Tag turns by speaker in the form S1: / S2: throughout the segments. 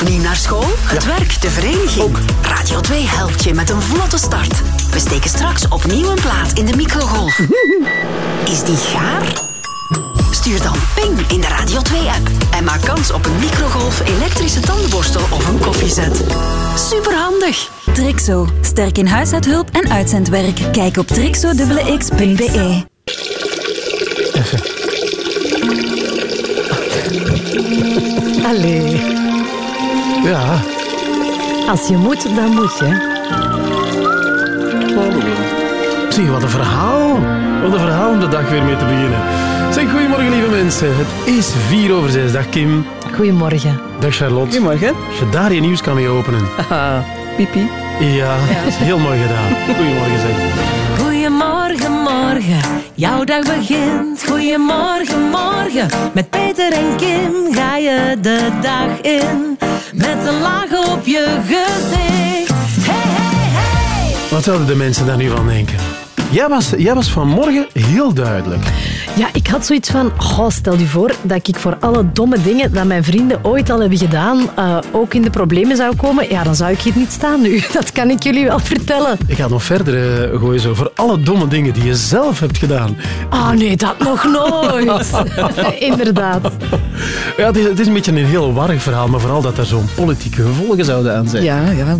S1: Opnieuw naar school, het werk, de vereniging. Radio 2 helpt je met een vlotte start. We steken straks opnieuw een plaat in de microgolf. Is die gaar? Stuur dan PING in de Radio 2-app en maak kans op een microgolf elektrische tandenborstel of een koffiezet. Superhandig!
S2: Trixo. Sterk in huishoudhulp en uitzendwerk. Kijk op trixo.x.be.
S3: Allee.
S4: Ja,
S3: Als je moet, dan moet je.
S4: zie je wat een verhaal. Wat een verhaal om de dag weer mee te beginnen. Zeg, goedemorgen lieve mensen. Het is vier over zes. Dag Kim.
S3: Goedemorgen.
S4: Dag Charlotte.
S5: Goedemorgen.
S4: Als je daar je nieuws kan mee openen.
S5: Haha, pipi.
S4: Ja, dat is heel mooi gedaan. Goedemorgen zeg.
S3: Goedemorgen, morgen. Jouw dag begint. Goedemorgen, morgen. Met Peter en Kim ga je de dag in. Met een laag op je gezicht. Hey, hey, hey.
S4: Wat zouden de mensen daar nu van denken? Jij was, jij was vanmorgen heel duidelijk.
S6: Ja, ik had zoiets van, goh, stel je voor dat ik voor alle domme dingen dat mijn vrienden ooit al hebben gedaan, eh, ook in de problemen zou komen. Ja, dan zou ik hier niet staan nu. Dat kan ik jullie wel vertellen.
S4: Ik ga nog verder eh, gooien zo. Voor alle domme dingen die je zelf hebt gedaan.
S6: Ah nee, dat nog nooit. Inderdaad.
S4: Ja, het is, het is een beetje een heel warrig verhaal, maar vooral dat er zo'n politieke gevolgen zouden aan zijn.
S5: Ja, ja.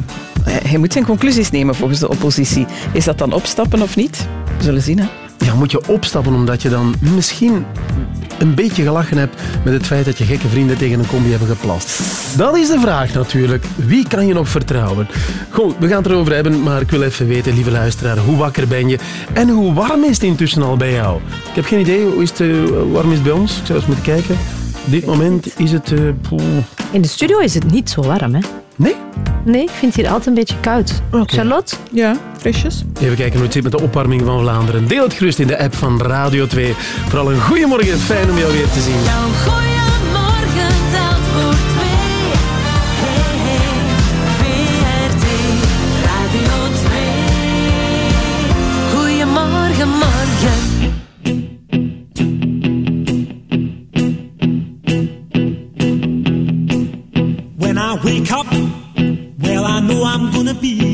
S5: Hij hij moet zijn conclusies nemen volgens de oppositie. Is dat dan opstappen of niet? We zullen zien, hè.
S4: Ja, moet je opstappen omdat je dan misschien een beetje gelachen hebt met het feit dat je gekke vrienden tegen een combi hebben geplast. Dat is de vraag natuurlijk. Wie kan je nog vertrouwen? Goed, we gaan het erover hebben, maar ik wil even weten, lieve luisteraar, hoe wakker ben je? En hoe warm is het intussen al bij jou? Ik heb geen idee, hoe is het, eh, warm is het bij ons? Ik zou eens moeten kijken. Op dit moment is het... eh, poeh.
S6: In de studio is het niet zo warm, hè?
S4: Nee?
S6: Nee, ik vind het hier altijd een beetje koud. Charlotte?
S5: Ja, frisjes.
S4: Even kijken hoe het zit met de opwarming van Vlaanderen. Deel het gerust in de app van Radio 2. Vooral een goeiemorgen, fijn om jou weer te zien.
S3: Jouw goeiemorgen telt voor twee. Hey, hey, VRT Radio 2. Goeiemorgen, morgen.
S7: When I wake up,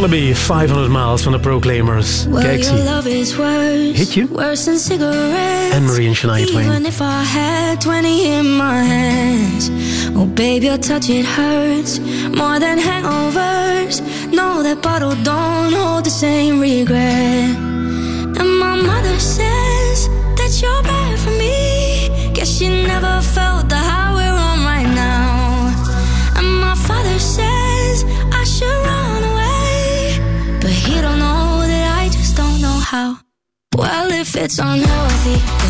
S4: Barnaby, 500 miles van de Proclaimers. Kijk, zie. Hitje. Anne-Marie en Shania Twain.
S8: Even if I had 20 in my hands. Oh, baby, your touch, it hurts more than hangovers. No, that bottle don't hold the same regret. And my mother says that you're bad for me. Guess she never felt the high somehow. Well, if it's unhealthy.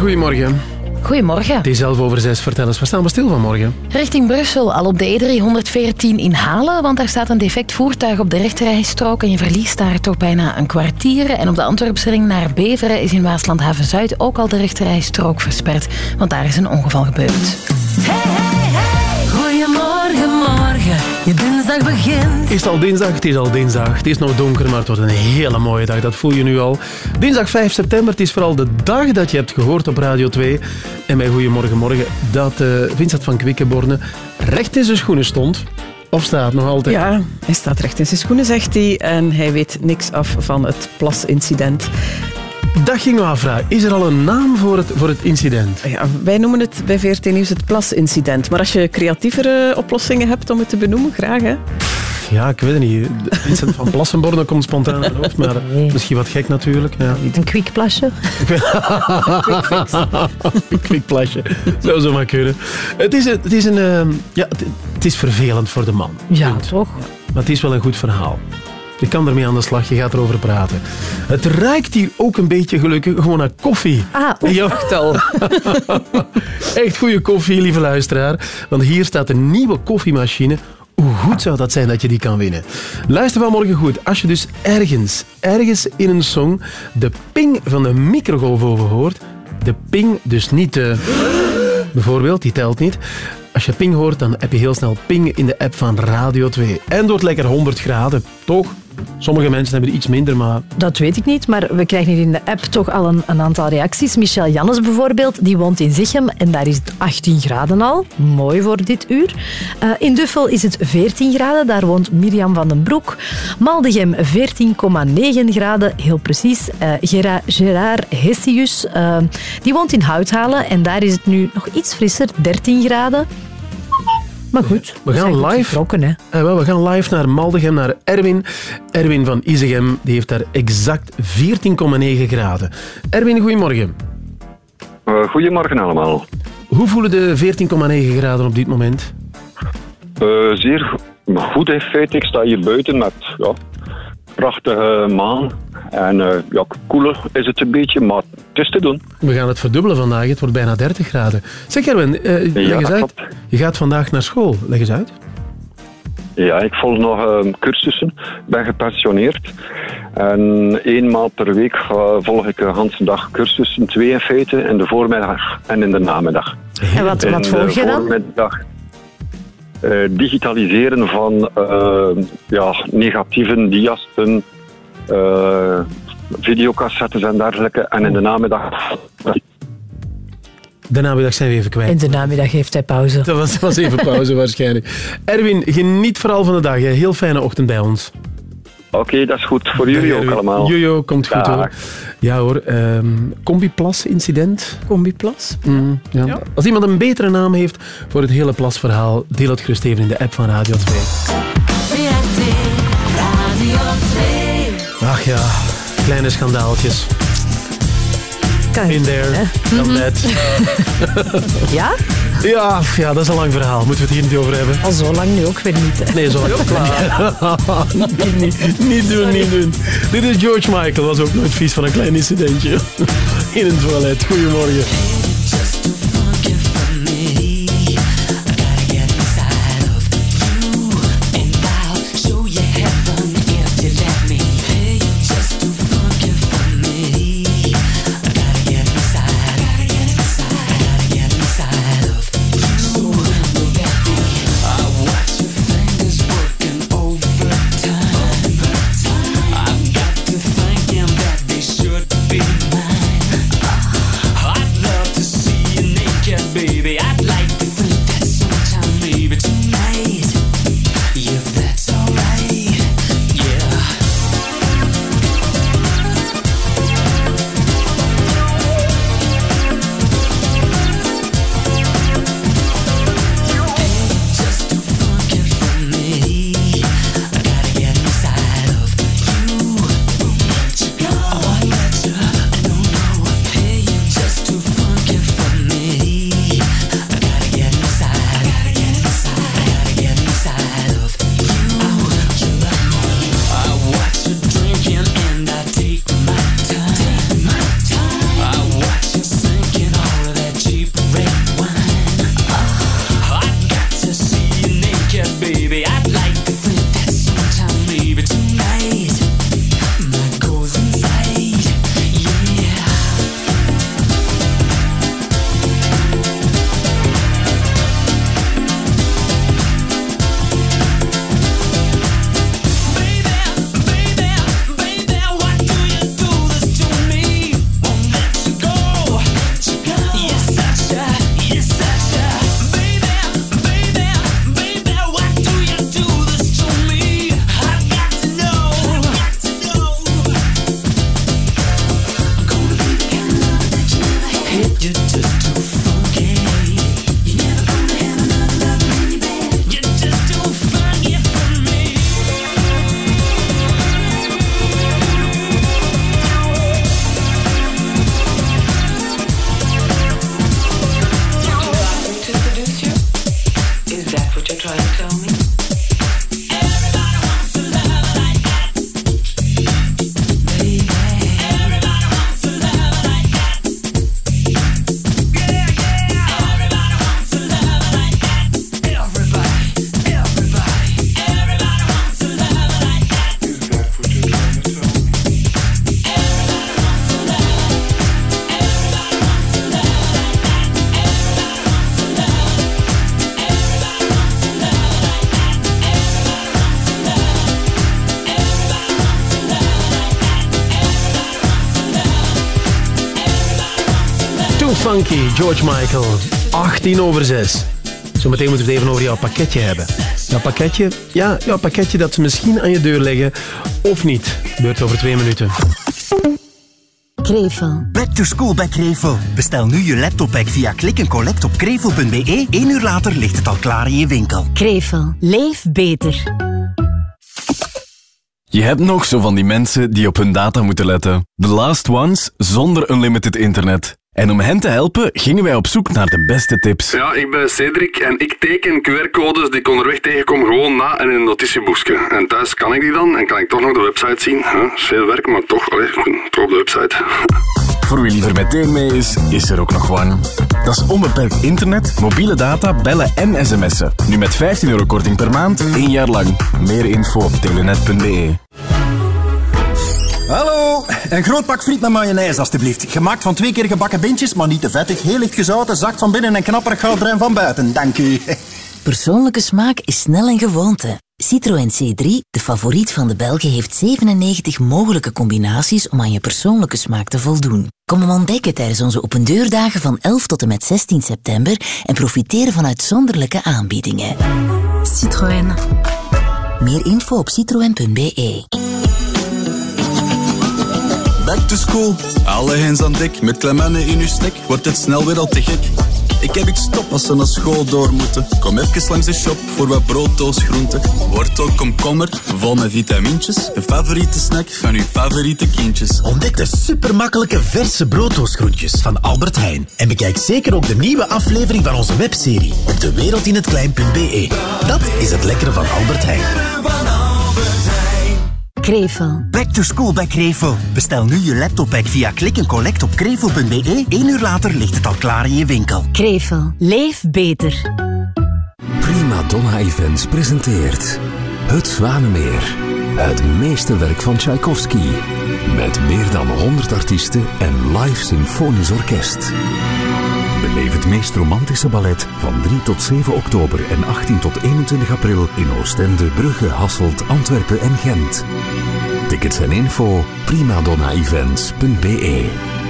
S4: Goedemorgen.
S6: Goedemorgen.
S4: Het is zelf over zes. Vertel eens, waar staan we stil vanmorgen?
S6: Richting Brussel, al op de E314 in Halen, want daar staat een defect voertuig op de rechterrijstrook en je verliest daar toch bijna een kwartier. En op de Antwerpsring naar Beveren is in Waasland Haven Zuid ook al de rechterrijstrook versperd, want daar is een ongeval gebeurd.
S3: Hey, hey, hey. Goedemorgen, morgen. Je dinsdag begint.
S4: Is het al dinsdag? Het is al dinsdag. Het is nog donker, maar het wordt een hele mooie dag. Dat voel je nu al. Dinsdag 5 september. Het is vooral de dag dat je hebt gehoord op Radio 2. En bij Goedemorgen Morgen dat eh, Vincent van Quickenborne recht in zijn schoenen stond. Of staat nog altijd.
S5: Ja, hij staat recht in zijn schoenen, zegt hij. En hij weet niks af van het plasincident.
S4: Dat ging me afvragen. Is er al een naam voor het, voor het incident?
S5: Ja, wij noemen het bij VRT Nieuws het plasincident. Maar als je creatievere oplossingen hebt om het te benoemen, graag hè?
S4: Ja, ik weet het niet. Vincent van Plassenborne komt spontaan in het hoofd, maar
S6: Nee.
S4: misschien wat gek natuurlijk. Ja.
S6: Een kwikplasje.
S4: Een kwikplasje. Zou zo maar kunnen. Het is, een, het, is een, ehm, ja, het, het is vervelend voor de man.
S6: Ja,
S4: Punt.
S6: toch?
S4: Maar het is wel een goed verhaal. Je kan ermee aan de slag, je gaat erover praten. Het ruikt hier ook een beetje gelukkig gewoon naar koffie.
S6: Ah, oef.
S4: Ja, echt goede koffie, lieve luisteraar. Want hier staat een nieuwe koffiemachine. Hoe goed zou dat zijn dat je die kan winnen? Luister vanmorgen goed. Als je dus ergens, ergens in een song de ping van de microgolfoven hoort, de ping, dus niet de... Bijvoorbeeld, die telt niet. Als je ping hoort, dan heb je heel snel ping in de app van Radio 2. En het wordt lekker 100 graden, toch? Sommige mensen hebben iets minder, maar
S6: Dat weet ik niet, maar we krijgen hier in de app toch al een, een aantal reacties. Michel Jannes bijvoorbeeld, die woont in Zichem en daar is het 18 graden al. Mooi voor dit uur. Eh, in Duffel is het 14 graden, daar woont Mirjam van den Broek. Maldegem 14,9 graden, heel precies. Eh Gera- Gerard Hessius, eh, die woont in Houthalen en daar is het nu nog iets frisser, 13 graden. Maar goed,
S4: We gaan live. Eh, wel, we gaan live naar Maldegem, naar Erwin. Erwin van Isegem, die heeft daar exact 14,9 graden. Erwin, goedemorgen.
S9: Eh, goedemorgen allemaal.
S4: Hoe voelen de 14,9 graden op dit moment?
S9: Eh, zeer go- goed in feite. Ik sta hier buiten met ja, prachtige maan. En eh, ja, koeler is het een beetje, maar het is te doen.
S4: We gaan het verdubbelen vandaag. Het wordt bijna 30 graden. Zeg Erwin, eh, leg
S9: Ja,
S4: eens
S9: dat
S4: uit.
S9: klopt.
S4: Je gaat vandaag naar school. Leg eens uit.
S9: Ja, ik volg nog eh, cursussen. Ik ben gepensioneerd. En eenmaal per week eh, volg ik een hele dag cursussen. Twee in feite, in de voormiddag en in de namiddag.
S6: En wat, wat volg je
S9: de
S6: dan?
S9: voormiddag eh, digitaliseren van eh, ja, negatieve diasten, eh, videocassettes en dergelijke. En in de namiddag
S4: De namiddag zijn we even kwijt.
S6: In de namiddag heeft hij pauze.
S4: Dat was, was even pauze waarschijnlijk. Erwin, geniet vooral van de dag. Hè. Heel fijne ochtend bij ons.
S9: Oké, dat is goed. Voor jullie ook allemaal.
S4: Jojo, komt goed
S9: Dag.
S4: hoor. Ja hoor, ehm Combiplas incident.
S5: Combiplas?
S4: Mm, ja. Als iemand een betere naam heeft voor het hele plasverhaal, deel het gerust even in de app van Radio 2.
S3: VRT Radio 2.
S4: Ach ja, kleine schandaaltjes. In there, done that.
S6: Ja?
S4: Ja, ja, dat is een lang verhaal. Moeten we het hier niet over hebben?
S6: Al zo lang nu ook weer niet. hè.
S4: Nee, zo lang niet, niet, niet doen, niet doen. Dit is George Michael, was ook nooit vies van een klein incidentje. In een toilet. Goedemorgen. George Michael. 18 over 6. Zometeen moeten we het even over jouw pakketje hebben. Jouw pakketje, ja, jouw pakketje dat ze misschien aan je deur leggen of niet. Gebeurt over twee minuten.
S10: Krevel.
S11: Back to school bij Krevel. Bestel nu je laptoppack via klik en collect op krevel.be. Eén uur later ligt het al klaar in je winkel.
S10: Krevel. Leef beter.
S12: Je hebt nog zo van die mensen die op hun data moeten letten. The last ones zonder unlimited internet.
S13: En om hen te helpen gingen wij op zoek naar de beste tips.
S14: Ja, ik ben Cedric en ik teken QR-codes die ik onderweg tegenkom gewoon na in een notitieboekje. En thuis kan ik die dan en kan ik toch nog de website zien. Huh? is veel werk, maar toch, allee, toch op de website.
S13: Voor wie liever meteen mee is, is er ook nog one. Dat is onbeperkt internet, mobiele data, bellen en sms'en. Nu met 15 euro korting per maand, één jaar lang. Meer info op telenet.be.
S15: Hallo, een groot pak friet met mayonaise alstublieft. Gemaakt van twee keer gebakken bintjes, maar niet te vettig. Heel licht gezouten, zacht van binnen en knapperig goudbruin van buiten. Dank u.
S16: Persoonlijke smaak is snel een gewoonte. Citroën C3, de favoriet van de Belgen, heeft 97 mogelijke combinaties om aan je persoonlijke smaak te voldoen. Kom hem ontdekken tijdens onze opendeurdagen van 11 tot en met 16 september en profiteer van uitzonderlijke aanbiedingen. Citroën. Meer info op citroën.be.
S17: Back to school, alle hens aan dek. Met Clemenne in uw stek, wordt het snel weer al te gek. Ik heb iets stop als ze naar school door moeten. Kom even langs de shop voor wat brooddoos groenten. Wortel, komkommer, vol met vitamintjes. Een favoriete snack van uw favoriete kindjes.
S18: Ontdek de supermakkelijke verse brooddoosgroentjes van Albert Heijn. En bekijk zeker ook de nieuwe aflevering van onze webserie op dewereldinhetklein.be. Dat is het lekkere van Albert Heijn.
S19: Krevel.
S20: Back to school bij Krevel. Bestel nu je laptoppack via klik en collect op krevel.be. Eén uur later ligt het al klaar in je winkel.
S19: Krevel. Leef beter.
S21: Prima Donna Events presenteert Het Zwanemeer. Het meesterwerk van Tchaikovsky. Met meer dan 100 artiesten en live symfonisch orkest. Beleef het meest romantische ballet van 3 tot 7 oktober en 18 tot 21 april in Oostende, Brugge, Hasselt, Antwerpen en Gent. Tickets en info primadonnaevents.be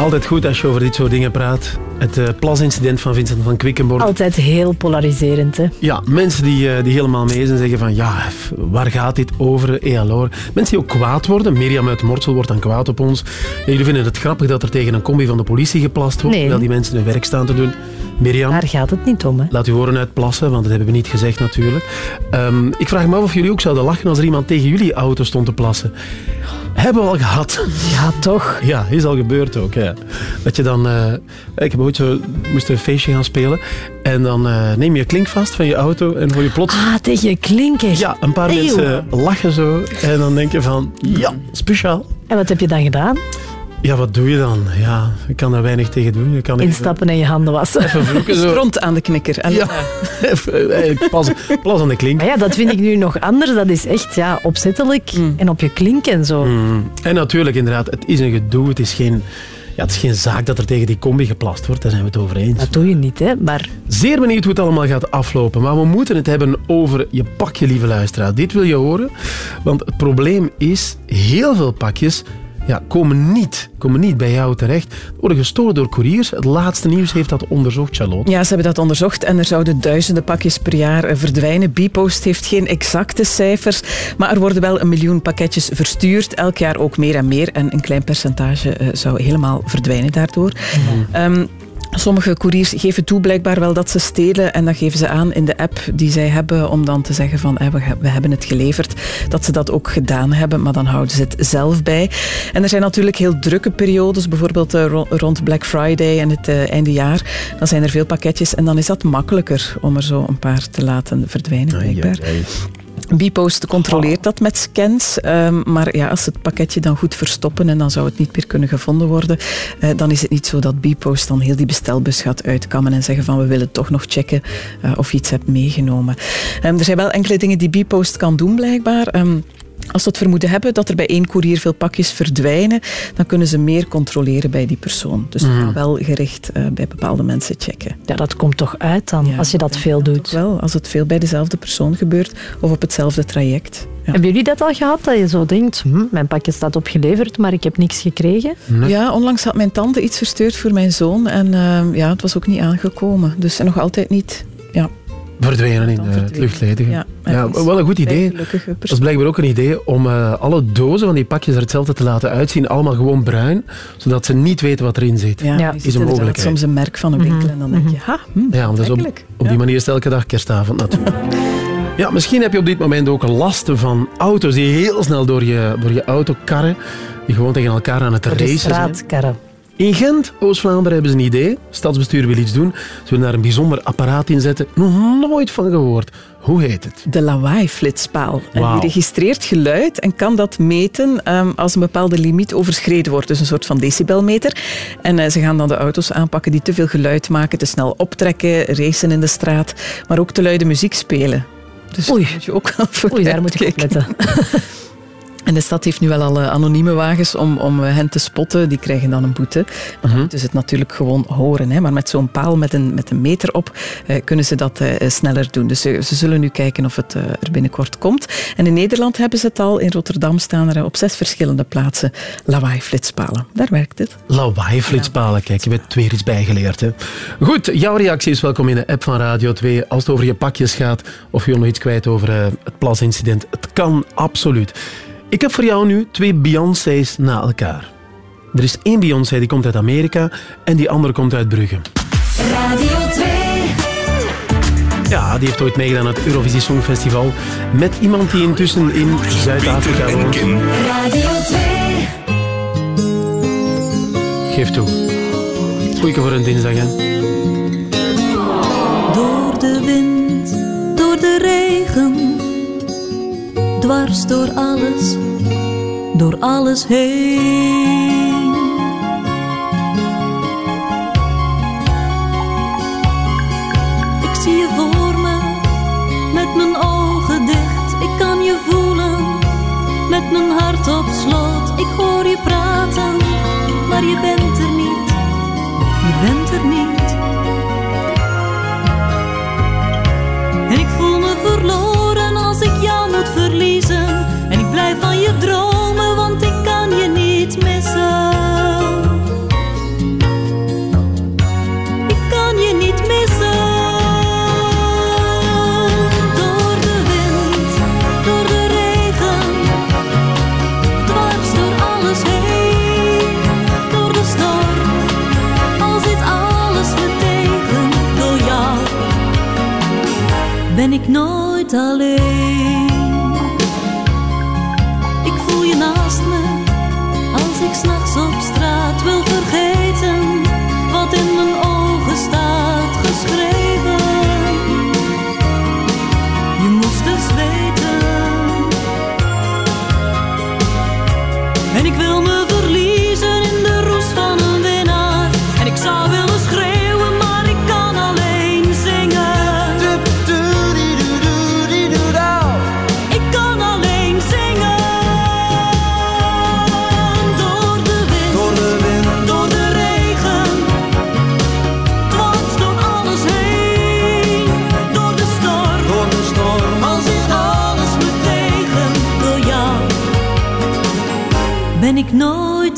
S4: Altijd goed als je over dit soort dingen praat. Het eh, plasincident van Vincent van Quickenborn.
S6: Altijd heel polariserend, hè?
S4: Ja, mensen die, eh, die helemaal mee zijn en zeggen van ja, waar gaat dit over? Alors. Mensen die ook kwaad worden. Mirjam uit Mortsel wordt dan kwaad op ons. En jullie vinden het grappig dat er tegen een combi van de politie geplast wordt,
S6: Nee.
S4: terwijl die mensen hun werk staan te doen. Mirjam,
S6: Daar gaat het niet om, hè?
S4: laat uw woorden uitplassen, want dat hebben we niet gezegd natuurlijk. Ehm, ik vraag me af of jullie ook zouden lachen als er iemand tegen jullie auto stond te plassen. Hebben we al gehad.
S6: Ja, toch?
S4: Ja, is al gebeurd ook. Ja. Dat je dan... eh, ik heb ooit zo... moest een feestje gaan spelen. En dan eh, neem je klink vast van je auto en hoor je plots...
S6: Ah, tegen je klinker.
S4: Ja, een paar
S6: Eeuw.
S4: mensen lachen zo. En dan denk je van... Ja, speciaal.
S6: En wat heb je dan gedaan?
S4: Ja, wat doe je dan? Ja, ik kan daar weinig tegen doen. Je kan even-
S6: Instappen en je handen wassen.
S4: Even vloeken zo.
S5: Stront aan de knikker. En
S4: Ja. Even, plas, plas aan de klink.
S6: Maar ja, dat vind ik nu nog anders. Dat is echt ja, opzettelijk en op je klink en zo.
S4: Mm. En natuurlijk, inderdaad, het is een gedoe. Het is geen... Ja, het is geen zaak dat er tegen die combi geplast wordt, daar zijn we het over eens.
S6: Dat doe je niet, hè? Maar
S4: Zeer benieuwd hoe het allemaal gaat aflopen. Maar we moeten het hebben over je pakje, lieve luisteraar. Dit wil je horen. Want het probleem is, heel veel pakjes ja, komen, niet, komen niet bij jou terecht. Worden gestolen door couriers. Het laatste nieuws heeft dat onderzocht, Charlotte.
S5: Ja, ze hebben dat onderzocht en er zouden duizenden pakjes per jaar eh, verdwijnen. Bpost heeft geen exacte cijfers, maar er worden wel een miljoen pakketjes verstuurd. Elk jaar ook meer en meer. En een klein percentage eh, zou helemaal verdwijnen daardoor. Ehm, Sommige couriers geven toe blijkbaar wel dat ze stelen en dat geven ze aan in de app die zij hebben om dan te zeggen van eh, we, he- we hebben het geleverd, dat ze dat ook gedaan hebben, maar dan houden ze het zelf bij. En er zijn natuurlijk heel drukke periodes, bijvoorbeeld eh, ro- rond Black Friday en het eh, einde jaar. Dan zijn er veel pakketjes en dan is dat makkelijker om er zo een paar te laten verdwijnen blijkbaar. Bpost controleert dat met scans, ehm, maar ja, als ze het pakketje dan goed verstoppen en dan zou het niet meer kunnen gevonden worden, eh, dan is het niet zo dat Bpost dan heel die bestelbus gaat uitkammen en zeggen van we willen toch nog checken eh, of je iets hebt meegenomen. Ehm, er zijn wel enkele dingen die Bpost kan doen blijkbaar. Ehm, als ze het vermoeden hebben dat er bij één koerier veel pakjes verdwijnen, dan kunnen ze meer controleren bij die persoon. Dus gaan wel gericht eh, bij bepaalde mensen checken.
S6: Ja, dat komt toch uit dan, als je dat veel doet.
S5: Wel, als het veel bij dezelfde persoon gebeurt of op hetzelfde traject.
S6: Hebben jullie dat al gehad, dat je zo denkt, hm, mijn pakje staat opgeleverd, maar ik heb niks gekregen?
S5: Ja, onlangs had mijn tante iets verstuurd voor mijn zoon en ehm, ja, het was ook niet aangekomen. Dus nog altijd niet. Ja.
S4: Verdwijnen in eh, het luchtledige.
S5: Ja,
S4: wel een goed idee. Dat is blijkbaar ook een idee om eh, alle dozen van die pakjes er hetzelfde te laten uitzien. Allemaal gewoon bruin, zodat ze niet weten wat erin zit.
S5: Ja,
S4: is een mogelijkheid.
S5: soms een merk van een winkel en dan denk je, ha, hm,
S4: Ja, want dat is op, op die manier is het elke dag kerstavond natuurlijk. Ja, misschien heb je op dit moment ook last van auto's die heel snel door je, door je auto karren. Die gewoon tegen elkaar aan het
S6: Door
S4: racen zijn. In Gent, Oost-Vlaanderen, hebben ze een idee. Stadsbestuur wil iets doen. Ze willen daar een bijzonder apparaat in zetten. Nog nooit van gehoord. Hoe heet het?
S5: De lawaai-flitspaal. En
S4: Wauw.
S5: die registreert geluid en kan dat meten ehm, als een bepaalde limiet overschreden wordt. Dus een soort van decibelmeter. En eh, ze gaan dan de auto's aanpakken die te veel geluid maken, te snel optrekken, racen in de straat, maar ook te luide muziek spelen. Dus Oei. moet je ook wel voor
S6: Oei, daar moet ik op
S5: uitkijken. En de stad heeft nu wel al anonieme wagens om, om eh, hen te spotten. Die krijgen dan een boete. Maar moeten ze het natuurlijk gewoon horen. Hè. Maar met zo'n paal met een, met een meter op eh, kunnen ze dat eh, sneller doen. Dus ze, ze zullen nu kijken of het er binnenkort komt. En in Nederland hebben ze het al. In Rotterdam staan er op zes verschillende plaatsen lawaai-flitspalen. Daar werkt het.
S4: Lawaai-flitspalen. Kijk, je hebt weer iets bijgeleerd. Hè? Goed, jouw reactie is welkom in de app van Radio 2. Als het over je pakjes gaat of je wil nog iets kwijt over het plasincident. Het kan absoluut. Ik heb voor jou nu twee Beyoncé's na elkaar. Er is één Beyoncé die komt uit Amerika en die andere komt uit Brugge.
S22: Radio 2.
S4: Ja, die heeft ooit meegedaan aan het Eurovisie Songfestival met iemand die intussen in Zuid-Afrika woont.
S22: Radio 2.
S4: Geef toe. Goeie voor een dinsdag, hè?
S23: Dwars door alles, door alles heen. Ik zie je voor me, met mijn ogen dicht. Ik kan je voelen, met mijn hart op slot. Ik hoor je praten, maar je bent er niet. Je bent er niet. Van je dromen,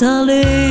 S23: nooit alleen.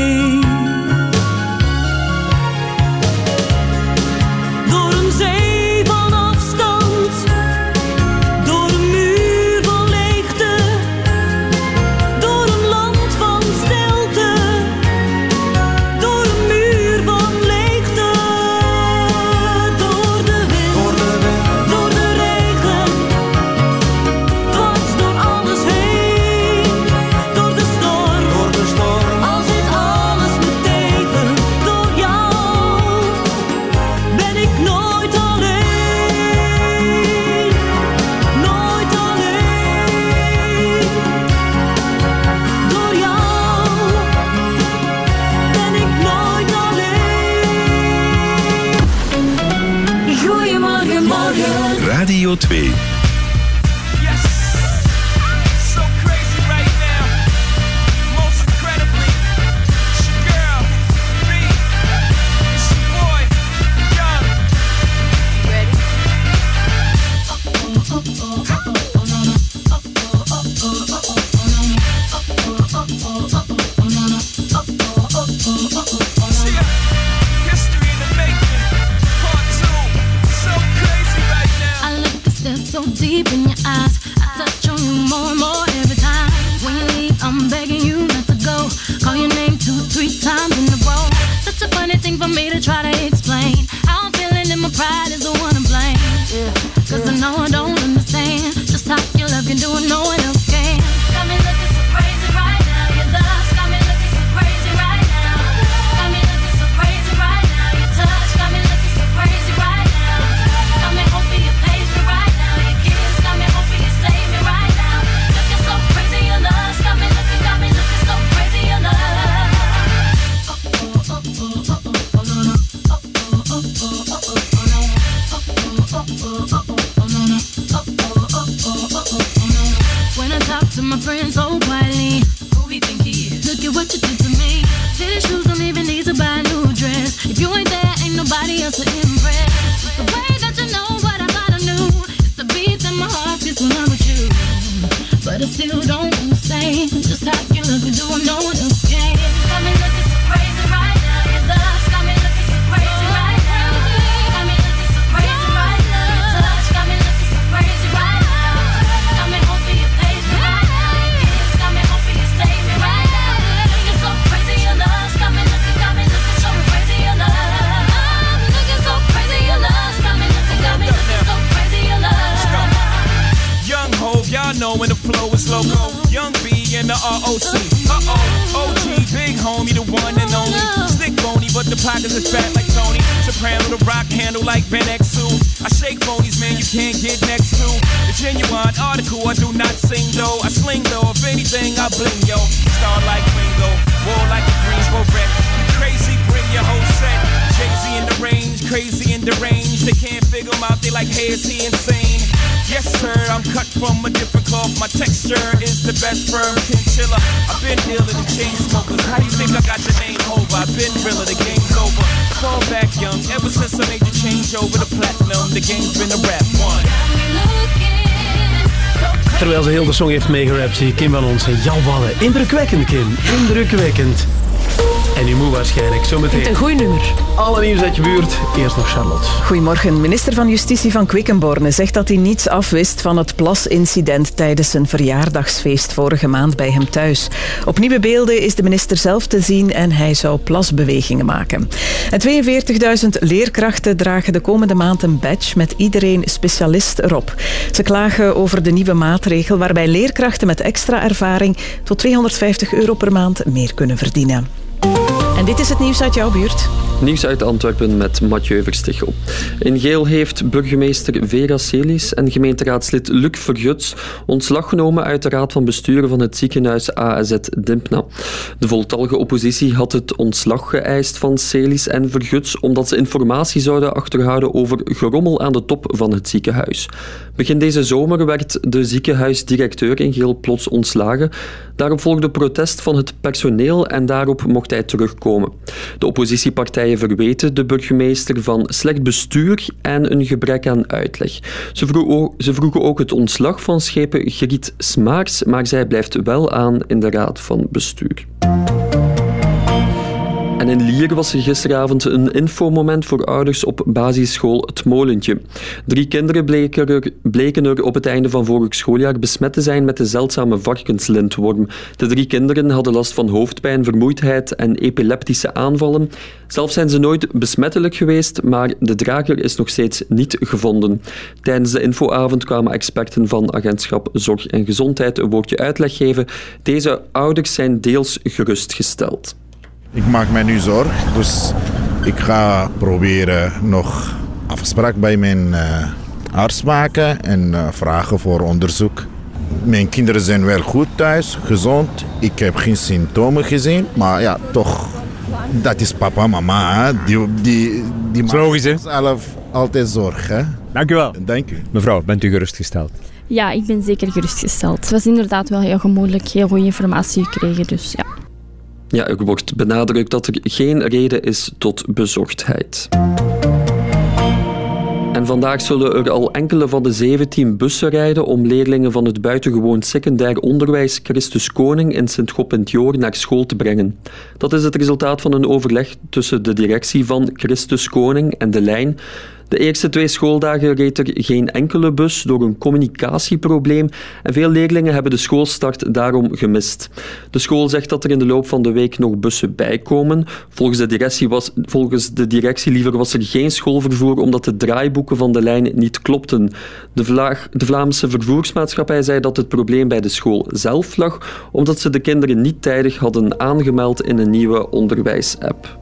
S4: Heeft meegerapt, Kim van ons en Jan Wallen. Indrukwekkend, Kim. Indrukwekkend. En nu moet waarschijnlijk zometeen...
S5: Een goed nummer.
S4: Alle nieuws uit je buurt. Eerst nog Charlotte.
S5: Goedemorgen. Minister van Justitie van Quickenborne zegt dat hij niets afwist van het plasincident tijdens zijn verjaardagsfeest vorige maand bij hem thuis. Op nieuwe beelden is de minister zelf te zien en hij zou plasbewegingen maken. En 42.000 leerkrachten dragen de komende maand een badge met iedereen specialist erop. Ze klagen over de nieuwe maatregel waarbij leerkrachten met extra ervaring tot 250 euro per maand meer kunnen verdienen. En dit is het nieuws uit jouw buurt.
S24: Nieuws uit Antwerpen met Mathieu Verstichel. In Geel heeft burgemeester Vera Celis en gemeenteraadslid Luc Verguts ontslag genomen uit de raad van bestuur van het ziekenhuis AZ Dimpna. De voltallige oppositie had het ontslag geëist van Celis en Verguts omdat ze informatie zouden achterhouden over gerommel aan de top van het ziekenhuis. Begin deze zomer werd de ziekenhuisdirecteur in Geel plots ontslagen. Daarop volgde protest van het personeel en daarop mocht hij terugkomen. De oppositiepartijen verweten de burgemeester van slecht bestuur en een gebrek aan uitleg. Ze, ze vroegen ook het ontslag van schepen Griet Smaars, maar zij blijft wel aan in de raad van bestuur. En in Lier was er gisteravond een infomoment voor ouders op basisschool Het Molentje. Drie kinderen bleken er, op het einde van vorig schooljaar besmet te zijn met de zeldzame varkenslintworm. De drie kinderen hadden last van hoofdpijn, vermoeidheid en epileptische aanvallen. Zelf zijn ze nooit besmettelijk geweest, maar de drager is nog steeds niet gevonden. Tijdens de infoavond kwamen experten van Agentschap Zorg en Gezondheid een woordje uitleg geven. Deze ouders zijn deels gerustgesteld.
S25: Ik maak mij nu zorg, dus ik ga proberen nog afspraak bij mijn eh, arts maken en eh, vragen voor onderzoek. Mijn kinderen zijn wel goed thuis, gezond. Ik heb geen symptomen gezien, maar ja, toch, dat is papa, mama. Hè? Die, die, die zelf altijd zorgen. Hè?
S26: Dank u wel.
S25: Dank u.
S26: Mevrouw, bent u gerustgesteld?
S27: Ja, ik ben zeker gerustgesteld. Het was inderdaad wel heel gemoedelijk, heel goede informatie gekregen, dus ja.
S24: Ja, er wordt benadrukt dat er geen reden is tot bezorgdheid. En vandaag zullen er al enkele van de 17 bussen rijden om leerlingen van het buitengewoon secundair onderwijs Christus Koning in Sint-Gop-en-Tjoor naar school te brengen. Dat is het resultaat van een overleg tussen de directie van Christus Koning en de lijn. De eerste twee schooldagen reed er geen enkele bus door een communicatieprobleem en veel leerlingen hebben de schoolstart daarom gemist. De school zegt dat er in de loop van de week nog bussen bijkomen. Volgens de directie, was, volgens de directie liever was er geen schoolvervoer omdat de draaiboeken van de lijn niet klopten. De, Vlaag, de Vlaamse vervoersmaatschappij zei dat het probleem bij de school zelf lag omdat ze de kinderen niet tijdig hadden aangemeld in een nieuwe onderwijsapp.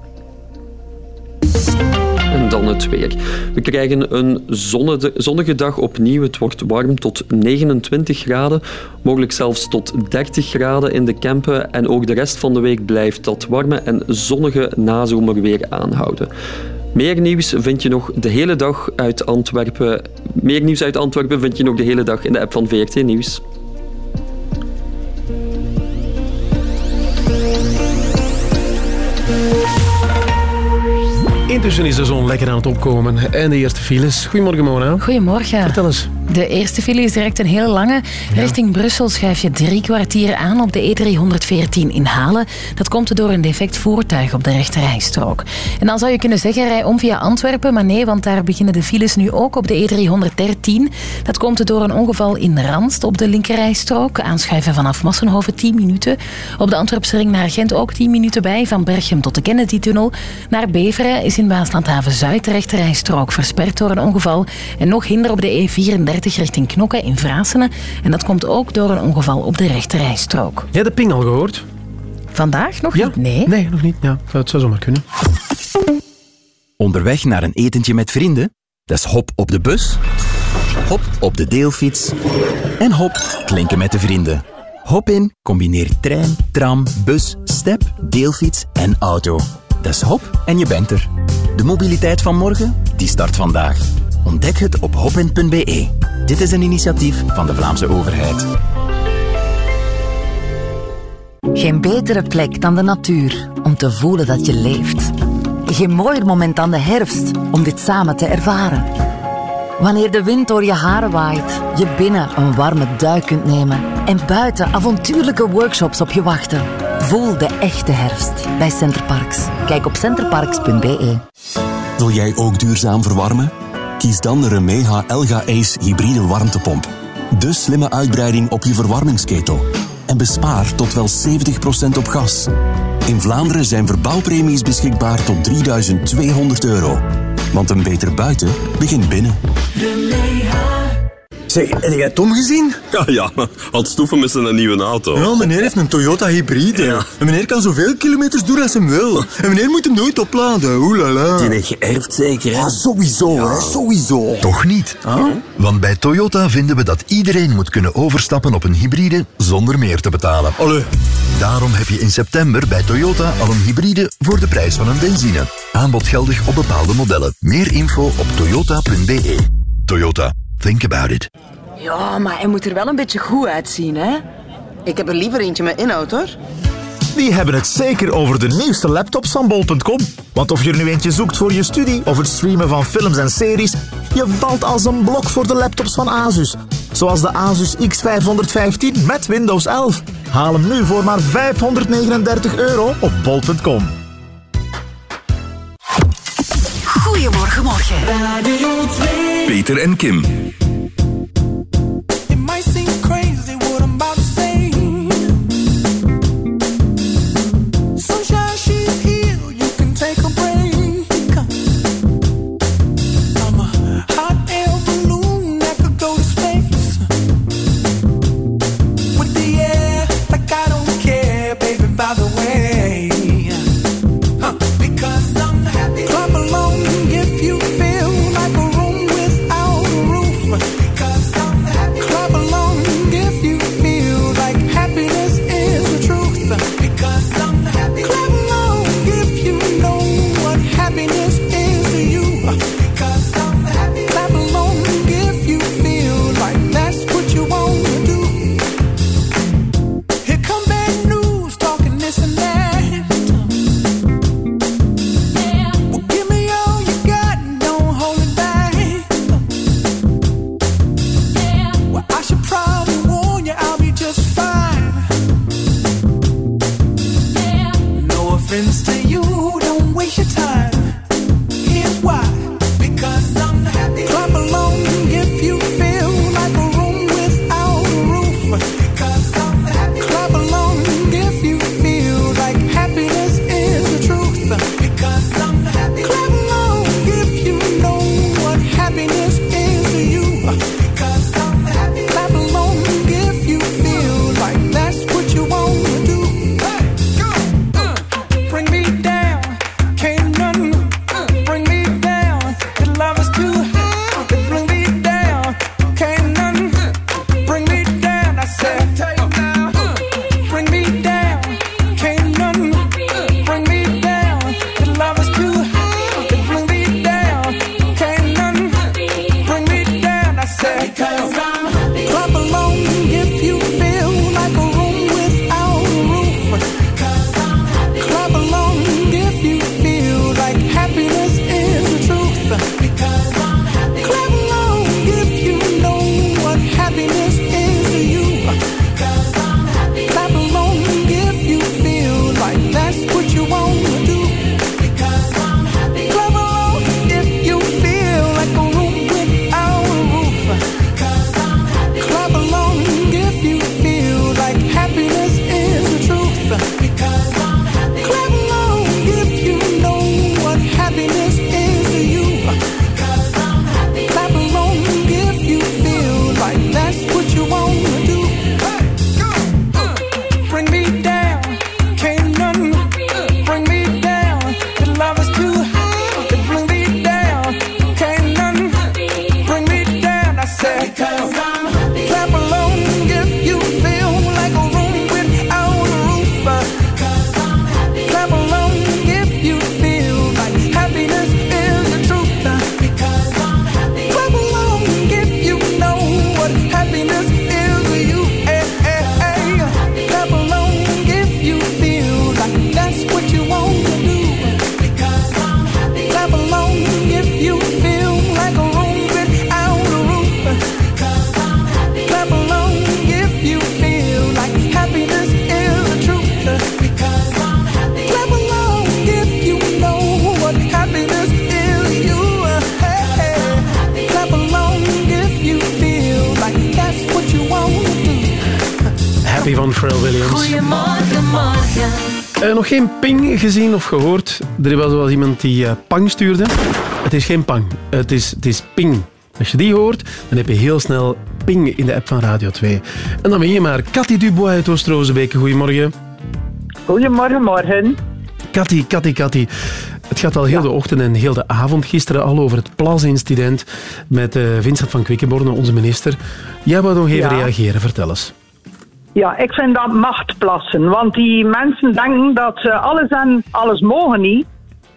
S24: Dan het weer. We krijgen een zonnige, dag opnieuw. Het wordt warm tot 29 graden, mogelijk zelfs tot 30 graden in de Kempen. En ook de rest van de week blijft dat warme en zonnige nazomerweer aanhouden. Meer nieuws vind je nog de hele dag uit Antwerpen Meer nieuws uit Antwerpen vind je nog de hele dag in de app van VRT Nieuws.
S4: Intussen is de zon lekker aan het opkomen. En de eerste files. Goedemorgen, Mona.
S28: Goedemorgen.
S4: Vertel eens.
S28: De eerste file is direct een hele lange. Richting Brussel schuif je drie kwartier aan op de E314 in Halen. Dat komt door een defect voertuig op de rechterrijstrook. En dan zou je kunnen zeggen, rij om via Antwerpen. Maar nee, want daar beginnen de files nu ook op de E313. Dat komt door een ongeval in Randst op de linkerrijstrook. Aanschuiven vanaf Massenhoven 10 minuten. Op de Antwerpse ring naar Gent ook 10 minuten bij. Van Berchem tot de Kennedy-tunnel. Naar Beveren is in Waaslandhaven Zuid de rechterrijstrook versperd door een ongeval. En nog hinder op de E34 richting Knokke in Vrasenen. En dat komt ook door een ongeval op de rechterrijstrook.
S4: Jij de ping al gehoord?
S28: Vandaag nog
S4: Ja?
S28: niet? Nee.
S4: Nee, nog niet. Ja, het zou zomaar kunnen.
S21: Onderweg naar een etentje met vrienden? Dat is hop op de bus, hop op de deelfiets en hop klinken met de vrienden. Hop in combineert trein, tram, bus, step, deelfiets en auto. Dat is hop en je bent er. De mobiliteit van morgen, die start vandaag. Ontdek het op hopin.be. Dit is een initiatief van de Vlaamse overheid.
S22: Geen betere plek dan de natuur om te voelen dat je leeft. Geen mooier moment dan de herfst om dit samen te ervaren. Wanneer de wind door je haren waait, je binnen een warme duik kunt nemen en buiten avontuurlijke workshops op je wachten. Voel de echte herfst bij Centerparks. Kijk op centerparks.be.
S29: Wil jij ook duurzaam verwarmen? Kies dan de Remeha Elga Ace hybride warmtepomp. De slimme uitbreiding op je verwarmingsketel. En bespaar tot wel 70% op gas. In Vlaanderen zijn verbouwpremies beschikbaar tot 3200 euro. Want een beter buiten begint binnen.
S30: Zeg, heb jij Tom gezien?
S31: Ja, ja, aan het stoeven met zijn nieuwe auto.
S30: Ja, meneer heeft een Toyota hybride. En meneer kan zoveel kilometers doen als hij wil. En meneer moet hem nooit opladen. Oelala.
S31: Die heeft geërfd zeker, hè?
S30: Ah, sowieso, hè, sowieso.
S32: Toch niet. Want bij Toyota vinden we dat iedereen moet kunnen overstappen op een hybride zonder meer te betalen. Daarom heb je in september bij Toyota al een hybride voor de prijs van een benzine. Aanbod geldig op bepaalde modellen. Meer info op toyota.be. Toyota. Think about it.
S33: Ja, maar hij moet er wel een beetje goed uitzien, hè? Ik heb er liever eentje met inhoud, hoor.
S15: Die hebben het zeker over de nieuwste laptops van bol.com. Want of je er nu eentje zoekt voor je studie of het streamen van films en series, je valt als een blok voor de laptops van Asus. Zoals de Asus X515 met Windows 11. Haal hem nu voor maar 539 euro op bol.com.
S1: Goedemorgen, morgen.
S34: Radio 2.
S35: Peter en Kim.
S34: It might seem crazy
S4: gezien of gehoord. Er was wel iemand die eh, pang stuurde. Het is geen pang, het is, het is ping. Als je die hoort, dan heb je heel snel ping in de app van Radio 2. En dan ben je maar Cathy Dubois uit Oost-Rozenbeke. Goedemorgen.
S36: Goedemorgen, morgen.
S4: Cathy, Cathy, Cathy. Het gaat al heel de ochtend en heel de avond. Gisteren al over het Plas-incident met eh, Vincent van Quickenborne, onze minister. Jij wou nog even
S36: Ja.
S4: reageren, vertel eens.
S36: Ja, ik vind dat Want die mensen denken dat ze alles en alles mogen niet.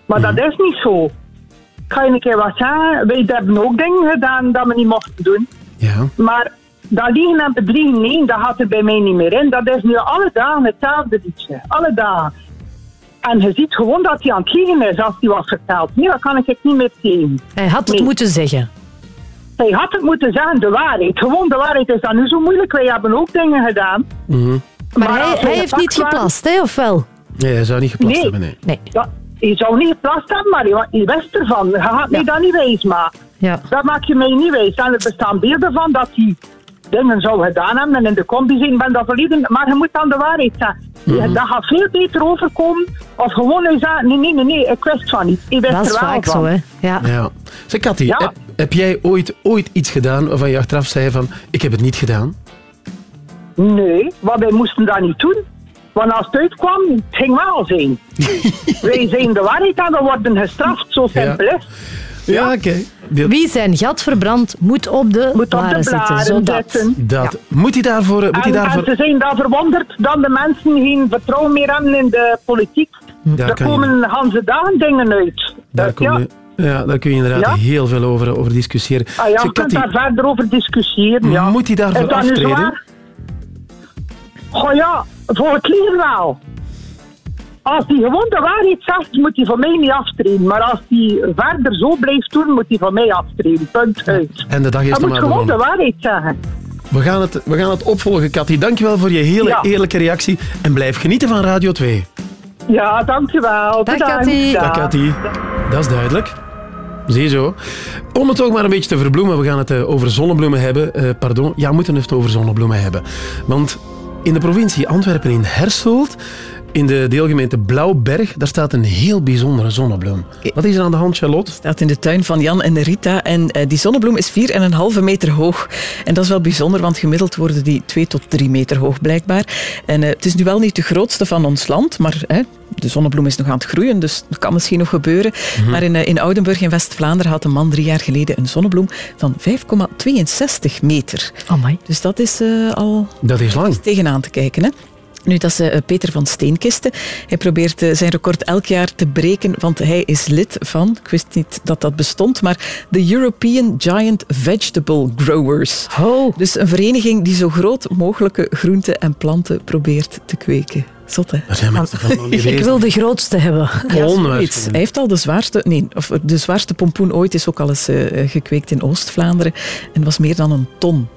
S36: Maar dat is niet zo. Ik ga je een keer wat zeggen. Wij hebben ook dingen gedaan dat we niet mochten doen.
S4: Ja.
S36: Maar dat liegen en bedriegen, nee, dat gaat er bij mij niet meer in. Dat is nu alle dagen hetzelfde liedje. Alle dagen. En je ziet gewoon dat hij aan het liegen is als hij wat vertelt. Nee, dat kan ik het niet meer tegen.
S6: Hij had het
S36: Nee.
S6: moeten zeggen.
S36: Hij had het moeten zeggen, de waarheid. Gewoon de waarheid is dan nu zo moeilijk. Wij hebben ook dingen gedaan.
S4: Mhm.
S6: Maar, hij, hij heeft niet geplast, hè, of wel?
S4: Nee, hij zou niet geplast
S36: Nee.
S4: hebben, nee.
S6: Nee.
S36: Ja, je zou niet geplast hebben, maar je, je wist ervan. Je gaat mij dat niet wijs maken.
S6: Ja.
S36: Dat maak je mij niet wijs. En er bestaan beelden van dat hij dingen zou gedaan hebben en in de combi zien. Ik ben dat volledig... Maar je moet dan de waarheid zeggen. Ja, dat gaat veel beter overkomen. Of gewoon eens zeggen, nee, nee, nee, nee, ik wist van niet. Ik wist
S6: Dat is
S36: er wel
S6: vaak
S36: van.
S6: zo, hè. Ja.
S4: Ja. Zeg, Cathy,
S36: Ja.
S4: heb, heb jij ooit, ooit iets gedaan waarvan je achteraf zei van ik heb het niet gedaan?
S36: Nee, want wij moesten dat niet doen. Want als het uitkwam, het ging wel zijn. wij zijn de waarheid en we worden gestraft. Zo simpel is
S4: Ja, oké.
S6: Wie zijn gat verbrandt, moet op de
S36: Moet op de
S6: blaren zitten.
S36: blaren
S6: Zodat.
S36: zitten.
S4: Dat. Moet hij daarvoor... Moet hij daarvoor...
S36: en ze zijn daar verwonderd dat de mensen geen vertrouwen meer hebben in de politiek.
S4: Daar
S36: er
S4: kan je-
S36: komen ganse dagen dingen uit.
S4: Daar,
S36: Dus
S4: kom
S36: ja.
S4: je, ja, daar kun je inderdaad
S36: Ja.
S4: heel veel over, over discussiëren.
S36: Ah ja, je kunt daar verder over discussiëren. Ja.
S4: Moet hij daarvoor aftreden?
S36: Goh ja, voor het liegen wel. Als hij gewoon de waarheid zegt, moet hij van mij niet aftreden. Maar als hij verder zo blijft doen, moet hij van mij aftreden. Punt uit.
S4: En de dag is
S36: Hij moet gewoon de waarheid zeggen.
S4: We gaan, het, we gaan het opvolgen, Cathy. Dankjewel voor je hele
S36: Ja.
S4: eerlijke reactie. En blijf genieten van Radio 2.
S36: Ja, dankjewel.
S6: Dag,
S36: Bedankt.
S6: Cathy.
S4: Dag, Cathy. Dat is duidelijk. Zie je zo. Om het ook maar een beetje te verbloemen, we gaan het eh, over zonnebloemen hebben. Eh, pardon, ja, we moeten het over zonnebloemen hebben. Want in de provincie Antwerpen in Hersselt, in de deelgemeente Blauwberg, daar staat een heel bijzondere zonnebloem. Wat is er aan de hand, Charlotte?
S5: staat in de tuin van Jan en Rita. En eh, die zonnebloem is 4,5 meter hoog. En dat is wel bijzonder, want gemiddeld worden die 2 tot 3 meter hoog blijkbaar. En eh, het is nu wel niet de grootste van ons land, maar hè, de zonnebloem is nog aan het groeien, dus dat kan misschien nog gebeuren.
S4: Mhm.
S5: Maar in, eh, in Oudenburg in West-Vlaanderen had een man drie jaar geleden een zonnebloem van 5,62 meter.
S6: Amai.
S5: Dus dat is eh, al
S4: Dat is lang.
S5: tegenaan te kijken. Hè? Nu, dat is eh, Peter van Steenkisten. Hij probeert eh, zijn record elk jaar te breken, want hij is lid van, ik wist niet dat dat bestond, maar de European Giant Vegetable Growers. Dus een vereniging die zo groot mogelijke groenten en planten probeert te kweken. Zot, hè?
S6: Ik wil de grootste hebben.
S5: Ja, zoiets. Hij heeft al de zwaarste, nee, of de zwaarste pompoen ooit is ook al eens eh, gekweekt in Oost-Vlaanderen en was meer dan een ton.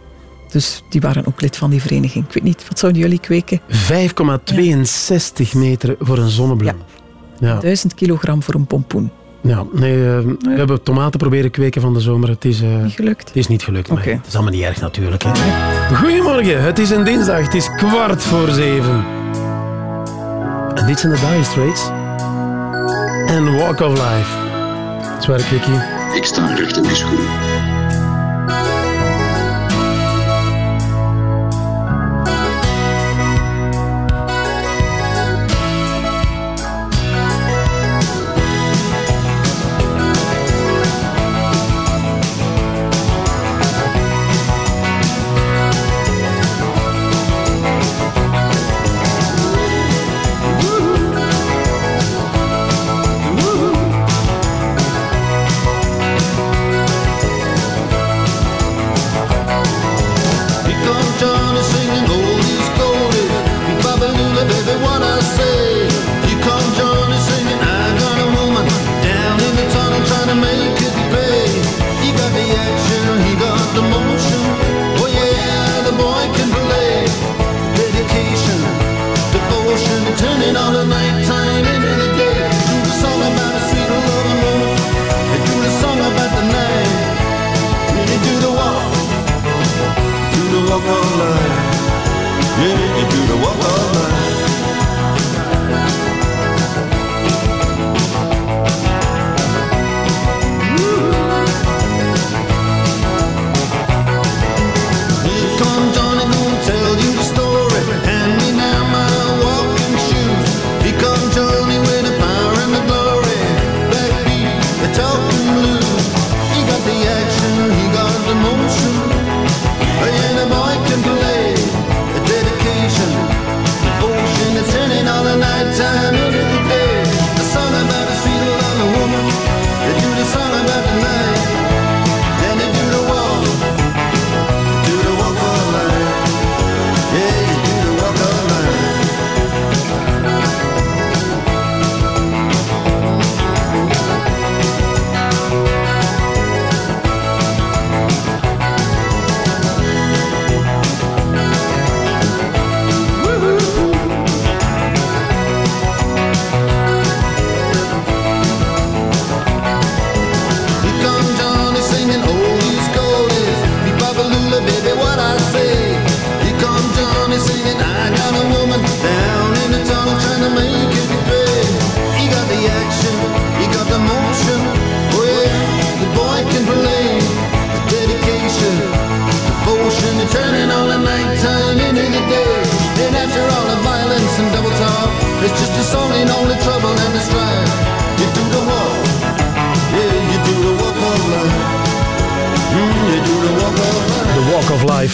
S5: Dus die waren ook lid van die vereniging. Ik weet niet, wat zouden jullie kweken?
S4: 5,62 meter voor een zonnebloem. Ja.
S5: 1000 kilogram voor een pompoen.
S4: Ja, nee, eh, we hebben tomaten proberen kweken van de zomer. Het is, eh,
S5: Niet gelukt?
S4: Het is niet gelukt, maar
S5: Oké.
S4: het is allemaal niet erg natuurlijk. Hè. Goedemorgen, het is een dinsdag, het is kwart voor zeven. En dit zijn de Dire Straits. En Walk of Life. Zwaar Quickie.
S37: Ik sta recht in mijn schoen.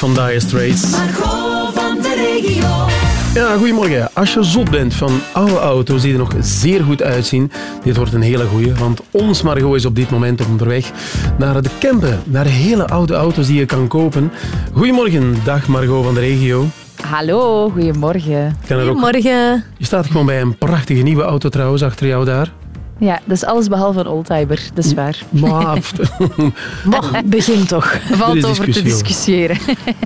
S4: Van Dire Straits.
S38: Margot van de regio.
S4: Ja, goedemorgen. Als je zot bent van oude auto's die er nog zeer goed uitzien, dit wordt een hele goeie, want ons Margot is op dit moment onderweg naar de Kempen, naar hele oude auto's die je kan kopen. Goedemorgen, dag Margot van de regio.
S39: Hallo, goedemorgen.
S4: Ook-
S39: Goedemorgen.
S4: Je staat gewoon bij een prachtige nieuwe auto trouwens, achter jou daar.
S39: Ja, dat is alles behalve een oldtimer, dat is waar.
S4: Maar,
S39: begin toch.
S4: Er
S39: Valt over te discussiëren.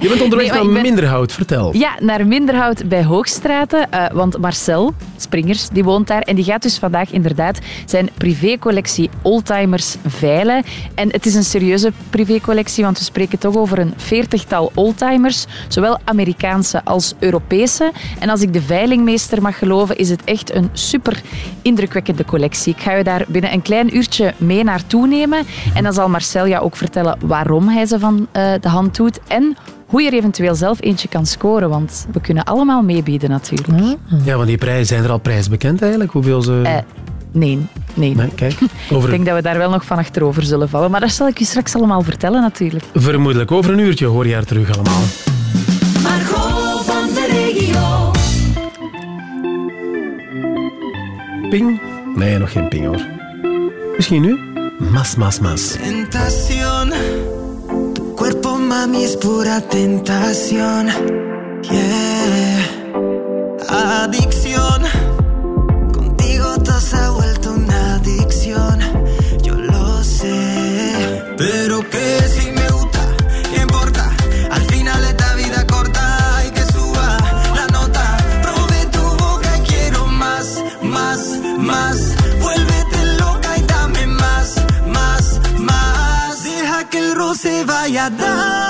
S4: je bent onderweg
S39: Nee, maar
S4: naar
S39: ben-
S4: Minderhout, vertel.
S39: Ja, naar Minderhout bij Hoogstraten. eh, want Marcel Springers die woont daar. En die gaat dus vandaag inderdaad zijn privécollectie oldtimers veilen. En het is een serieuze privécollectie, want we spreken toch over een veertigtal oldtimers. Zowel Amerikaanse als Europese. En als ik de veilingmeester mag geloven, is het echt een super indrukwekkende collectie ga je daar binnen een klein uurtje mee naartoe nemen. En dan zal Marcel jou ook vertellen waarom hij ze van eh, de hand doet en hoe je er eventueel zelf eentje kan scoren. Want we kunnen allemaal meebieden natuurlijk. Mm-hmm.
S4: Ja, want die prijzen zijn er al prijsbekend eigenlijk? Hoeveel ze...
S39: Eh, nee. Nee.
S4: nee kijk, over...
S39: ik denk dat we daar wel nog van achterover zullen vallen. Maar dat zal ik je straks allemaal vertellen natuurlijk.
S4: Vermoedelijk. Over een uurtje hoor je haar terug allemaal.
S38: Margot van de regio.
S4: Ping. Nee, nog geen ping hoor. Misschien nu? Más, más, más.
S10: Tentación. Tu cuerpo, mami, es pura tentación. Yeah. Adicción. Contigo, toda that night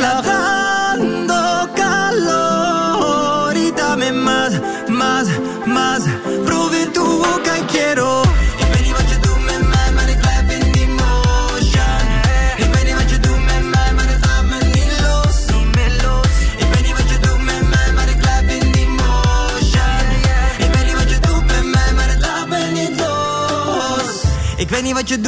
S10: love.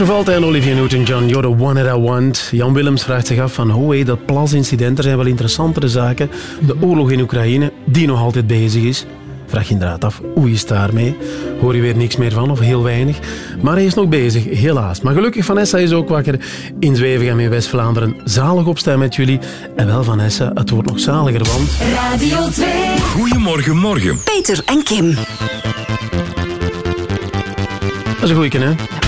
S37: Travolta en Olivia Newton-John, you're the one that I want. Jan Willems vraagt zich af van, hoe heet dat plasincident? Er zijn wel interessantere zaken. De oorlog in Oekraïne, die nog altijd bezig is. Vraag je inderdaad af, hoe is het daarmee? Hoor je weer niks meer van, of heel weinig? Maar hij is nog bezig, helaas. Maar gelukkig, Vanessa is ook wakker. In Zwevegem in West-Vlaanderen. Zalig opstaan met jullie. En wel, Vanessa, het wordt nog zaliger, want...
S1: Radio 2.
S40: Goedemorgen, morgen.
S1: Peter en Kim.
S37: Dat is een goeie, hè?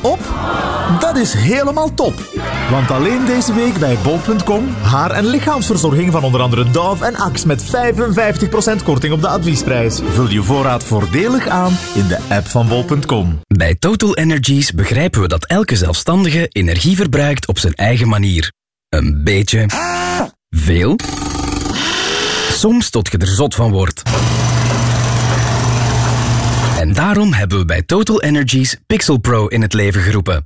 S15: Op? Dat is helemaal top. Want alleen deze week bij bol.com haar- en lichaamsverzorging van onder andere Dove en Axe met 55% korting op de adviesprijs. Vul je voorraad voordelig aan in de app van bol.com.
S17: Bij Total Energies begrijpen we dat elke zelfstandige energie verbruikt op zijn eigen manier. Een beetje. Veel. Soms tot je er zot van wordt. Daarom hebben we bij Total Energies Pixel Pro in het leven geroepen.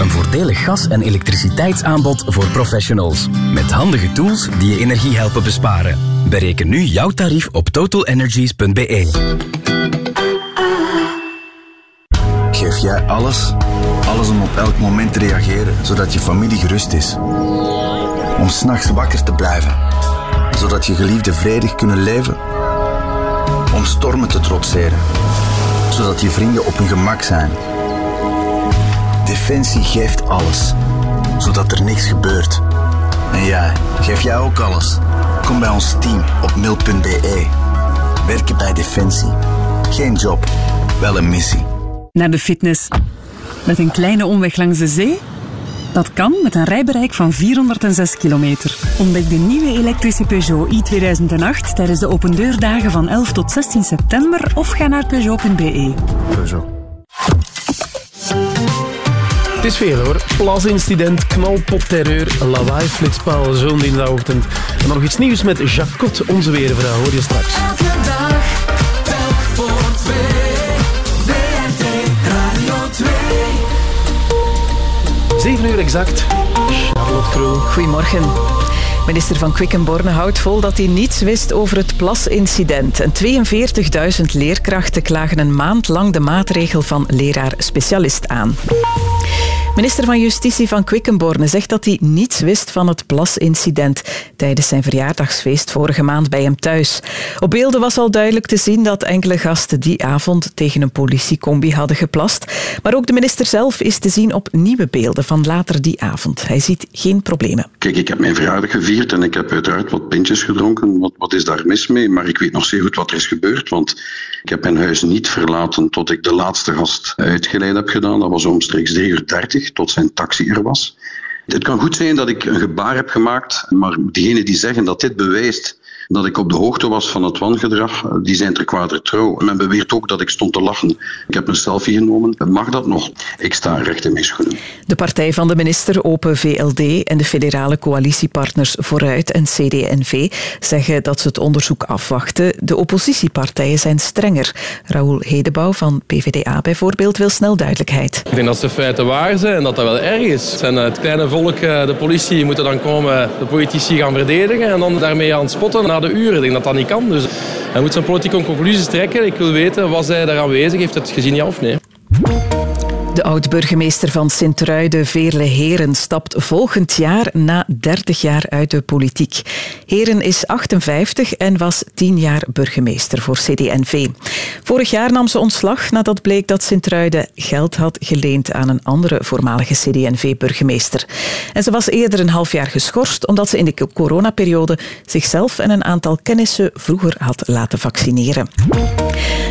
S17: Een voordelig gas- en elektriciteitsaanbod voor professionals. Met handige tools die je energie helpen besparen. Bereken nu jouw tarief op totalenergies.be.
S21: Geef jij alles? Alles om op elk moment te reageren, zodat je familie gerust is. Om s'nachts wakker te blijven, zodat je geliefden vredig kunnen leven. om stormen te trotseren, zodat je vrienden op hun gemak zijn. Defensie geeft alles, zodat er niks gebeurt. En jij, geef jij ook alles? Kom bij ons team op mil.be. Werken bij Defensie. Geen job, wel een missie.
S22: Naar de fitness. Met een kleine omweg langs de zee? Dat kan met een rijbereik van 406 kilometer. Ontdek de nieuwe elektrische Peugeot i2008 tijdens de opendeurdagen van 11 tot 16 september of ga naar peugeot.be.
S21: Peugeot.
S4: Het is veel hoor. Plasincident, knalpotterreur, lawaai, flitspaal, zo'n dinsdagochtend. En dan nog iets nieuws met Jacot, onze weervrouw, hoor je straks.
S41: Elke dag, telk voor twee.
S4: 7 uur exact. Charlotte Krul.
S5: Goedemorgen. Minister van Quickenborne houdt vol dat hij niets wist over het plasincident. En 42.000 leerkrachten klagen een maand lang de maatregel van leraar-specialist aan. Minister van Justitie van Quickenborne zegt dat hij niets wist van het plasincident tijdens zijn verjaardagsfeest vorige maand bij hem thuis. Op beelden was al duidelijk te zien dat enkele gasten die avond tegen een politiecombi hadden geplast. Maar ook de minister zelf is te zien op nieuwe beelden van later die avond. Hij ziet geen problemen.
S42: Kijk, ik heb mijn verjaardag gevierd en ik heb uiteraard wat pintjes gedronken. Wat, wat is daar mis mee? Maar ik weet nog zeer goed wat er is gebeurd, want ik heb mijn huis niet verlaten tot ik de laatste gast uitgeleid heb gedaan. Dat was omstreeks 3.30 uur, tot zijn taxi er was. Het kan goed zijn dat ik een gebaar heb gemaakt, maar diegenen die zeggen dat dit bewijst dat ik op de hoogte was van het wangedrag, die zijn ter kwader trouw. Men beweert ook dat ik stond te lachen. Ik heb een selfie genomen. Mag dat nog? Ik sta recht in mijn schoenen.
S5: De partij van de minister, Open VLD en de federale coalitiepartners Vooruit en CD&V zeggen dat ze het onderzoek afwachten. De oppositiepartijen zijn strenger. Raoul Hedebouw van PvdA bijvoorbeeld wil snel duidelijkheid.
S43: Ik denk dat de feiten waar zijn en dat dat wel erg is. Het zijn het kleine volk, eh, de politie, moeten dan komen de politici gaan verdedigen en dan daarmee aan het spotten de uren. Ik denk dat dat niet kan. Dus hij moet zijn politieke conclusies trekken. Ik wil weten, was hij daar aanwezig? Heeft het gezien, ja of nee?
S5: De oud-burgemeester van Sint-Truiden, Veerle Heren, stapt volgend jaar na 30 jaar uit de politiek. Heren is 58 en was 10 jaar burgemeester voor CD&V. Vorig jaar nam ze ontslag nadat bleek dat Sint-Truiden geld had geleend aan een andere voormalige CD&V-burgemeester. En ze was eerder een half jaar geschorst omdat ze in de coronaperiode zichzelf en een aantal kennissen vroeger had laten vaccineren.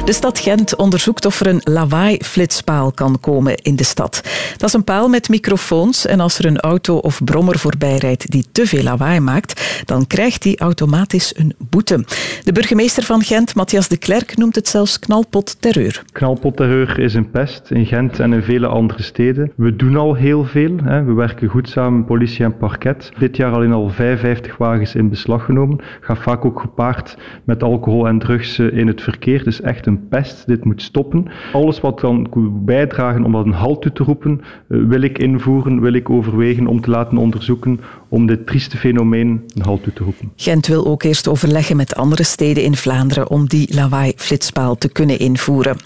S5: De stad Gent onderzoekt of er een lawaai-flitspaal kan komen in de stad. Dat is een paal met microfoons en als er een auto of brommer voorbij rijdt die te veel lawaai maakt, dan krijgt die automatisch een boete. De burgemeester van Gent, Matthias de Klerk, noemt het zelfs knalpot terreur.
S44: Knalpotterreur is een pest in Gent en in vele andere steden. We doen al heel veel. Hè. We werken goed samen, politie en parket. Dit jaar alleen al 55 wagens in beslag genomen. Gaat vaak ook gepaard met alcohol en drugs eh, in het verkeer. Is echt een pest. Dit moet stoppen. Alles wat kan bijdragen om dat een halt toe te roepen, eh, wil ik invoeren, wil ik overwegen om te laten onderzoeken om dit trieste fenomeen een halt toe te roepen.
S5: Gent wil ook eerst overleggen met andere steden in Vlaanderen om die lawaai-flitspaal te kunnen invoeren.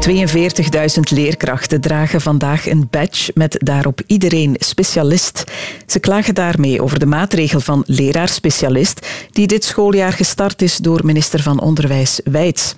S5: 42.000 leerkrachten dragen vandaag een badge met daarop iedereen specialist. Ze klagen daarmee over de maatregel van leraar-specialist die dit schooljaar gestart is door minister van Onderwijs Wijts.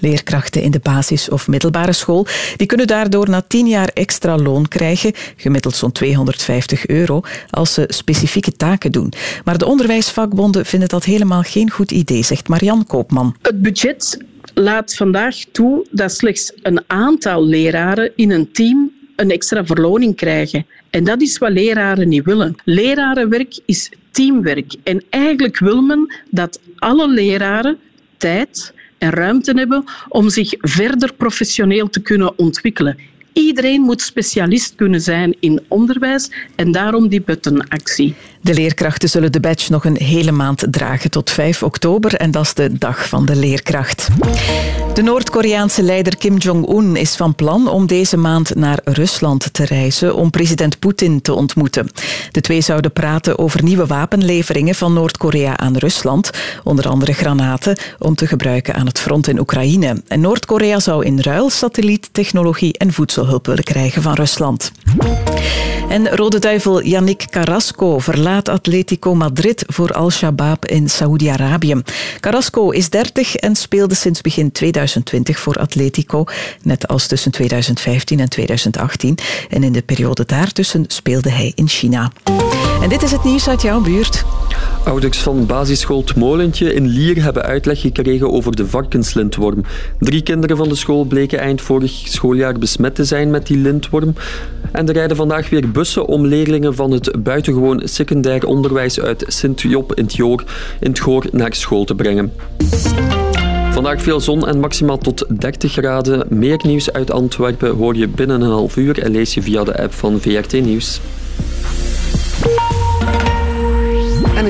S5: Leerkrachten in de basis- of middelbare school die kunnen daardoor na tien jaar extra loon krijgen, gemiddeld zo'n 250 euro, als ze specifieke taken doen. Maar de onderwijsvakbonden vinden dat helemaal geen goed idee, zegt Marian Koopman.
S45: Het budget laat vandaag toe dat slechts een aantal leraren in een team een extra verloning krijgen. En dat is wat leraren niet willen. Lerarenwerk is teamwerk. En eigenlijk wil men dat alle leraren tijd en ruimte hebben om zich verder professioneel te kunnen ontwikkelen. Iedereen moet specialist kunnen zijn in onderwijs en daarom die buttonactie.
S5: De leerkrachten zullen de badge nog een hele maand dragen tot 5 oktober en dat is de dag van de leerkracht. De Noord-Koreaanse leider Kim Jong-un is van plan om deze maand naar Rusland te reizen om president Poetin te ontmoeten. De twee zouden praten over nieuwe wapenleveringen van Noord-Korea aan Rusland, onder andere granaten om te gebruiken aan het front in Oekraïne. En Noord-Korea zou in ruil satelliettechnologie en voedsel voedselhulp willen krijgen van Rusland. En Rode Duivel Yannick Carrasco verlaat Atletico Madrid voor Al-Shabaab in Saoedi-Arabië. Carrasco is 30 en speelde sinds begin 2020 voor Atletico, net als tussen 2015 en 2018. En in de periode daartussen speelde hij in China. En dit is het nieuws uit jouw buurt.
S24: Ouders van basisschool Het Molentje in Lier hebben uitleg gekregen over de varkenslintworm. Drie kinderen van de school bleken eind vorig schooljaar besmet te zijn met die lintworm. En er rijden vandaag weer bussen om leerlingen van het buitengewoon secundair onderwijs uit Sint-Job in het in het Goor naar school te brengen. Vandaag veel zon en maximaal tot 30 graden. Meer nieuws uit Antwerpen hoor je binnen een half uur en lees je via de app van VRT Nieuws.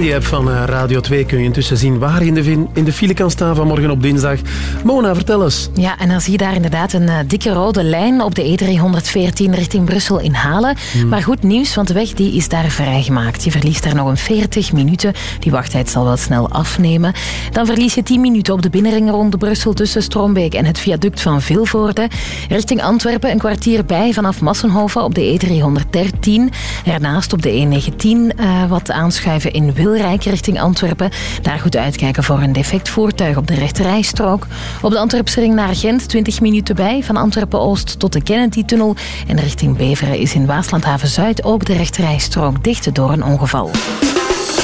S4: Die app van eh, Radio 2 kun je intussen zien waar je in de, in de file kan staan vanmorgen op dinsdag. Mona, vertel eens.
S28: Ja, en dan zie je daar inderdaad een eh, dikke rode lijn op de E314 richting Brussel in Halen.
S4: Hmm.
S28: Maar goed nieuws, want de weg die is daar vrijgemaakt. Je verliest daar nog een 40 minuten. Die wachttijd zal wel snel afnemen. Dan verlies je 10 minuten op de binnenring rond Brussel tussen Strombeek en het viaduct van Vilvoorde. Richting Antwerpen een kwartier bij vanaf Massenhoven op de E313. Ernaast op de E19 eh, wat aanschuiven in Wilrijk richting Antwerpen. Daar goed uitkijken voor een defect voertuig op de rechterrijstrook. Op de Antwerpse ring naar Gent 20 minuten bij van Antwerpen-Oost tot de Kennedy-tunnel. En richting Beveren is in Waaslandhaven-Zuid ook de rechterrijstrook dicht door een ongeval.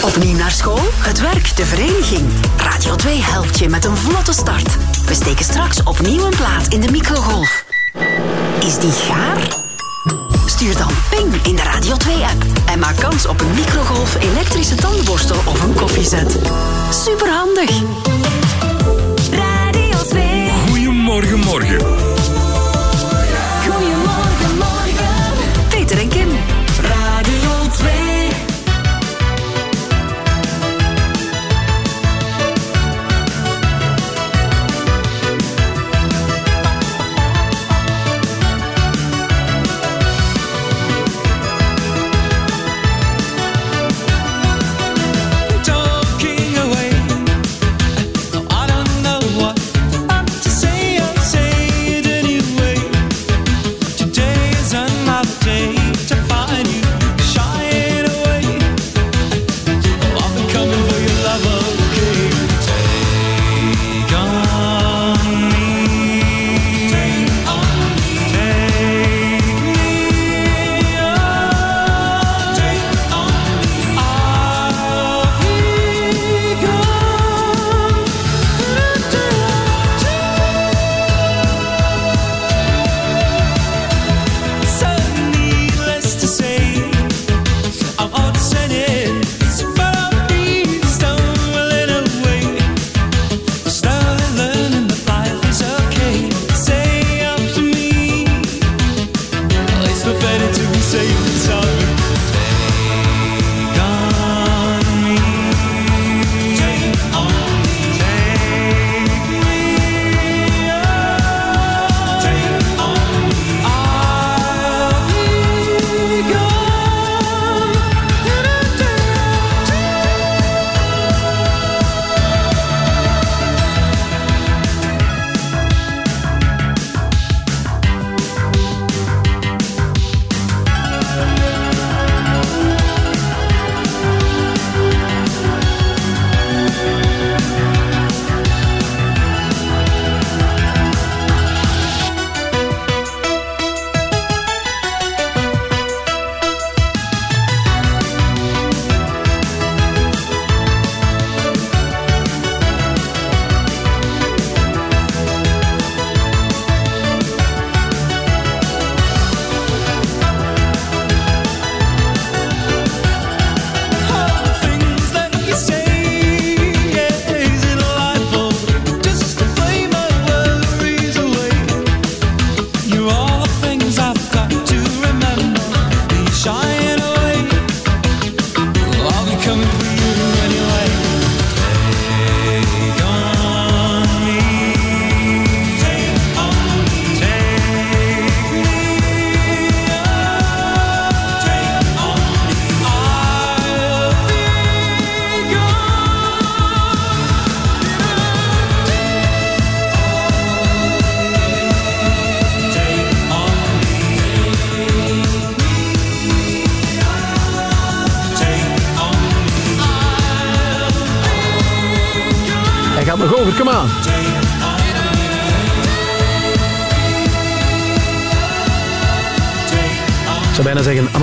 S1: Opnieuw naar school, het werk, de vereniging. Radio 2 helpt je met een vlotte start. We steken straks opnieuw een plaat in de microgolf. Is die gaar? Stuur dan ping in de Radio 2-app en maak kans op een microgolf elektrische tandenborstel of een koffiezet. Superhandig!
S46: Radio 2.
S34: Goedemorgen, morgen.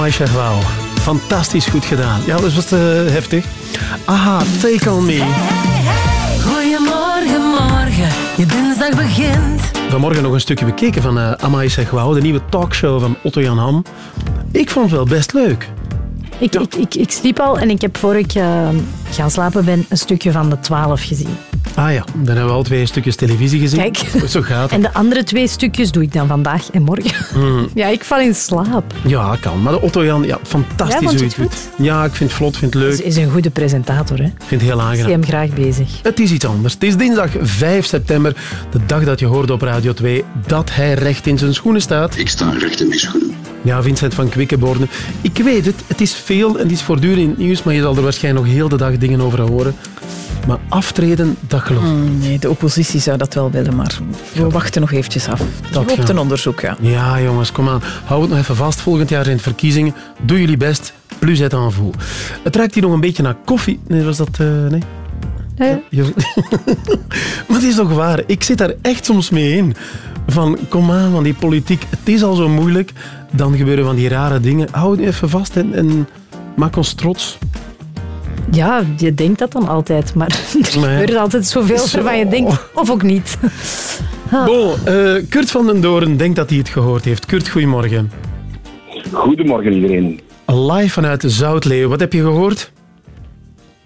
S4: Amai Wauw. Fantastisch goed gedaan. Ja, dat was eh, heftig. Aha, take on me.
S34: Goedemorgen, morgen, je dinsdag begint.
S4: Vanmorgen nog een stukje bekeken van eh Amai de nieuwe talkshow van Otto Jan Ham. Ik vond het wel best leuk.
S6: Ik, ik, ik, ik sliep al en ik heb voor ik eh, gaan slapen ben een stukje van de 12 gezien.
S4: Ah ja, dan hebben we al twee stukjes televisie gezien.
S6: Kijk.
S4: Zo gaat het.
S6: En de andere twee stukjes doe ik dan vandaag en morgen.
S4: Hmm.
S6: Ja, ik val in slaap.
S4: Ja, kan. Maar de Otto Jan, ja, fantastisch
S6: Ja,
S4: hoe
S6: het
S4: hij het doet. Ja, ik vind het vlot, vind het leuk.
S6: Hij is een goede presentator, hè.
S4: Ik vind het heel
S6: Ik zie
S4: aangenaam.
S6: hem graag bezig.
S4: Het is iets anders. Het is dinsdag 5 september, de dag dat je hoorde op Radio 2 dat hij recht in zijn schoenen staat.
S37: Ik sta recht in mijn schoenen.
S4: Ja, Vincent van Quickenborne. Ik weet het, het is veel en het is voortdurend in het nieuws, maar je zal er waarschijnlijk nog heel de dag dingen over horen. Maar aftreden, dat geloof ik.
S5: Mm, nee, de oppositie zou dat wel willen, maar we wachten nog eventjes af. Er loopt een onderzoek, ja.
S4: Ja, jongens, kom aan. Hou het nog even vast. Volgend jaar zijn het verkiezingen. Doe jullie best. Plus het en vous. Het ruikt hier nog een beetje naar koffie. Nee, was dat... eh, nee? Je- maar het is toch waar. Ik zit daar echt soms mee in. Van, kom aan, van die politiek. Het is al zo moeilijk. Dan gebeuren van die rare dingen. Hou het even vast en, en maak ons trots.
S6: Ja, je denkt dat dan altijd, maar er
S4: Maar ja.
S6: gebeurt altijd zoveel
S4: Zo.
S6: waarvan je denkt, of ook niet.
S4: Bon, eh, Kurt van den Doren denkt dat hij het gehoord heeft. Kurt, goedemorgen.
S47: Goedemorgen iedereen.
S4: Live vanuit Zoutleeuw. Wat heb je gehoord?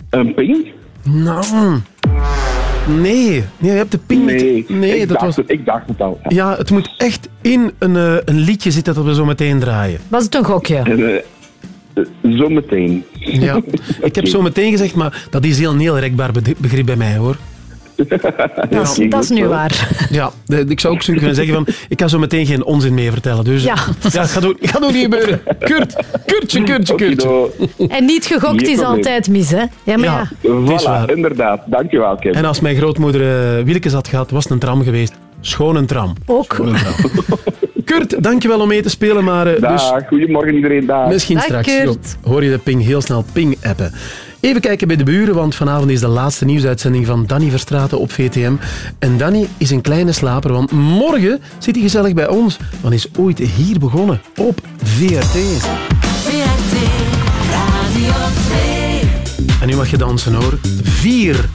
S47: Een ping?
S4: Nou, nee. Nee, je hebt de ping niet.
S47: Nee,
S4: Nee,
S47: ik,
S4: dat
S47: dacht
S4: was...
S47: het, ik dacht het al.
S4: Ja, het moet echt in een, eh, een liedje zitten dat we zo meteen draaien.
S6: Was het een gokje?
S47: Eh, Zometeen.
S4: Ja, ik heb zo meteen gezegd, maar dat is heel een heel rekbaar be- begrip bij mij, hoor.
S6: Dat is, dat is nu waar.
S4: Ja, ik zou ook zo kunnen zeggen van, ik kan zo meteen geen onzin meer vertellen. Dus
S6: Ja.
S4: ja het gaat ook, gaat ook niet gebeuren. Kurt, Kurtje, Kurtje, Kurtje.
S6: En niet gegokt is altijd mis, hè? Ja, maar ja.
S4: Het is
S47: Voilà,
S4: waar.
S47: inderdaad. Dankjewel, Kim.
S4: En als mijn grootmoeder eh wielkes had gehad, was het een tram geweest. Schoon een tram.
S6: Ook.
S4: Kurt, dankjewel om mee te spelen, maar eh, dus
S47: goedemorgen iedereen. Dag.
S4: misschien
S6: Dag,
S4: straks
S6: Kurt.
S4: hoor je de ping heel snel ping-appen. Even kijken bij de buren, want vanavond is de laatste nieuwsuitzending van Danny Verstraeten op VTM. En Danny is een kleine slaper, want morgen zit hij gezellig bij ons. Want is ooit hier begonnen, op VRT.
S34: VRT Radio 2.
S4: En nu mag je dansen hoor. Vier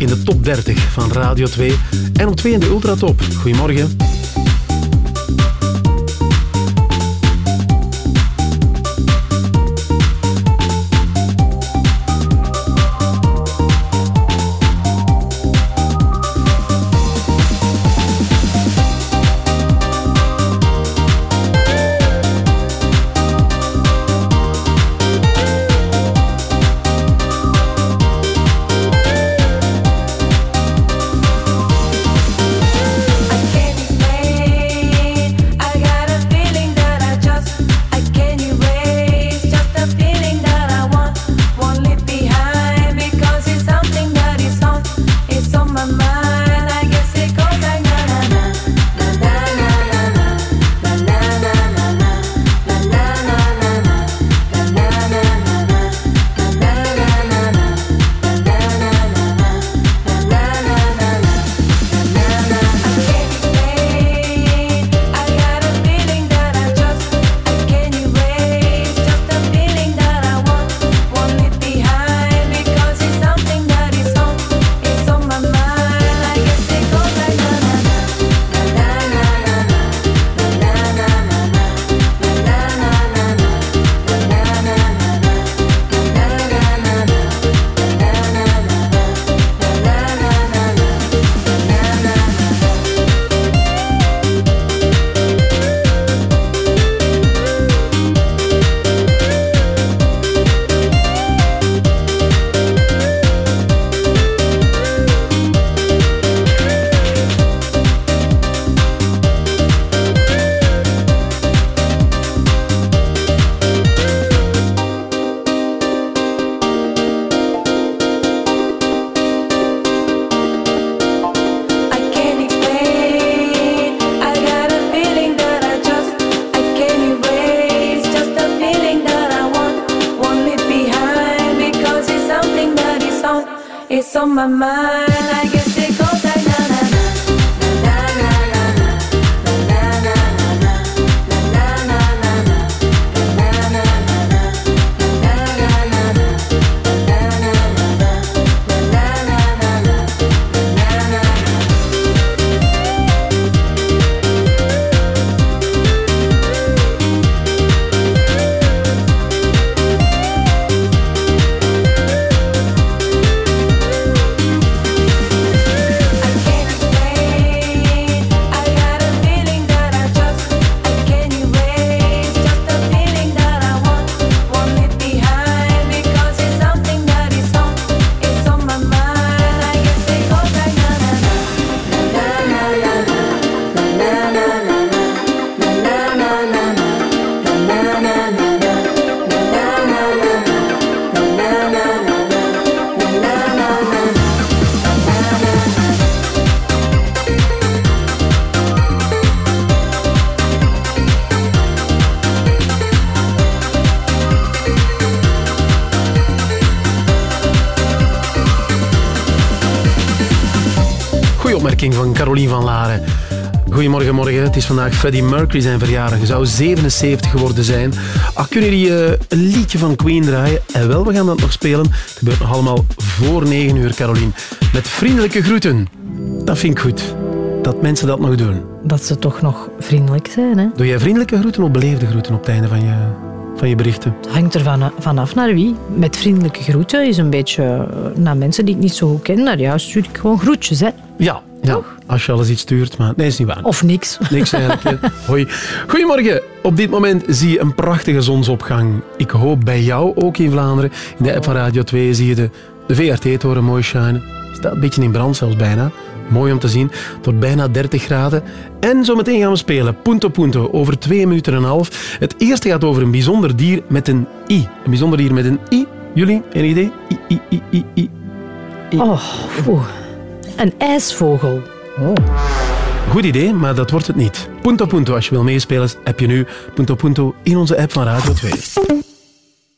S4: in de top 30 van Radio 2 en op 2 in de ultratop. Goedemorgen. Opmerking van Carolien van Laren. Goedemorgen, morgen. Het is vandaag Freddie Mercury zijn verjaardag. Hij zou 77 geworden zijn. Ah, kunnen jullie eh, een liedje van Queen draaien? En wel, we gaan dat nog spelen. Het gebeurt nog allemaal voor 9 uur, Carolien. Met vriendelijke groeten. Dat vind ik goed. Dat mensen dat nog doen.
S6: Dat ze toch nog vriendelijk zijn, hè?
S4: Doe jij vriendelijke groeten of beleefde groeten op het einde van je, van je berichten?
S6: Het hangt er van, vanaf naar wie. Met vriendelijke groeten is een beetje eh, naar mensen die ik niet zo goed ken. Naar jou stuur ik gewoon groetjes, hè?
S4: Ja, ja. als je alles iets stuurt. Maar nee, is niet waar.
S6: Of niks.
S4: Niks eigenlijk. Hoi. Goedemorgen. Op dit moment zie je een prachtige zonsopgang. Ik hoop bij jou ook in Vlaanderen. In de app van Radio 2 zie je de, de VRT-toren mooi shinen. Staat een beetje in brand zelfs bijna. Mooi om te zien. Wordt bijna 30 graden. En zometeen gaan we spelen. Punto Punto. Over twee minuten en een half. Het eerste gaat over een bijzonder dier met een I. Een bijzonder dier met een I. Jullie, een idee? I, I, I, I, I.
S6: Oh, oeh. Een ijsvogel.
S4: Goed idee, maar dat wordt het niet. Punto Punto, als je wil meespelen, heb je nu Punto Punto in onze app van Radio 2.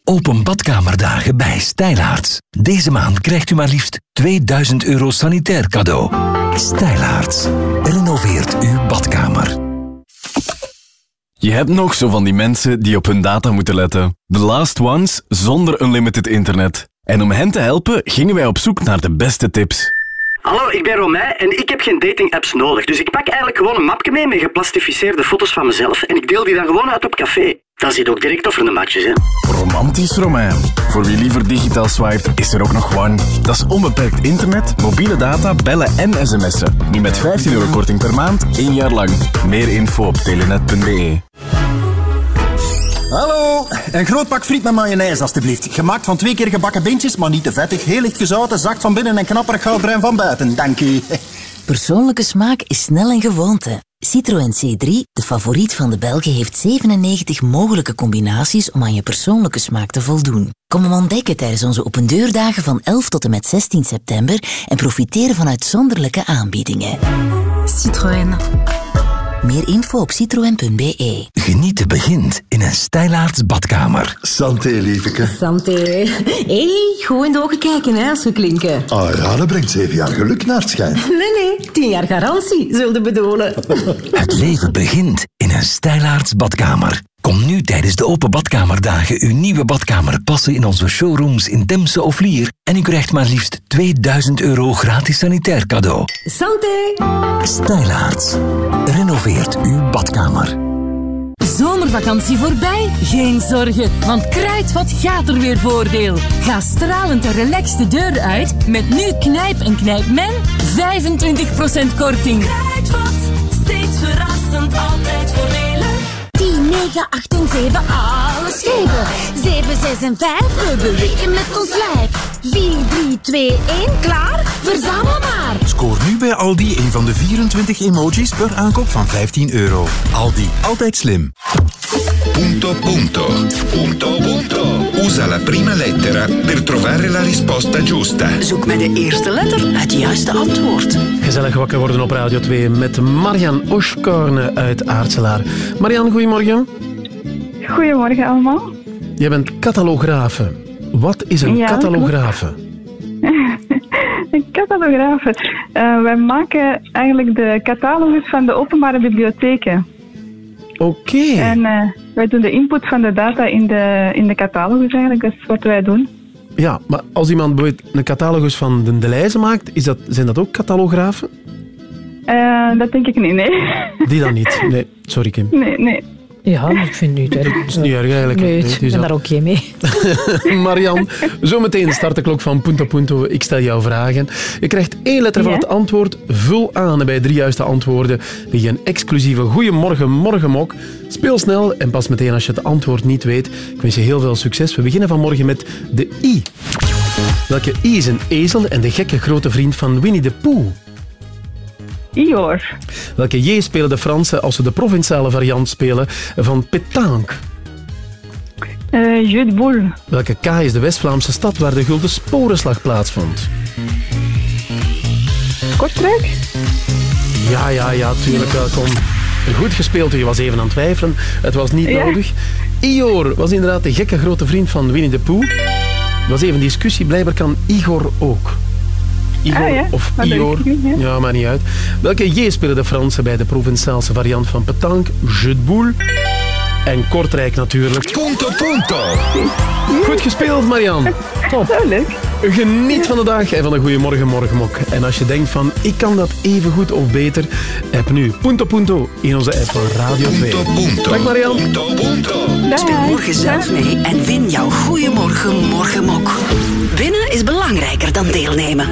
S21: Open badkamerdagen bij Stijlaarts. Deze maand krijgt u maar liefst 2000 euro sanitair cadeau. Stijlaarts. Renoveert uw badkamer.
S17: Je hebt nog zo van die mensen die op hun data moeten letten. The last ones zonder unlimited internet. En om hen te helpen gingen wij op zoek naar de beste tips.
S48: Hallo, ik ben Romijn en ik heb geen dating-apps nodig. Dus ik pak eigenlijk gewoon een mapje mee met geplastificeerde foto's van mezelf en ik deel die dan gewoon uit op café. Dan zit ook direct over de matches, hè.
S17: Romantisch Romein. Voor wie liever digitaal swipet, is er ook nog One. Dat is onbeperkt internet, mobiele data, bellen en sms'en. Nu met 15 euro korting per maand, één jaar lang. Meer info op telenet.be.
S15: Een groot pak friet met mayonaise alstublieft. Gemaakt van twee keer gebakken beentjes, maar niet te vettig. Heel licht gezouten, zacht van binnen en knapperig goudbruin van buiten. Dank u.
S16: Persoonlijke smaak is snel een gewoonte. Citroën C3, de favoriet van de Belgen, heeft 97 mogelijke combinaties om aan je persoonlijke smaak te voldoen. Kom hem ontdekken tijdens onze opendeurdagen van 11 tot en met 16 september en profiteer van uitzonderlijke aanbiedingen. Citroën. Meer info op citroen.be.
S21: Genieten begint in een Stijlaarts badkamer.
S49: Santé, lieveke.
S50: Santé. Hé, hey, goed in de ogen kijken hè, als we klinken.
S49: Ah, ja, dat brengt zeven jaar geluk naar het schijn.
S50: Nee, nee, tien jaar garantie, zullen bedoelen.
S21: Het leven begint in een Stijlaarts badkamer. Kom nu tijdens de open badkamerdagen uw nieuwe badkamer passen in onze showrooms in Temse of Lier en u krijgt maar liefst 2000 euro gratis sanitair cadeau.
S50: Santé.
S21: Stijlaarts. Renoveert uw badkamer.
S34: Zomervakantie voorbij? Geen zorgen, want Kruidvat gaat er weer voordeel. Ga stralend en relaxed de deur uit met nu Knijp en Knijpmen 25% korting.
S51: Kruidvat, steeds verrassend, altijd voordelig.
S50: 10, 9, 8 en 7, alles geven. 7, 6 en 5, we bewegen met ons lijf. 4, 3, 2, 1, klaar? Verzamel maar.
S52: Scoor nu bij Aldi een van de 24 emojis per aankoop van 15 euro. Aldi, altijd slim.
S53: Punto punto. Punto punto. Usa la prima lettera per trovare la risposta giusta.
S1: Zoek met de eerste letter het juiste antwoord.
S4: Gezellig wakker worden op Radio 2 met Marian Oschkorne uit Aartselaar. Marian, goedemorgen.
S54: Goedemorgen allemaal.
S4: Jij bent catalografe. Wat is een
S54: Ja,
S4: catalografe?
S54: Een catalografe. Eh, wij maken eigenlijk de catalogus van de openbare bibliotheken.
S4: Oké.
S54: En eh, wij doen de input van de data in de, in de catalogus eigenlijk. Dat is wat wij doen.
S4: Ja, maar als iemand bijvoorbeeld een catalogus van de Deleuze maakt, is dat, zijn dat ook catalografen?
S54: Eh, dat denk ik niet, nee.
S4: Die dan niet. Nee, sorry Kim.
S54: Nee, nee.
S6: Ja, maar ik vind het niet erg.
S4: Dat is niet erg eigenlijk.
S6: Nee,
S4: het
S6: ik
S4: is
S6: ben daar oké mee.
S4: Marian, zometeen start de klok van Punto Punto. Ik stel jou vragen. Je krijgt één letter van het antwoord. Vul aan en bij drie juiste antwoorden lig je een exclusieve Goeiemorgen Morgenmok. Speel snel en pas meteen als je het antwoord niet weet. Ik wens je heel veel succes. We beginnen vanmorgen met de I. Welke I is een ezel en de gekke grote vriend van Winnie de Pooh?
S54: Ior.
S4: Welke J spelen de Fransen als ze de provinciale variant spelen van pétanque?
S54: Eh Jeu de boule.
S4: Welke K is de West-Vlaamse stad waar de Gulden Sporenslag plaatsvond?
S54: Kortrijk?
S4: Ja, ja, ja, tuurlijk, welkom. Goed gespeeld, je was even aan het twijfelen. Het was niet
S54: Ja.
S4: nodig. Ior was inderdaad de gekke grote vriend van Winnie de Pooh. Er was even discussie, blijkbaar kan Igor ook. Igor
S54: Ah, ja.
S4: of
S54: dat
S4: Ior.
S54: niet, ja.
S4: Ja, maakt niet uit. Welke J spelen de Fransen bij de Provençaalse variant van petanque? Jeu de boule. En Kortrijk natuurlijk.
S1: Punto, punto.
S4: Goed gespeeld, Marian. Top.
S54: Zo leuk.
S4: Geniet van de dag en van een goede morgen, morgenmok. En als je denkt van, ik kan dat even goed of beter, app nu Punto Punto in onze app van Radio 2.
S1: Punto, punto.
S4: Dag Marian.
S1: Punto, punto.
S10: Speel morgen zelf mee en win jouw Goeiemorgen Morgenmok. Winnen is belangrijker dan deelnemen.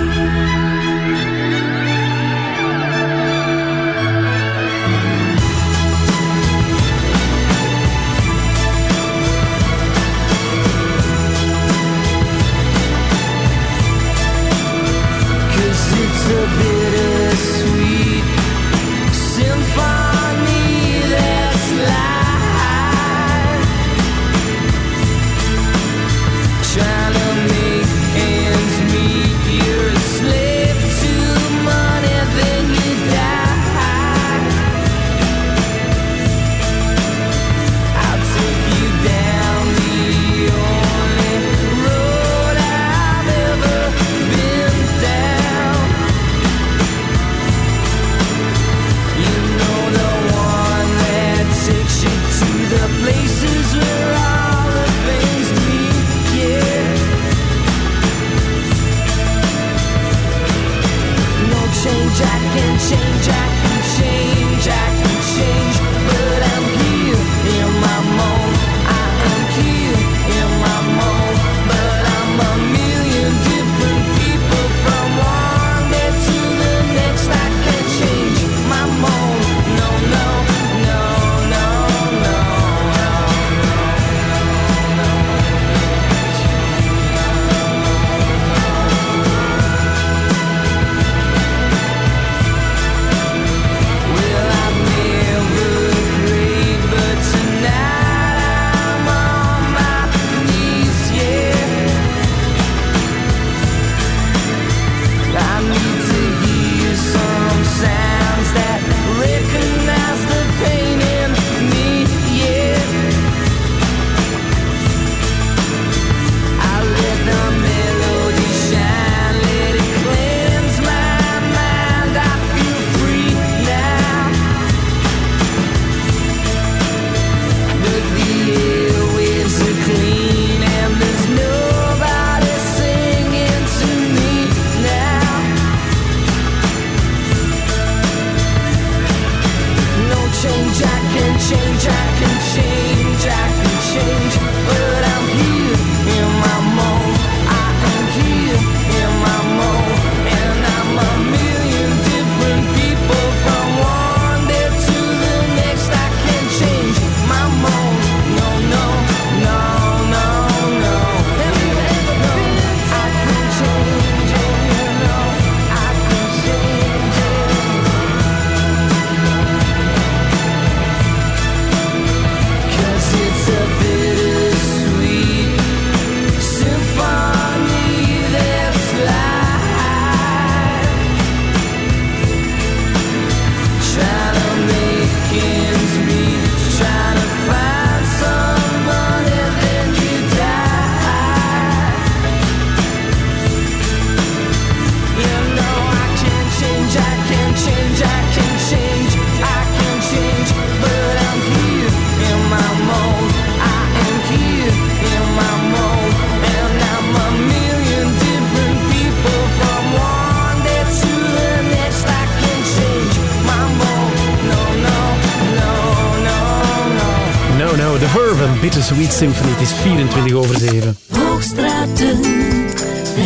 S4: Het is 24 over 7.
S22: Hoogstraten.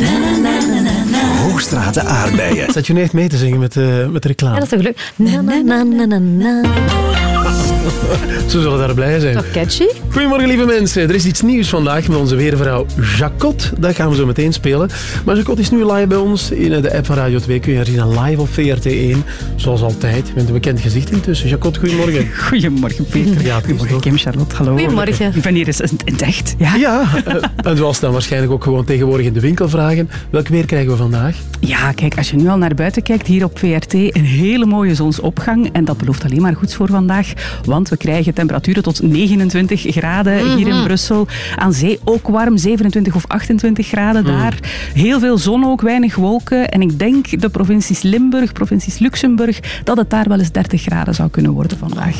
S22: Na, na, na, na, na, na.
S21: Hoogstraten aardbeien.
S4: Zat je nu echt mee te zingen met, eh, met de reclame?
S6: Ja, dat is toch leuk? Na, na, na, na, na, na.
S4: Ze zullen daar blij zijn.
S6: Toch catchy?
S4: Goedemorgen lieve mensen. Er is iets nieuws vandaag met onze weervrouw Jacot. Dat gaan we zo meteen spelen. Maar Jacot is nu live bij ons. In de app van Radio 2 kun je haar zien live op VRT1. Zoals altijd. Je bent een bekend gezicht intussen. Jacot, goedemorgen.
S55: Goedemorgen, Peter.
S4: Ja,
S55: Goedemorgen, Kim, Charlotte. Hallo.
S6: Goedemorgen.
S55: Ik ben hier eens in het echt. Ja,
S4: Ja, en zoals dan waarschijnlijk ook gewoon tegenwoordig in de winkel vragen. Welk weer krijgen we vandaag?
S55: Ja, kijk, als je nu al naar buiten kijkt, hier op VRT, een hele mooie zonsopgang. En dat belooft alleen maar goeds voor vandaag. Want we krijgen temperaturen tot 29 graden hier in
S6: Mhm.
S55: Brussel. Aan zee ook warm, 27 of 28 graden daar. Heel veel zon ook, weinig wolken. En ik denk de provincies Limburg, provincies Luxemburg, dat het daar wel eens 30 graden zou kunnen worden vandaag.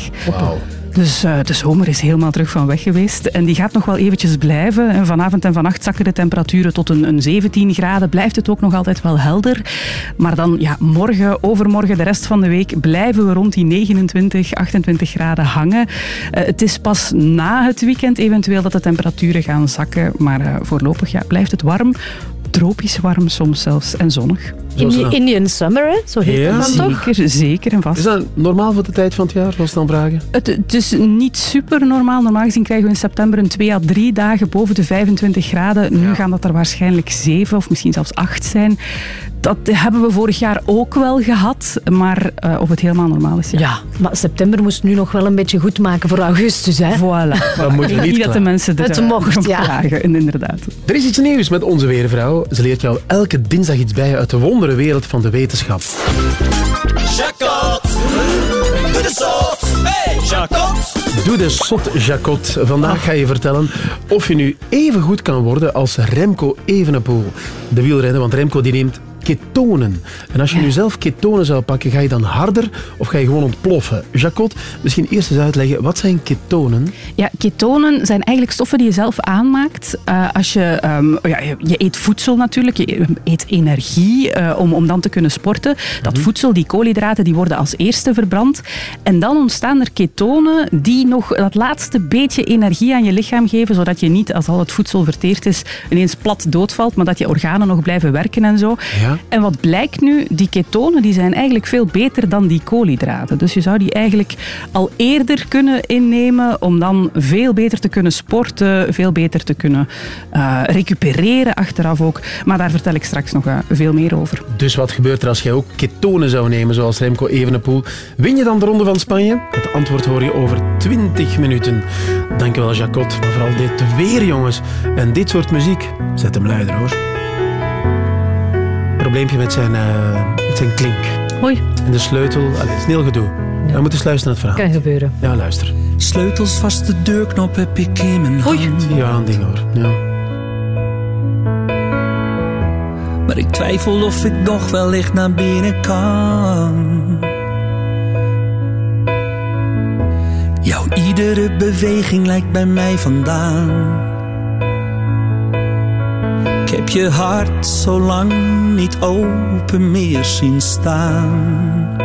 S55: Dus eh, de zomer is helemaal terug van weg geweest. En die gaat nog wel eventjes blijven. En vanavond en vannacht zakken de temperaturen tot een, een 17 graden. Blijft het ook nog altijd wel helder. Maar dan ja, morgen, overmorgen, de rest van de week blijven we rond die 29, 28 graden hangen. Eh, het is pas na het weekend eventueel dat de temperaturen gaan zakken. Maar eh, voorlopig ja, blijft het warm. Tropisch warm soms zelfs en zonnig.
S6: Indi- Indian Summer, hè? Zo heet
S4: Ja,
S6: dat dan toch?
S55: Zeker, zeker en vast.
S4: Is dat normaal voor de tijd van het jaar, zoals dan vragen?
S55: Het, het is niet super normaal. Normaal gezien krijgen we in september een twee à drie dagen boven de 25 graden. Nu gaan dat er waarschijnlijk zeven of misschien zelfs acht zijn. Dat hebben we vorig jaar ook wel gehad. Maar eh, of het helemaal normaal is, ja.
S6: Ja, maar september moest nu nog wel een beetje goed maken voor augustus, hè?
S55: Voilà.
S4: Dat moet je niet
S55: dat de mensen er
S6: Het
S55: eh,
S6: mocht,
S55: om
S6: ja.
S55: klagen, en inderdaad.
S4: Er is iets nieuws met onze weervrouw. Ze leert jou elke dinsdag iets bij uit de wondere wereld van de wetenschap.
S56: Jacot, doe de zot. Hey, Jacot.
S4: Doe de zot, Jacot. Vandaag ga je vertellen of je nu even goed kan worden als Remco Evenepoel. De wielrenner, want Remco die neemt ketonen. En als je nu zelf ketonen zou pakken, ga je dan harder of ga je gewoon ontploffen? Jacot, misschien eerst eens uitleggen, wat zijn ketonen?
S55: Ja, ketonen zijn eigenlijk stoffen die je zelf aanmaakt. Eh, als je, ehm, ja, je, je eet voedsel natuurlijk, je eet energie eh, om, om dan te kunnen sporten. Dat voedsel, die koolhydraten, die worden als eerste verbrand. En dan ontstaan er ketonen die nog dat laatste beetje energie aan je lichaam geven, zodat je niet, als al het voedsel verteerd is, ineens plat doodvalt, maar dat je organen nog blijven werken en zo.
S4: Ja.
S55: En wat blijkt nu? Die ketonen die zijn eigenlijk veel beter dan die koolhydraten. Dus je zou die eigenlijk al eerder kunnen innemen om dan veel beter te kunnen sporten, veel beter te kunnen eh, recupereren achteraf ook. Maar daar vertel ik straks nog eh, veel meer over.
S4: Dus wat gebeurt er als jij ook ketonen zou nemen, zoals Remco Evenepoel? Win je dan de Ronde van Spanje? Het antwoord hoor je over 20 minuten. Dankjewel, Jacot. Maar vooral dit weer, jongens. En dit soort muziek. Zet hem luider, hoor. Probleempje met zijn, eh, met zijn klink.
S6: Oei,
S4: En de sleutel. Allee, het is een heel gedoe. We moeten eens luisteren naar het verhaal.
S6: kan gebeuren.
S4: Ja, luister.
S56: Sleutels vast de deurknop heb ik in mijn hand.
S4: Ja, een ding hoor. Ja.
S56: Maar ik twijfel of ik nog wellicht naar binnen kan. Jouw iedere beweging lijkt bij mij vandaan. Heb je hart zo lang niet open meer zien staan.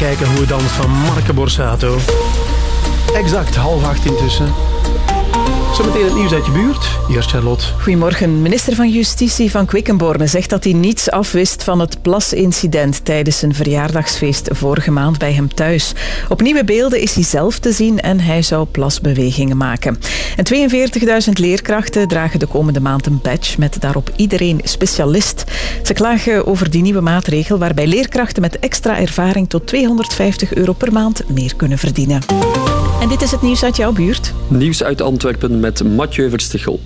S34: Kijken hoe het danst
S4: van Marke Borsato. Exact half acht intussen. Zometeen het nieuws uit je buurt. Eerst Charlotte.
S5: Goedemorgen. Minister van Justitie van Quickenborne zegt dat hij niets afwist van het plasincident tijdens zijn verjaardagsfeest vorige maand bij hem thuis. Op nieuwe beelden is hij zelf te zien en hij zou plasbewegingen maken. En 42.000 leerkrachten dragen de komende maand een badge met daarop iedereen specialist. Ze klagen over die nieuwe maatregel waarbij leerkrachten met extra ervaring tot 250 euro per maand meer kunnen verdienen. En dit is het nieuws uit jouw buurt.
S24: Nieuws uit Antwerpen met Mathieu Verstichel.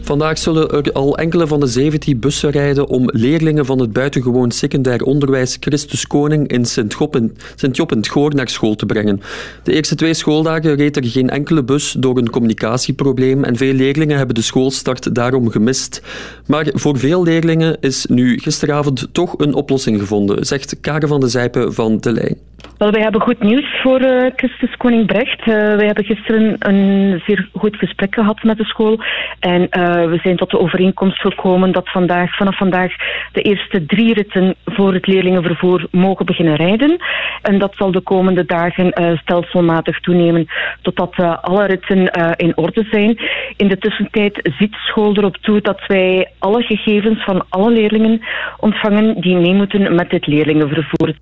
S24: Vandaag zullen er al enkele van de 17 bussen rijden om leerlingen van het buitengewoon secundair onderwijs Christus Koning in Sint-Job in het Goor naar school te brengen. De eerste twee schooldagen reed er geen enkele bus door een communicatieprobleem en veel leerlingen hebben de schoolstart daarom gemist. Maar voor veel leerlingen is nu gisteravond toch een oplossing gevonden, zegt Karen van de Zijpen van De Lijn.
S57: Wel, wij hebben goed nieuws voor eh Christus Koning Brecht. Eh, wij hebben gisteren een zeer goed gesprek gehad met de school. En eh, we zijn tot de overeenkomst gekomen dat vandaag, vanaf vandaag de eerste drie ritten voor het leerlingenvervoer mogen beginnen rijden. En dat zal de komende dagen eh, stelselmatig toenemen totdat eh, alle ritten in orde zijn. In de tussentijd ziet school erop toe dat wij alle gegevens van alle leerlingen ontvangen die mee moeten met dit leerlingenvervoer.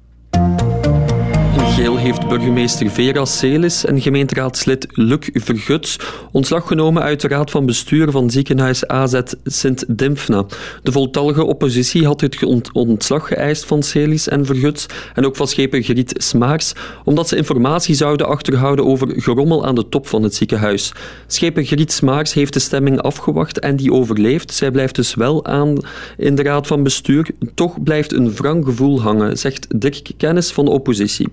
S24: Geel heeft burgemeester Vera Celis en gemeenteraadslid Luc Verguts ontslag genomen uit de raad van bestuur van ziekenhuis AZ Sint-Dimfna. De voltallige oppositie had het ont- ontslag geëist van Celis en Verguts en ook van schepen Griet Smaars, omdat ze informatie zouden achterhouden over gerommel aan de top van het ziekenhuis. Schepen Griet Smaars heeft de stemming afgewacht en die overleeft. Zij blijft dus wel aan in de raad van bestuur. Toch blijft een wrang gevoel hangen, zegt Dirk Kennis van de oppositie.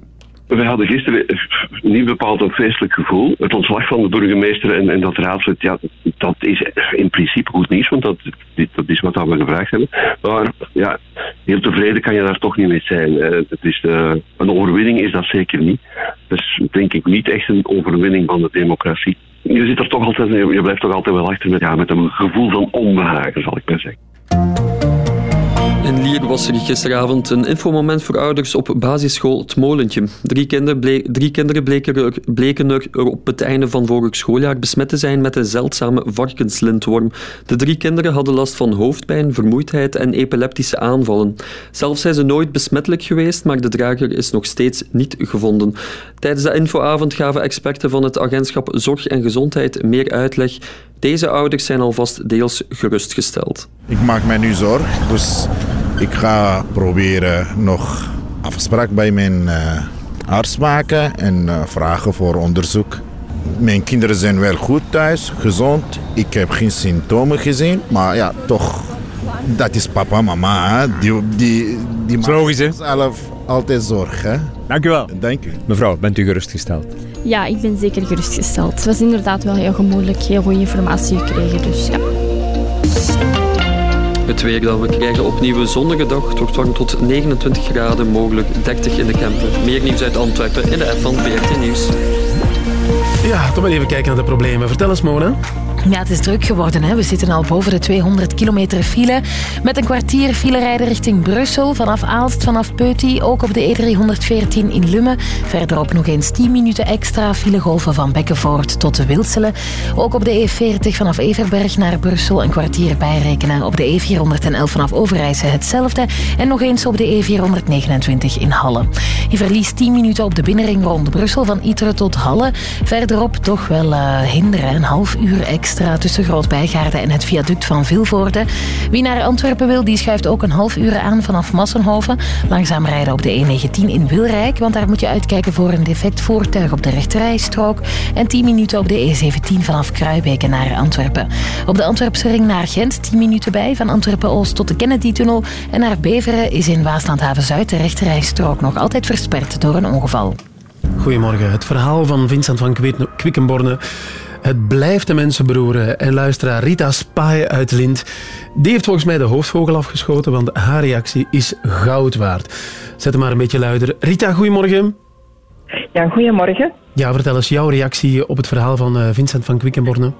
S31: We hadden gisteren niet bepaald een feestelijk gevoel. Het ontslag van de burgemeester en, en dat raadslid, ja, dat is in principe goed nieuws, want dat, dat is wat we gevraagd hebben. Maar ja, heel tevreden kan je daar toch niet mee zijn. Eh, het is de, een overwinning is dat zeker niet. Is denk ik niet echt een overwinning van de democratie. Je, zit er toch altijd, je blijft toch altijd wel achter met, ja, met een gevoel van onbehagen, zal ik maar zeggen.
S24: In Lier was er gisteravond een infomoment voor ouders op basisschool Het Molentje. Drie, kinderen drie kinderen bleken er, bleken er op het einde van vorig schooljaar besmet te zijn met een zeldzame varkenslintworm. De drie kinderen hadden last van hoofdpijn, vermoeidheid en epileptische aanvallen. Zelf zijn ze nooit besmettelijk geweest, maar de drager is nog steeds niet gevonden. Tijdens de infoavond gaven experten van het agentschap Zorg en Gezondheid meer uitleg. Deze ouders zijn alvast deels gerustgesteld.
S25: Ik maak mij nu zorg, dus ik ga proberen nog afspraak bij mijn eh, arts maken en eh, vragen voor onderzoek. Mijn kinderen zijn wel goed thuis, gezond. Ik heb geen symptomen gezien, maar ja, toch, dat is papa, mama. Hè? Die, die, die maken zelf altijd zorgen. Hè?
S15: Dank u wel.
S25: Dank u.
S15: Mevrouw, bent u gerustgesteld?
S58: Ja, ik ben zeker gerustgesteld. Het was inderdaad wel heel gemoedelijk, heel goede informatie gekregen, dus ja.
S24: Het weer dat we krijgen opnieuw een zonnige dag. Het wordt warm tot 29 graden, mogelijk 30 in de Kempen. Meer nieuws uit Antwerpen in de app van VRT Nieuws.
S4: Ja, toch maar even kijken naar de problemen. Vertel eens, Mona.
S28: Ja, het is druk geworden. Hè. We zitten al boven de 200 kilometer file. Met een kwartier file rijden richting Brussel. Vanaf Aalst, vanaf Peuty. Ook op de E314 in Lummen. Verderop nog eens 10 minuten extra filegolven van Bekkenvoort tot de Wilselen. Ook op de E40 vanaf Everberg naar Brussel een kwartier bijrekenen. Op de E411 vanaf Overijse hetzelfde. En nog eens op de E429 in Halle. Je verliest 10 minuten op de binnenring rond Brussel van Iteren tot Halle. Verderop toch wel eh, hinderen. Een half uur extra tussen Groot-Bijgaarde en het viaduct van Vilvoorde. Wie naar Antwerpen wil, die schuift ook een half uur aan vanaf Massenhoven. Langzaam rijden op de E19 in Wilrijk, want daar moet je uitkijken voor een defect voertuig op de rechterrijstrook. En 10 minuten op de E17 vanaf Kruibeke naar Antwerpen. Op de Antwerpse ring naar Gent 10 minuten bij, van Antwerpen-Oost tot de Kennedy-tunnel. En naar Beveren is in Waaslandhaven-Zuid de rechterrijstrook nog altijd versperd door een ongeval.
S4: Goedemorgen. Het verhaal van Vincent van Quickenborne. Het blijft de mensen beroeren. En luisteraar Rita Spaai uit Lint. Die heeft volgens mij de hoofdvogel afgeschoten, want haar reactie is goud waard. Zet hem maar een beetje luider. Rita, goedemorgen.
S59: Ja, goedemorgen.
S4: Ja, vertel eens jouw reactie op het verhaal van eh, Vincent van Quickenborne.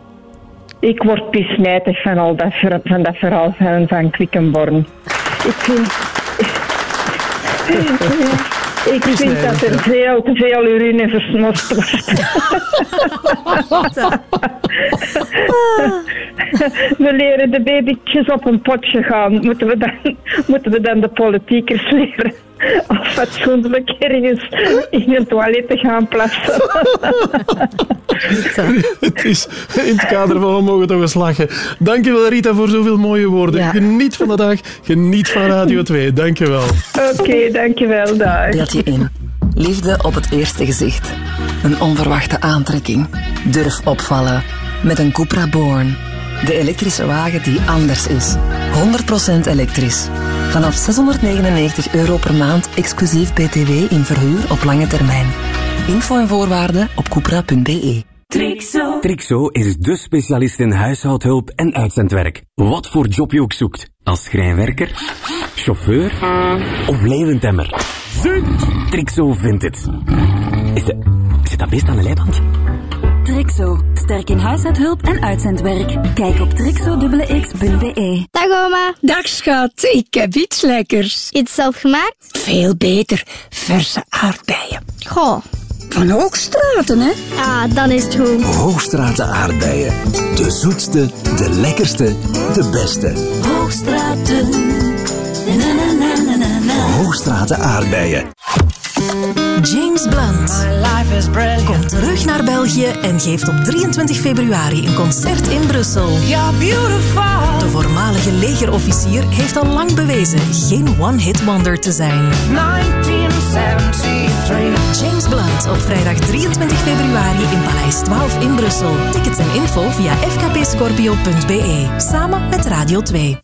S59: Ik word pisnijtig van, al dat, van dat verhaal van, van Quickenborn. Ik vind...
S57: Ik vind dat er veel te veel urine versmost wordt. We leren de babytjes op een potje gaan. Moeten we dan, moeten we dan de politiekers leren of fatsoenlijk ergens in een toilet te gaan plassen?
S4: Het is in het kader van We mogen toch eens lachen. Dankjewel Rita voor zoveel mooie woorden.
S57: Ja.
S4: Geniet van de dag, geniet van Radio 2. Dankjewel.
S57: Oké, dankjewel. Dag.
S54: Beeld je in. Liefde op het eerste gezicht. Een onverwachte aantrekking. Durf opvallen. Met een Cupra Born. De elektrische wagen die anders is. 100% elektrisch. Vanaf 699 euro per maand exclusief BTW in verhuur op lange termijn. Info en voorwaarden op cupra.be.
S60: Trixo. Trixo is de specialist in huishoudhulp en uitzendwerk. Wat voor job je ook zoekt. Als schrijnwerker, chauffeur of leeuwentemmer. Trixo vindt het. Is, de, zit dat beest aan de leiband?
S22: Trixo. Sterk in huishoudhulp en uitzendwerk. Kijk op trixo.x.be.
S61: Dag oma. Dag schat, ik heb iets lekkers.
S22: Iets zelf gemaakt?
S61: Veel beter, verse aardbeien.
S22: Goh.
S61: Van Hoogstraten, hè?
S22: Ah, dan is het goed.
S21: Hoogstraten aardbeien. De zoetste, de lekkerste, de beste.
S22: Hoogstraten. Na, na, na, na, na, na.
S21: Hoogstraten aardbeien.
S1: James Blunt komt terug naar België en geeft op 23 februari een concert in Brussel. De voormalige legerofficier heeft al lang bewezen geen one-hit wonder te zijn.
S10: 1973.
S1: James Blunt op vrijdag 23 februari in Paleis 12 in Brussel. Tickets en info via fkpscorpio.be. Samen met Radio 2.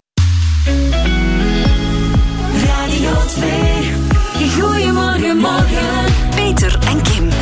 S10: Radio 2. Goedemorgen, morgen.
S1: Peter en Kim.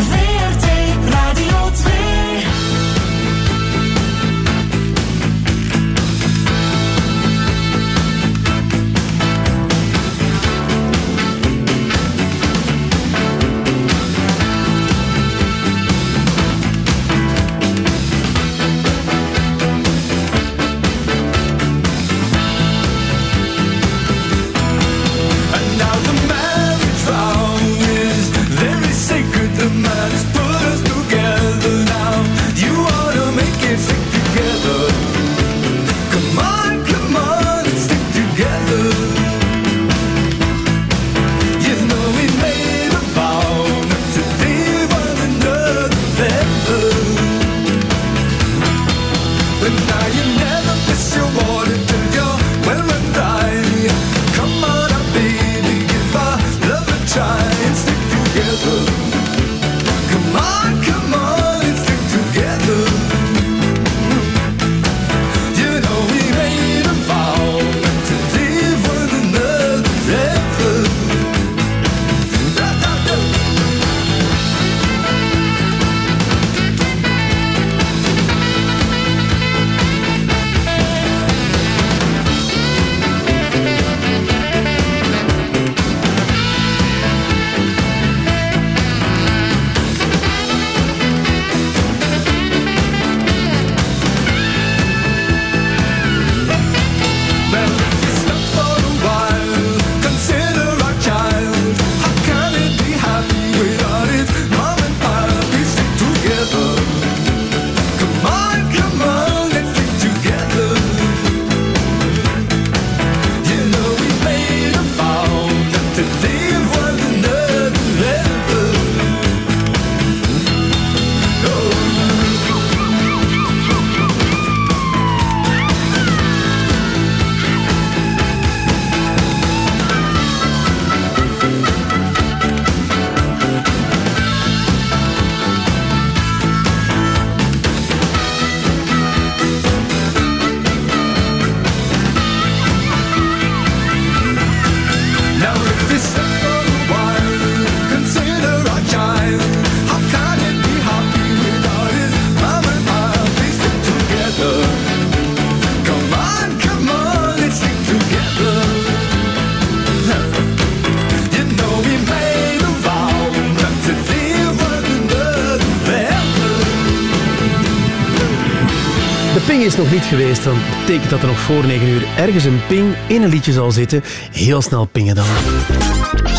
S4: Niet geweest, dan betekent dat er nog voor 9 uur ergens een ping in een liedje zal zitten. Heel snel pingen dan.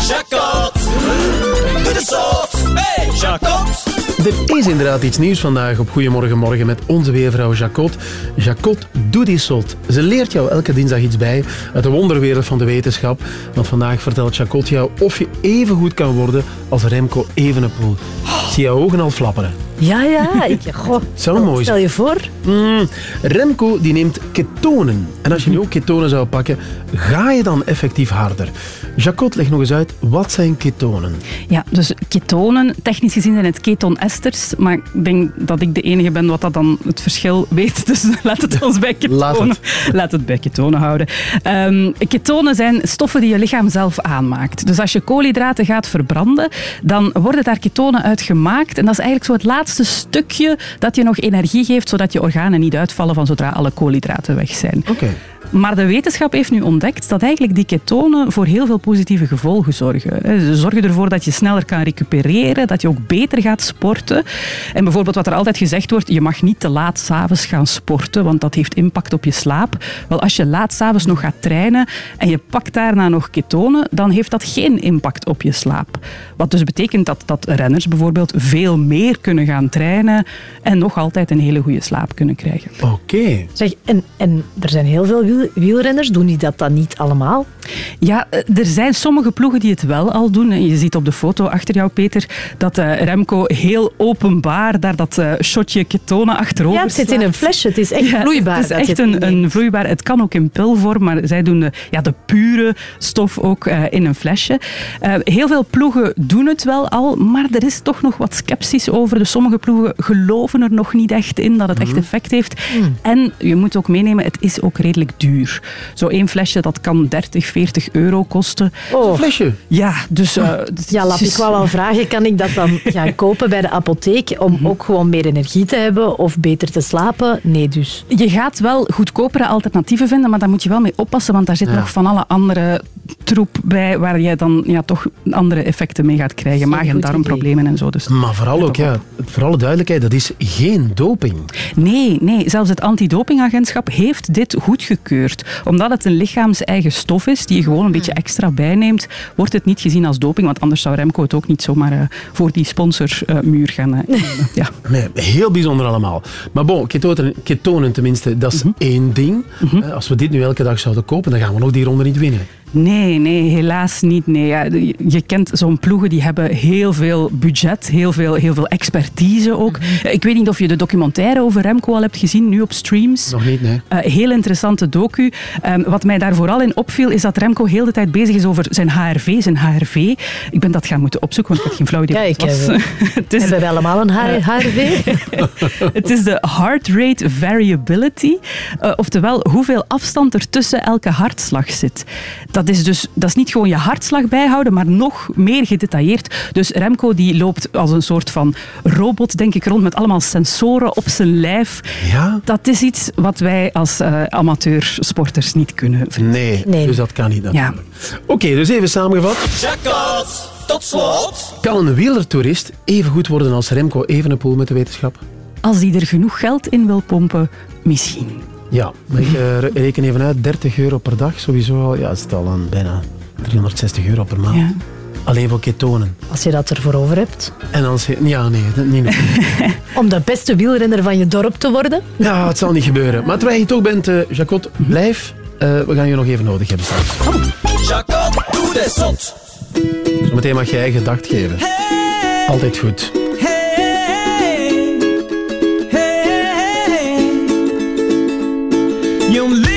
S10: Jacques
S62: Jacot.
S4: Er is inderdaad iets nieuws vandaag op Goedemorgen Morgen met onze weervrouw Jacot. Jacot Doedisselt. Ze leert jou elke dinsdag iets bij uit de wonderwereld van de wetenschap. Want vandaag vertelt Jacot jou of je even goed kan worden als Remco Evenepoel. Ik zie jouw ogen al flapperen.
S6: Ja, ja. Ik, goh,
S4: Zou mooi
S6: stel je voor.
S4: Mm, Remco die neemt ketonen. En als je nu ook ketonen zou pakken, ga je dan effectief harder. Jacot, leg nog eens uit, wat zijn ketonen?
S55: Ja, dus ketonen, technisch gezien zijn het ketonesters, maar ik denk dat ik de enige ben wat dat dan het verschil weet. Dus laat het ons bij ketonen,
S4: Laat
S55: laat het. bij ketonen houden. Ehm, ketonen zijn stoffen die je lichaam zelf aanmaakt. Dus als je koolhydraten gaat verbranden, dan worden daar ketonen uit gemaakt. En dat is eigenlijk zo het laatste stukje dat je nog energie geeft, zodat je organen niet uitvallen van zodra alle koolhydraten weg zijn.
S4: Oké.
S55: Maar de wetenschap heeft nu ontdekt dat eigenlijk die ketonen voor heel veel positieve gevolgen zorgen. Ze zorgen ervoor dat je sneller kan recupereren, dat je ook beter gaat sporten. En bijvoorbeeld wat er altijd gezegd wordt, je mag niet te laat s'avonds gaan sporten, want dat heeft impact op je slaap. Wel, als je laat s'avonds nog gaat trainen en je pakt daarna nog ketonen, dan heeft dat geen impact op je slaap. Wat dus betekent dat, dat renners bijvoorbeeld veel meer kunnen gaan trainen en nog altijd een hele goede slaap kunnen krijgen.
S4: Oké.
S6: Zeg, en, en er zijn heel veel wiel- wielrenners. Doen die dat dan niet allemaal?
S55: Ja, eh, er zijn sommige ploegen die het wel al doen. En Je ziet op de foto achter jou, Peter, dat eh, Remco heel openbaar daar dat eh, shotje ketonen achterover
S6: Ja, het zit in een flesje. Het is echt
S55: Ja,
S6: vloeibaar.
S55: Het is echt een, vloeibaar. Het kan ook in pilvorm, maar zij doen de, ja, de pure stof ook eh, in een flesje. Eh, heel veel ploegen doen het wel al, maar er is toch nog wat sceptisch over. Dus sommige ploegen geloven er nog niet echt in dat het echt effect heeft. En je moet ook meenemen, het is ook redelijk duur. Zo één flesje dat kan 30, 40 euro kosten.
S6: Oh.
S4: flesje?
S55: Ja, dus... eh,
S6: Ja, laat ik wel al vragen. Kan ik dat dan gaan kopen bij de apotheek om ook gewoon meer energie te hebben of beter te slapen? Nee, dus.
S55: Je gaat wel goedkopere alternatieven vinden, maar daar moet je wel mee oppassen, want daar zit
S6: Ja.
S55: nog van alle andere troep bij waar je dan ja, toch andere effecten mee gaat krijgen. Maag- en darmproblemen en zo. Dus
S4: Maar vooral ook, ja, voor alle duidelijkheid, dat is geen doping.
S55: Nee, nee, zelfs het antidopingagentschap heeft dit goedgekeurd. Omdat het een lichaams-eigen stof is, die je gewoon een beetje extra bijneemt, wordt het niet gezien als doping, want anders zou Remco het ook niet zomaar eh, voor die sponsormuur gaan eh. Ja.
S4: Nee, heel bijzonder allemaal. Maar bon, ketonen, ketonen tenminste, dat is één ding. Eh, Als we dit nu elke dag zouden kopen, dan gaan we nog die ronde niet winnen.
S55: Nee, nee, helaas niet. Nee. Ja, je- je kent zo'n ploegen, die hebben heel veel budget, heel veel, heel veel expertise ook. Ik weet niet of je de documentaire over Remco al hebt gezien, nu op streams.
S4: Nog niet, nee.
S55: Eh, heel interessante docu. Ehm, wat mij daar vooral in opviel, is dat Remco heel de tijd bezig is over zijn HRV, zijn HRV. Ik ben dat gaan moeten opzoeken, want ik had geen flauw idee
S6: Kijk,
S55: wat het was.
S6: hebben-
S55: Het is-
S6: Hebben wij allemaal een HRV?
S55: het is de heart rate variability. Eh, oftewel, hoeveel afstand er tussen elke hartslag zit. Dat is dus dat is niet gewoon je hartslag bijhouden, maar nog meer gedetailleerd. Dus Remco die loopt als een soort van robot, denk ik, rond met allemaal sensoren op zijn lijf.
S4: Ja?
S55: Dat is iets wat wij als eh amateursporters niet kunnen.
S4: Nee, dus dat kan niet natuurlijk. Oké, dus even samengevat.
S62: Tot slot.
S4: Kan een wielertoerist even goed worden als Remco Evenepoel met de wetenschap?
S55: Als die er genoeg geld in wil pompen, misschien.
S4: Ja, maar ik eh, reken even uit, 30 euro per dag sowieso al. Ja, is het al aan bijna 360 euro per maand.
S55: Ja.
S4: Alleen voor ketonen.
S6: Als je dat ervoor over hebt.
S4: En als je... Ja, nee, dat niet nog.
S6: Om de beste wielrenner van je dorp te worden.
S4: Ja, het zal niet gebeuren. Maar terwijl je toch bent, eh Jacot, blijf. Eh, we gaan je nog even nodig hebben straks.
S62: Jacot, doe de zot.
S4: Zometeen mag je eigen dacht geven. Altijd goed.
S10: Your lipstick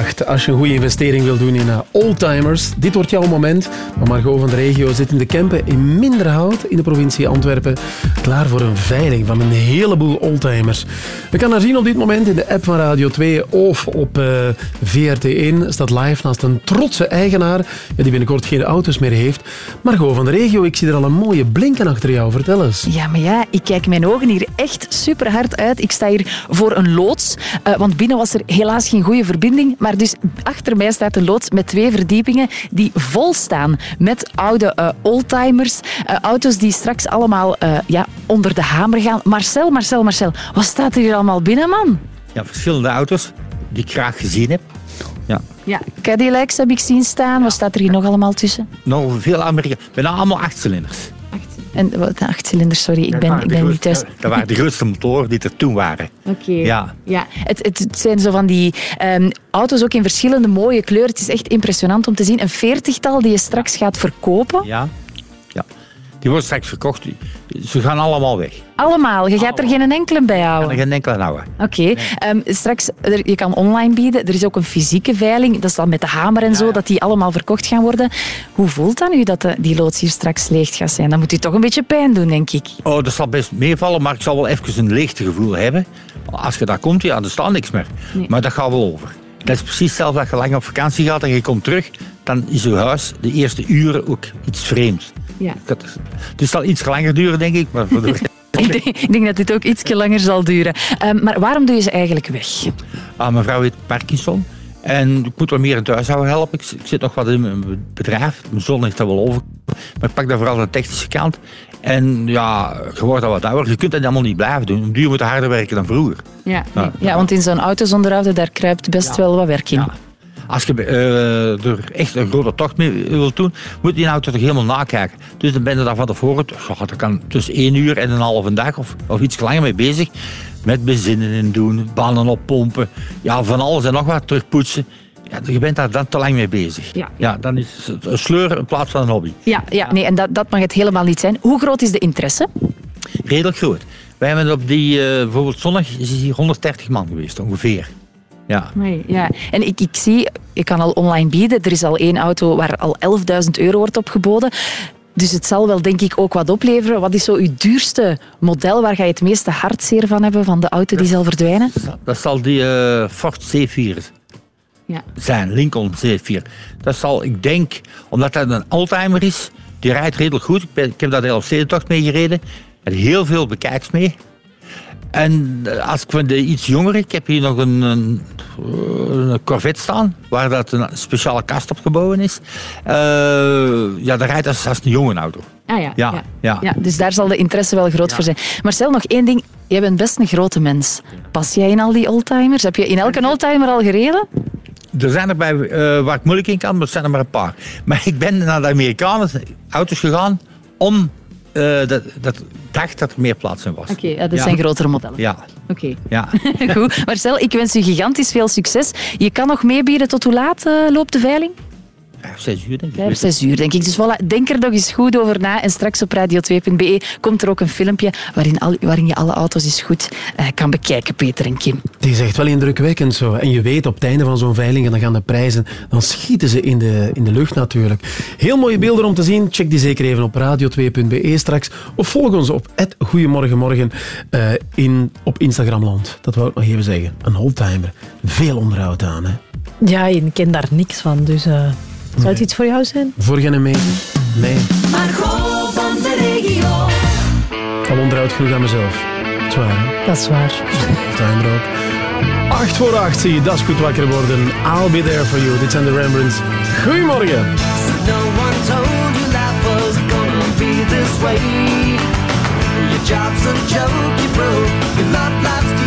S4: 13 voor 8. Als je een goede investering wil doen in eh, oldtimers, dit wordt jouw moment. Maar Margot van de regio zit in de Kempen in Minderhout in de provincie Antwerpen. Klaar voor een veiling van een heleboel oldtimers. Je kan haar zien op dit moment in de app van Radio 2 of op eh, VRT1. Staat live naast een trotse eigenaar die binnenkort geen auto's meer heeft. Margot van de regio, ik zie er al een mooie blinken achter jou. Vertel eens.
S39: Ja, maar ja, ik kijk mijn ogen hier echt super hard uit. Ik sta hier voor een loods, eh, want binnen was er helaas geen goede verbinding. Dus achter mij staat een loods met twee verdiepingen die vol staan met oude eh, oldtimers. Eh, auto's die straks allemaal eh, ja, onder de hamer gaan. Marcel, Marcel, Marcel, wat staat er hier allemaal binnen, man?
S63: Ja, verschillende auto's die ik graag gezien heb. Ja.
S39: Ja, Cadillacs heb ik zien staan. Wat staat er hier nog allemaal tussen?
S63: Nog veel Amerikanen. Bijna allemaal achtcilinders.
S39: En wat, acht cilinders, sorry, ik
S63: Dat
S39: ben,
S63: waren
S39: ik
S63: de
S39: ben niet thuis.
S63: Dat waren de grootste motoren die er toen waren.
S39: Oké.
S63: Ja.
S39: Ja, het, het, zijn zo van die ehm, auto's ook in verschillende mooie kleuren. Het is echt impressionant om te zien. Een veertigtal die je straks gaat verkopen.
S63: Ja. Die worden straks verkocht. Ze gaan allemaal weg.
S39: Allemaal. Je gaat er geen enkele bij
S63: En
S39: houden.
S63: er geen enkele houden.
S39: Oké. Ehm, straks, er- je kan online bieden. Er is ook een fysieke veiling. Dat is dan met de hamer en zo, dat die allemaal verkocht gaan worden. Hoe voelt dat nu dat de, die loods hier straks leeg gaat zijn? Dat moet u toch een beetje pijn doen, denk ik.
S63: Oh, dat zal best meevallen, maar ik zal wel even een leegtegevoel hebben. Als je daar komt, ja, er staat niks meer.
S39: Nee.
S63: Maar dat gaat wel over. Dat is precies hetzelfde dat je lang op vakantie gaat en je komt terug. Dan is je huis de eerste uren ook iets vreemds.
S39: Ja.
S63: Dat Het zal iets langer duren, denk ik. Maar voor de
S39: Ik denk, ik denk dat dit ook iets langer zal duren. Ehm, maar waarom doe je ze eigenlijk weg?
S63: Ah, mijn vrouw heeft Parkinson. En ik moet wel meer in het huishouden helpen. Ik, ik zit nog wat in mijn bedrijf. Mijn zoon heeft dat wel over. Maar ik pak daar vooral de technische kant. En ja, je wordt al wat ouder. Je kunt dat allemaal niet blijven doen. Duur moet je harder werken dan vroeger.
S39: Ja,
S63: Ja.
S39: ja want in zo'n auto's onderhouden, daar kruipt best wel wat werk in.
S63: Als je eh, er echt een grote tocht mee wilt doen, moet je die auto toch helemaal nakijken. Dus dan ben je daar van tevoren, dat kan tussen één uur en een halve dag of, of iets langer mee bezig. Met bezinnen in doen, banen oppompen, ja, van alles en nog wat, terugpoetsen. Ja, je bent daar dan te lang mee bezig.
S39: Ja.
S63: dan is het een sleur in plaats van een hobby.
S39: Ja, ja nee, en dat, dat mag het helemaal niet zijn. Hoe groot is de interesse?
S63: Redelijk groot. Wij hebben op die, eh, bijvoorbeeld zondag, is hier 130 man geweest ongeveer. Ja.
S39: Nee, ja. En ik, ik zie, je kan al online bieden. Er is al één auto waar al 11.000 euro wordt opgeboden. Dus het zal wel denk ik ook wat opleveren. Wat is zo uw duurste model? Waar ga je het meeste hartzeer van hebben van de auto die zal verdwijnen?
S63: Dat zal die eh, Ford C4
S39: Ja.
S63: zijn, Lincoln C4. Dat zal, ik denk, omdat dat een oldtimer is, die rijdt redelijk goed. Ik, ben- ik heb daar de Elfstedentocht mee gereden. En heel veel bekijks mee. En eh, als ik van de iets jongere, ik heb hier nog een, een, een Corvette staan, waar dat een speciale kast op gebouwd is. Eh, ja, dat rijdt als, als een jonge auto.
S39: Ah ja.
S63: Ja, ja.
S39: Ja, dus daar zal de interesse wel groot voor zijn. Marcel, nog één ding. Jij bent best een grote mens. Pas jij in al die oldtimers? Heb je in elke oldtimer al gereden?
S63: Er zijn er bij eh, waar ik moeilijk in kan, maar het zijn er maar een paar. Maar ik ben naar de Amerikaanse auto's gegaan om... eh, dat, dat dacht dat er meer plaats in was.
S39: Oké, dat zijn grotere modellen.
S63: Ja.
S39: Oké.
S63: Ja.
S39: Goed. Marcel, ik wens u gigantisch veel succes. Je kan nog meebieden tot hoe laat eh, loopt de veiling?
S63: Vijf, zes uur denk ik.
S39: Vijf, zes uur, denk ik. Dus voilà, denk er nog eens goed over na. En straks op radio2.be komt er ook een filmpje waarin, al, waarin je alle auto's eens goed eh, kan bekijken, Peter en Kim.
S4: Het is echt wel indrukwekkend zo. En je weet, op het einde van zo'n veiling, en dan gaan de prijzen, dan schieten ze in de, in de lucht natuurlijk. Heel mooie beelden om te zien. Check die zeker even op radio2.be straks. Of volg ons op Goedemorgenmorgen eh, in, op Instagramland. Dat wou ik nog even zeggen. Een oldtimer. Veel onderhoud aan, hè.
S6: Ja, je kent daar niks van, dus eh, zou het iets voor jou zijn?
S4: Voor geen meter? Nee.
S10: Margot van de regio.
S4: Ik heb onderhoud genoeg aan mezelf. Zwaar, hè?
S6: Dat is waar.
S4: Ook. 8 voor 8, zie je, dat is goed wakker worden. I'll be there for you. Dit zijn de Rembrandts. Goedemorgen.
S10: No one told you life was gonna be this way. Your job's a joke, you broke. Your love life's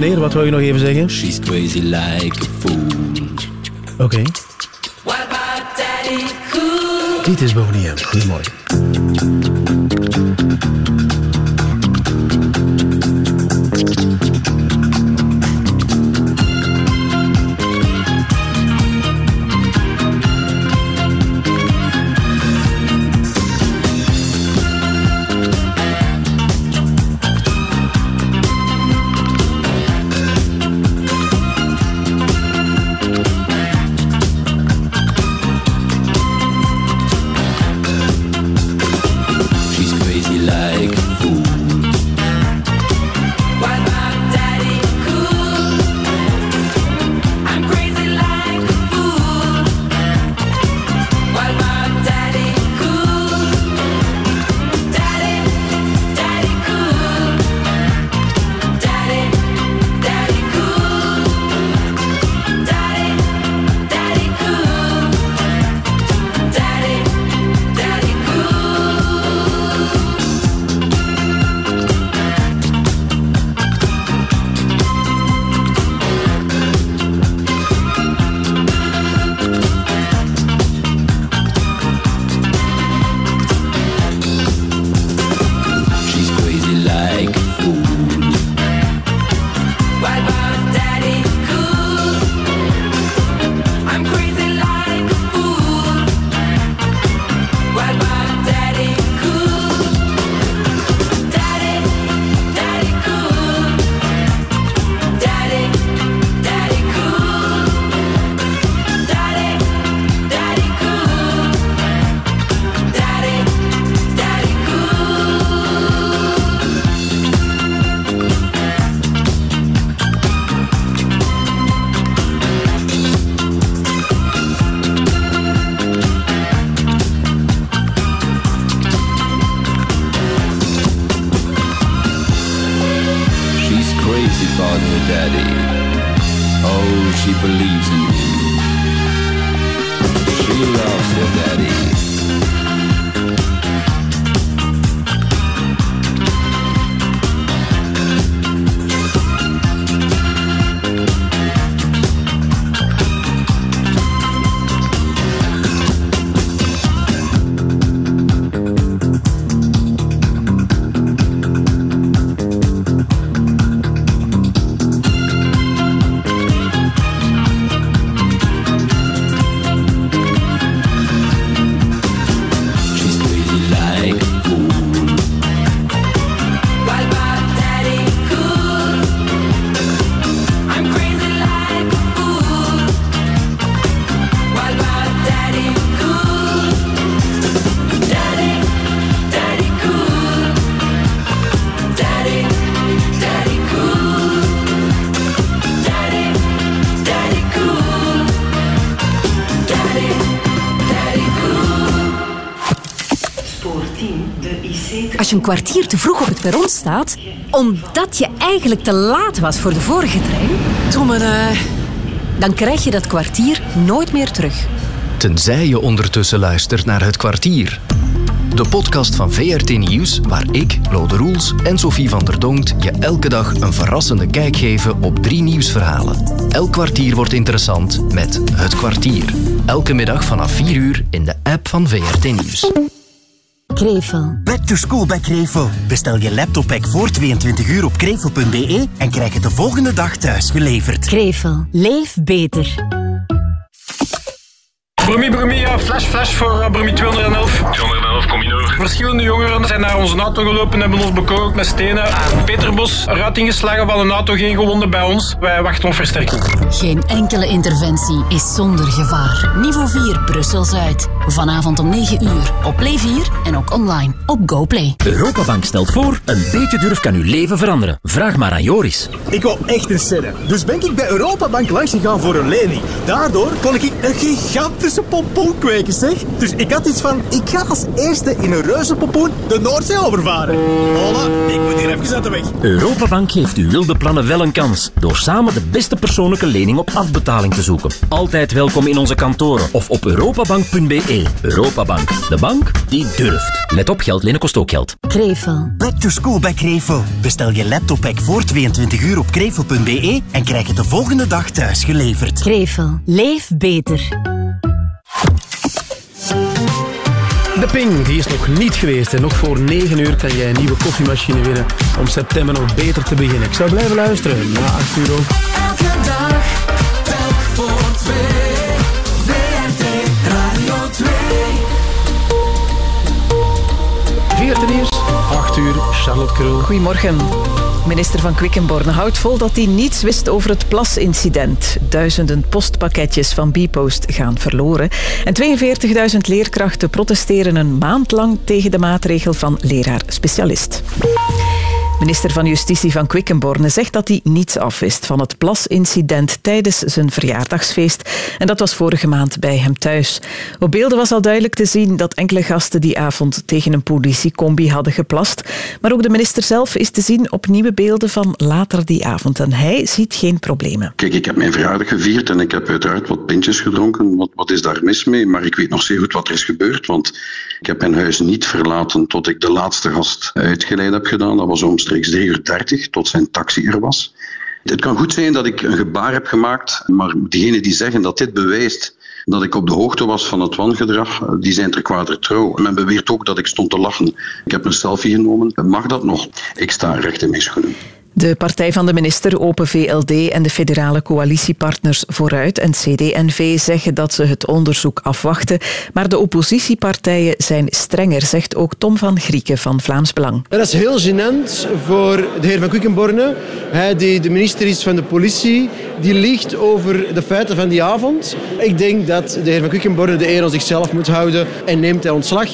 S4: meneer, wat wou je nog even zeggen?
S62: She's crazy like a fool.
S4: Oké.
S10: What about Daddy Cool?
S4: Dit is M. Goedemorgen.
S1: Als je een kwartier te vroeg op het perron staat, omdat je eigenlijk te laat was voor de vorige trein, dommere, dan krijg je dat kwartier nooit meer terug.
S22: Tenzij je ondertussen luistert naar Het Kwartier. De podcast van VRT Nieuws, waar ik, Lode Roels en Sophie van der Donkt je elke dag een verrassende kijk geven op drie nieuwsverhalen. Elk kwartier wordt interessant met Het Kwartier. Elke middag vanaf 4 uur in de app van VRT Nieuws.
S20: Krevel. Back to school bij Krevel. Bestel je laptoppack voor 22 uur op krevel.be en krijg het de volgende dag thuis geleverd.
S1: Krevel. Leef beter.
S64: Brummy, Brummy, ja, flash, flash voor uh, Brummy 211. 211, kom je over. Verschillende jongeren zijn naar onze auto gelopen en hebben ons bekogeld met stenen. Peterbos, eruit ingeslagen van een auto, geen gewonden bij ons. Wij wachten op versterking.
S1: Geen enkele interventie is zonder gevaar. Niveau 4 Brussel-Zuid. Vanavond om 9 uur. Op Play 4 en ook online op GoPlay.
S65: Europabank stelt voor, een beetje durf kan uw leven veranderen. Vraag maar aan Joris.
S15: Ik wou echt een serre. Dus ben ik bij Europabank langs gegaan voor een lening. Daardoor kon ik een gigantische pompoen kweken, zeg. Dus ik had iets van, ik ga als eerste in een reuzenpompoen de Noordzee overvaren. Hola, ik moet hier even uit de weg.
S65: Europabank geeft uw wilde plannen wel een kans. Door samen de beste persoonlijke lening op afbetaling te zoeken. Altijd welkom in onze kantoren of op europabank.be. Europabank, de bank die durft. Let op, geld lenen kost ook geld.
S1: Krevel.
S20: Back to school bij Krevel. Bestel je laptoppack voor 22 uur op krevel.be en krijg het de volgende dag thuis geleverd.
S1: Krevel. Leef beter.
S4: De ping, die is nog niet geweest. En nog voor 9 uur kan jij een nieuwe koffiemachine winnen om september nog beter te beginnen. Ik zou blijven luisteren. Na 8 uur ook.
S66: 2.
S4: 14 nieuws, 8 uur, Charlotte Krul.
S5: Goedemorgen. Minister van Quickenborne houdt vol dat hij niets wist over het plasincident. Duizenden postpakketjes van Bpost gaan verloren. En 42.000 leerkrachten protesteren een maand lang tegen de maatregel van leraar-specialist. Minister van Justitie van Quickenborne zegt dat hij niets afwist van het plasincident tijdens zijn verjaardagsfeest. En dat was vorige maand bij hem thuis. Op beelden was al duidelijk te zien dat enkele gasten die avond tegen een politiecombi hadden geplast. Maar ook de minister zelf is te zien op nieuwe beelden van later die avond. En hij ziet geen problemen.
S67: Kijk, ik heb mijn verjaardag gevierd en ik heb uiteraard wat pintjes gedronken. Wat, wat is daar mis mee? Maar ik weet nog zeer goed wat er is gebeurd, want ik heb mijn huis niet verlaten tot ik de laatste gast uitgeleid heb gedaan. Dat was omstreeks 3 uur 30, tot zijn taxi er was. Het kan goed zijn dat ik een gebaar heb gemaakt, maar diegenen die zeggen dat dit bewijst dat ik op de hoogte was van het wangedrag, die zijn ter kwader trouw. Men beweert ook dat ik stond te lachen. Ik heb een selfie genomen. Mag dat nog? Ik sta recht in mijn schoenen.
S5: De partij van de minister, Open VLD en de federale coalitiepartners Vooruit en CD&V zeggen dat ze het onderzoek afwachten. Maar de oppositiepartijen zijn strenger, zegt ook Tom van Grieken van Vlaams Belang.
S68: Dat is heel gênant voor de heer Van Quickenborne, hij die de minister is van de politie, die liegt over de feiten van die avond. Ik denk dat de heer Van Quickenborne de eer aan zichzelf moet houden en neemt hij ontslag.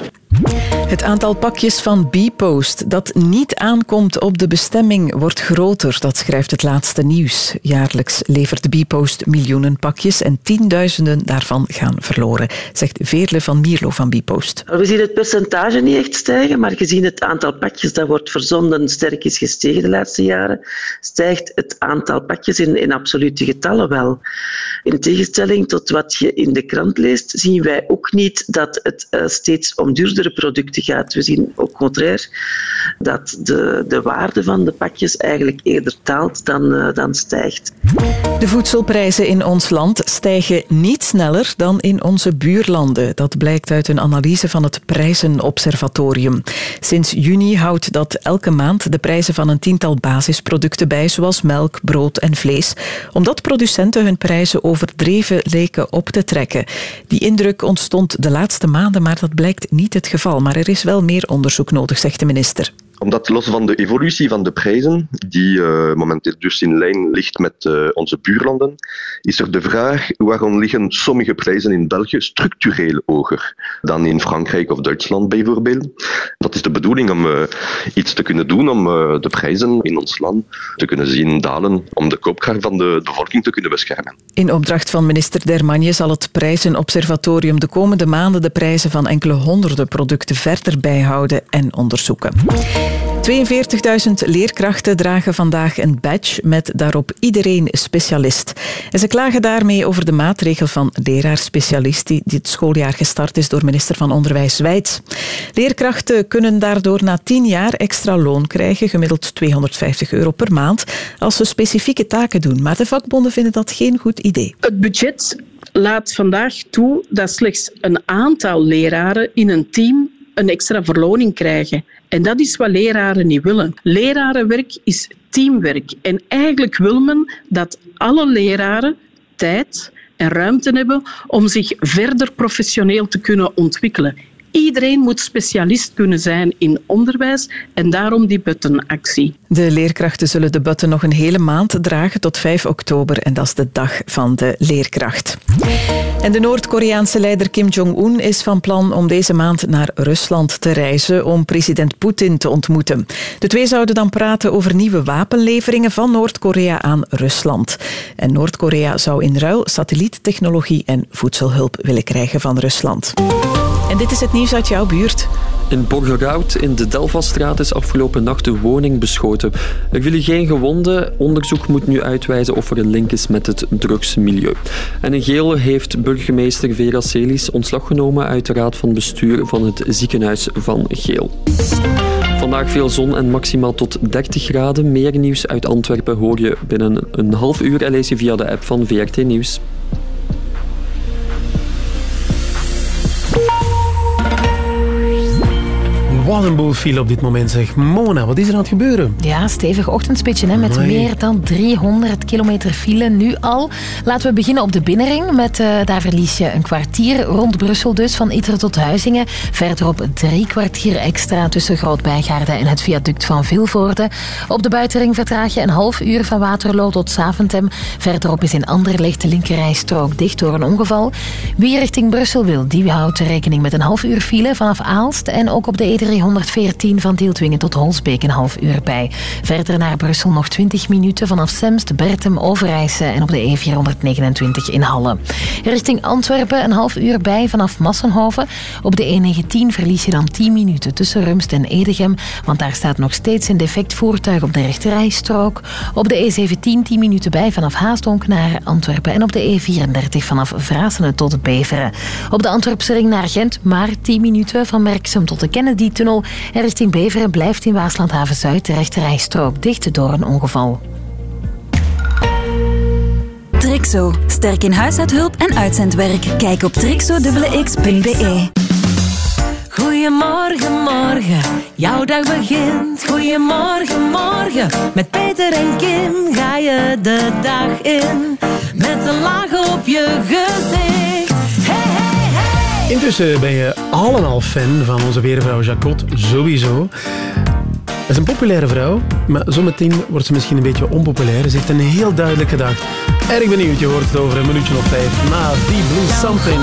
S5: Het aantal pakjes van Bpost dat niet aankomt op de bestemming wordt groter, dat schrijft het laatste nieuws. Jaarlijks levert Bpost miljoenen pakjes en tienduizenden daarvan gaan verloren, zegt Veerle van Mierlo van Bpost.
S69: We zien het percentage niet echt stijgen, maar gezien het aantal pakjes dat wordt verzonden sterk is gestegen de laatste jaren, stijgt het aantal pakjes in, absolute getallen wel. In tegenstelling tot wat je in de krant leest, zien wij ook niet dat het uh, steeds om producten gaat. We zien au contraire dat de, de waarde van de pakjes eigenlijk eerder daalt dan, uh, dan stijgt.
S5: De voedselprijzen in ons land stijgen niet sneller dan in onze buurlanden. Dat blijkt uit een analyse van het Prijzenobservatorium. Sinds juni houdt dat elke maand de prijzen van een tiental basisproducten bij, zoals melk, brood en vlees, omdat producenten hun prijzen overdreven leken op te trekken. Die indruk ontstond de laatste maanden, maar dat blijkt niet het geval. Maar er is wel meer onderzoek nodig, zegt de minister.
S31: Omdat los van de evolutie van de prijzen, die eh, momenteel dus in lijn ligt met eh, onze buurlanden, is er de vraag waarom liggen sommige prijzen in België structureel hoger dan in Frankrijk of Duitsland bijvoorbeeld. Dat is de bedoeling om eh, iets te kunnen doen om de prijzen in ons land te kunnen zien dalen, om de koopkracht van de bevolking te kunnen beschermen.
S5: In opdracht van minister Dermanje zal het Prijzenobservatorium de komende maanden de prijzen van enkele honderden producten verder bijhouden en onderzoeken. 42.000 leerkrachten dragen vandaag een badge met daarop iedereen specialist. En ze klagen daarmee over de maatregel van leraar-specialist die dit schooljaar gestart is door minister van Onderwijs Wijts. Leerkrachten kunnen daardoor na 10 jaar extra loon krijgen, gemiddeld 250 euro per maand, als ze specifieke taken doen. Maar de vakbonden vinden dat geen goed idee.
S45: Het budget laat vandaag toe dat slechts een aantal leraren in een team een extra verloning krijgen. En dat is wat leraren niet willen. Lerarenwerk is teamwerk. En eigenlijk wil men dat alle leraren tijd en ruimte hebben om zich verder professioneel te kunnen ontwikkelen. Iedereen moet specialist kunnen zijn in onderwijs en daarom die buttonactie.
S5: De leerkrachten zullen de button nog een hele maand dragen tot 5 oktober en dat is de dag van de leerkracht. En de Noord-Koreaanse leider Kim Jong-un is van plan om deze maand naar Rusland te reizen om president Poetin te ontmoeten. De twee zouden dan praten over nieuwe wapenleveringen van Noord-Korea aan Rusland. En Noord-Korea zou in ruil satelliettechnologie en voedselhulp willen krijgen van Rusland. En dit is het nieuws uit jouw buurt.
S24: In Borgerhout in de Delvastraat is afgelopen nacht de woning beschoten. Er vielen geen gewonden. Onderzoek moet nu uitwijzen of er een link is met het drugsmilieu. En in Geel heeft burgemeester Vera Celis ontslag genomen uit de raad van bestuur van het ziekenhuis van Geel. Vandaag veel zon en maximaal tot 30 graden. Meer nieuws uit Antwerpen hoor je binnen een half uur en lees via de app van VRT Nieuws.
S4: Wat een boel file op dit moment zeg. Mona, wat is er aan het gebeuren?
S28: Ja, stevig ochtendspitje hè, met
S4: Amai.
S28: meer dan 300 kilometer file nu al. Laten we beginnen op de binnenring. Met, eh, daar verlies je een kwartier rond Brussel dus, van Itter tot Huizingen. Verderop drie kwartier extra tussen Groot-Bijgaarde en het viaduct van Vilvoorde. Op de buitenring vertraag je een half uur van Waterloo tot Saventem. Verderop is in Anderlecht de linkerrijstrook dicht door een ongeval. Wie richting Brussel wil, die houdt rekening met een half uur file vanaf Aalst. En ook op de E314 van Tieltwingen tot Holsbeek een half uur bij. Verder naar Brussel nog 20 minuten vanaf Semst, Bertem, Overijse en op de E429 in Halle. Richting Antwerpen een half uur bij vanaf Massenhoven. Op de E19 verlies je dan 10 minuten tussen Rumst en Edegem, want daar staat nog steeds een defect voertuig op de rechterrijstrook. Op de E17 10 minuten bij vanaf Haasdonk naar Antwerpen en op de E34 vanaf Vrasenen tot Beveren. Op de Antwerpse ring naar Gent maar 10 minuten van Merksem tot de Kennedy-tunnel. En richting Beveren blijft in Waaslandhaven Zuid de rechterrijstrook dicht door een ongeval.
S70: Trixo. Sterk in huishoudhulp en uitzendwerk. Kijk op trixo.x.be.
S22: Goedemorgen, morgen, jouw dag begint. Goedemorgen, morgen, met Peter en Kim ga je de dag in. Met een laag op je gezicht.
S4: Intussen ben je al al fan van onze weervrouw Jacot, sowieso. Dat is een populaire vrouw, maar zometeen wordt ze misschien een beetje onpopulair. Ze heeft een heel duidelijke dag. Erg benieuwd, je hoort het over een minuutje of vijf na die Blue Something.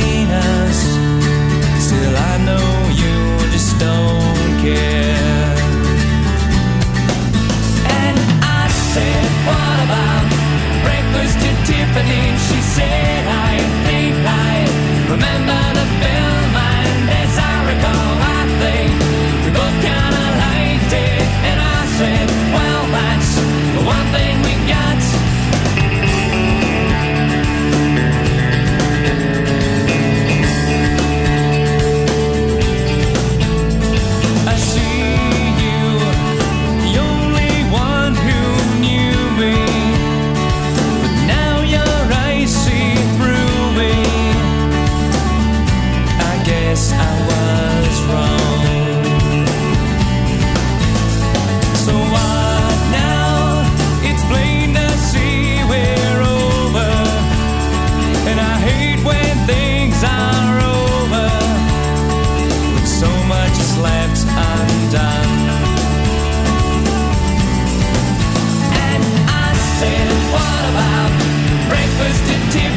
S56: care.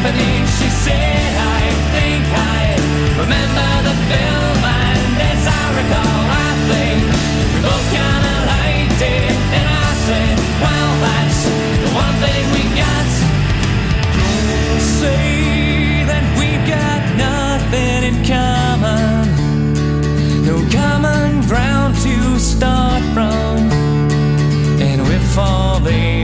S56: symphony, she said, I think I remember the film, and as I recall, I think we both kinda liked it, and I said, well, that's the one thing we got. Don't say that we've got nothing in common, no common ground to start from, and we're falling.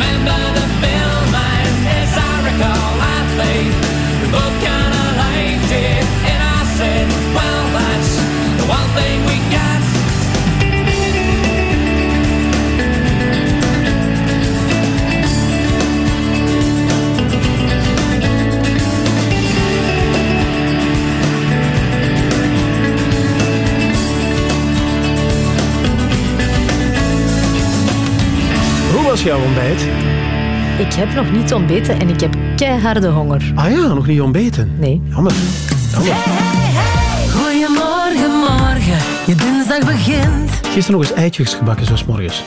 S56: Remember the film, and as I recall, I played both kinds.
S4: Was jouw ontbijt?
S6: Ik heb nog niet ontbeten en ik heb keiharde honger.
S4: Ah ja, nog niet ontbeten.
S6: Nee.
S4: Jammer. Jammer.
S22: Goedemorgen, morgen, je dinsdag begint.
S4: Gisteren nog eens eitjes gebakken, zoals morgens.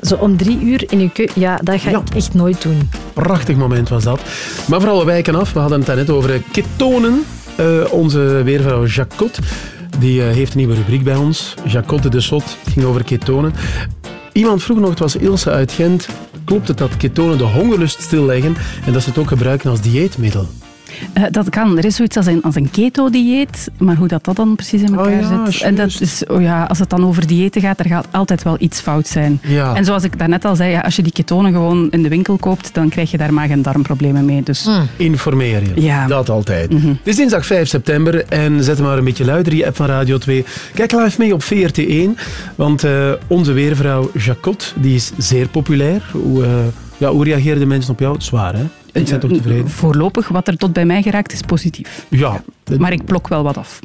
S6: Zo om drie uur in uw keuken, ja, dat ga ik echt nooit doen.
S4: Prachtig moment was dat. Maar vooral we wijken af. We hadden het net over ketonen. Eh, onze weervrouw Jacot, die eh, heeft een nieuwe rubriek bij ons. Jacot de Sot, het ging over ketonen. Iemand vroeg nog, het was Ilse uit Gent. Klopt het dat ketonen de hongerlust stilleggen en dat ze het ook gebruiken als dieetmiddel?
S55: Eh, dat kan. Er is zoiets als een, als een keto-dieet, maar hoe dat, dat dan precies in elkaar
S4: Oh ja,
S55: zit. En dat is, oh ja, als het dan over diëten gaat, er gaat altijd wel iets fout zijn.
S4: Ja.
S55: En zoals ik daarnet al zei, ja, als je die ketonen gewoon in de winkel koopt, dan krijg je daar maag- en darmproblemen mee. Dus
S4: Informeer je.
S55: Ja.
S4: Dat altijd. Het is dinsdag 5 september en zet hem maar een beetje luider, die app van Radio 2. Kijk live mee op VRT1, want eh, onze weervrouw Jacot, die is zeer populair. Hoe, eh, ja, hoe reageerden de mensen op jou? Zwaar, hè? Ik zijn toch tevreden?
S55: voorlopig, wat er tot bij mij geraakt, is positief.
S4: Ja.
S55: Maar ik blok wel wat af.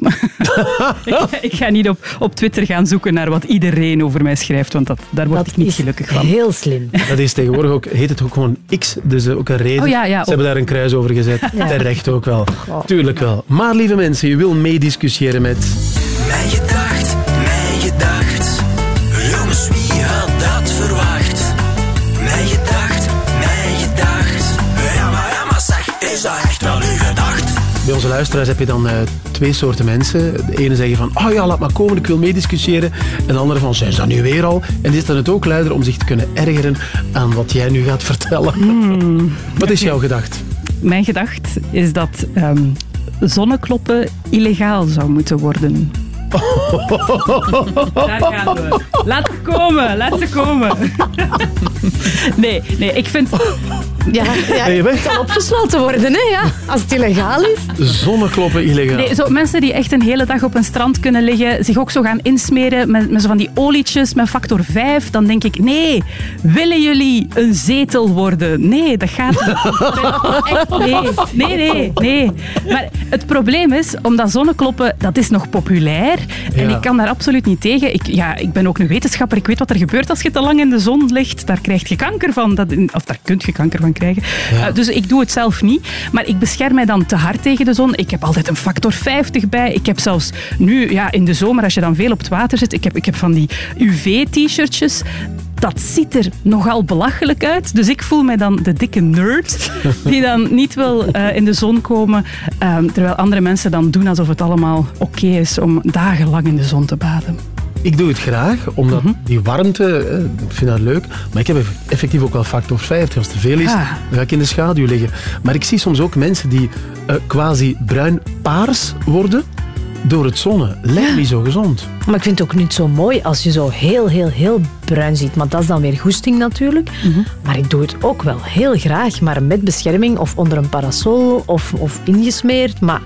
S55: ik, ga, ik ga niet op, op Twitter gaan zoeken naar wat iedereen over mij schrijft, want dat, daar word ik niet gelukkig van.
S6: Heel slim.
S4: Dat is tegenwoordig ook, heet het ook gewoon X, dus eh, ook een reden.
S55: Oh ja, ja,
S4: Ze
S55: op-
S4: hebben daar een kruis over gezet.
S55: Ja.
S4: Terecht ook wel. Tuurlijk wel. Maar lieve mensen, je wil meediscussiëren met...
S22: Mijn gedacht.
S4: Bij onze luisteraars heb je dan eh, twee soorten mensen. De ene zeggen van, oh ja, laat maar komen, ik wil meediscussiëren. En de andere van, zijn ze dat nu weer al? En is dan het ook luider om zich te kunnen ergeren aan wat jij nu gaat vertellen. Wat is jouw gedacht?
S55: Mijn gedacht is dat ehm, zonnekloppen illegaal zou moeten worden. Daar gaan we. Laat ze komen, laat ze komen. Nee, nee, ik vind...
S6: Ja, ja
S4: Ben je weg?
S6: het kan opgesloten worden, hè, ja. Als het illegaal is.
S4: Zonnekloppen illegaal.
S55: Nee, zo mensen die echt een hele dag op een strand kunnen liggen, zich ook zo gaan insmeren met, met zo van die olietjes met factor 5, dan denk ik, nee, willen jullie een zetel worden? Nee, dat gaat niet. Nee, nee, nee, nee. Maar het probleem is, omdat zonnekloppen, dat is nog populair. En
S71: Ja.
S55: ik kan daar absoluut niet tegen. Ik, ja, ik ben ook een wetenschapper. Ik weet wat er gebeurt als je te lang in de zon ligt. Daar krijg je kanker van. Dat, of daar kun je kanker van krijgen.
S71: Ja.
S55: Eh, dus ik doe het zelf niet. Maar ik bescherm mij dan te hard tegen de zon. Ik heb altijd een factor 50 bij. Ik heb zelfs nu, ja, in de zomer, als je dan veel op het water zit, ik heb, ik heb van die UV-t-shirtjes. Dat ziet er nogal belachelijk uit. Dus ik voel mij dan de dikke nerd die dan niet wil eh, in de zon komen. ehm, terwijl andere mensen dan doen alsof het allemaal oké is om dagenlang in de zon te baden.
S4: Ik doe het graag, omdat die warmte, eh, ik vind dat leuk. Maar ik heb eff- effectief ook wel factor 50. Als het te veel is,
S55: Ah.
S4: dan ga ik in de schaduw liggen. Maar ik zie soms ook mensen die eh, quasi bruin-paars worden door het zonnen. Lijkt niet zo gezond.
S6: Maar ik vind het ook niet zo mooi als je zo heel, heel, heel bruin ziet. Maar dat is dan weer goesting natuurlijk. Maar ik doe het ook wel heel graag. Maar met bescherming of onder een parasol of, of ingesmeerd. Maar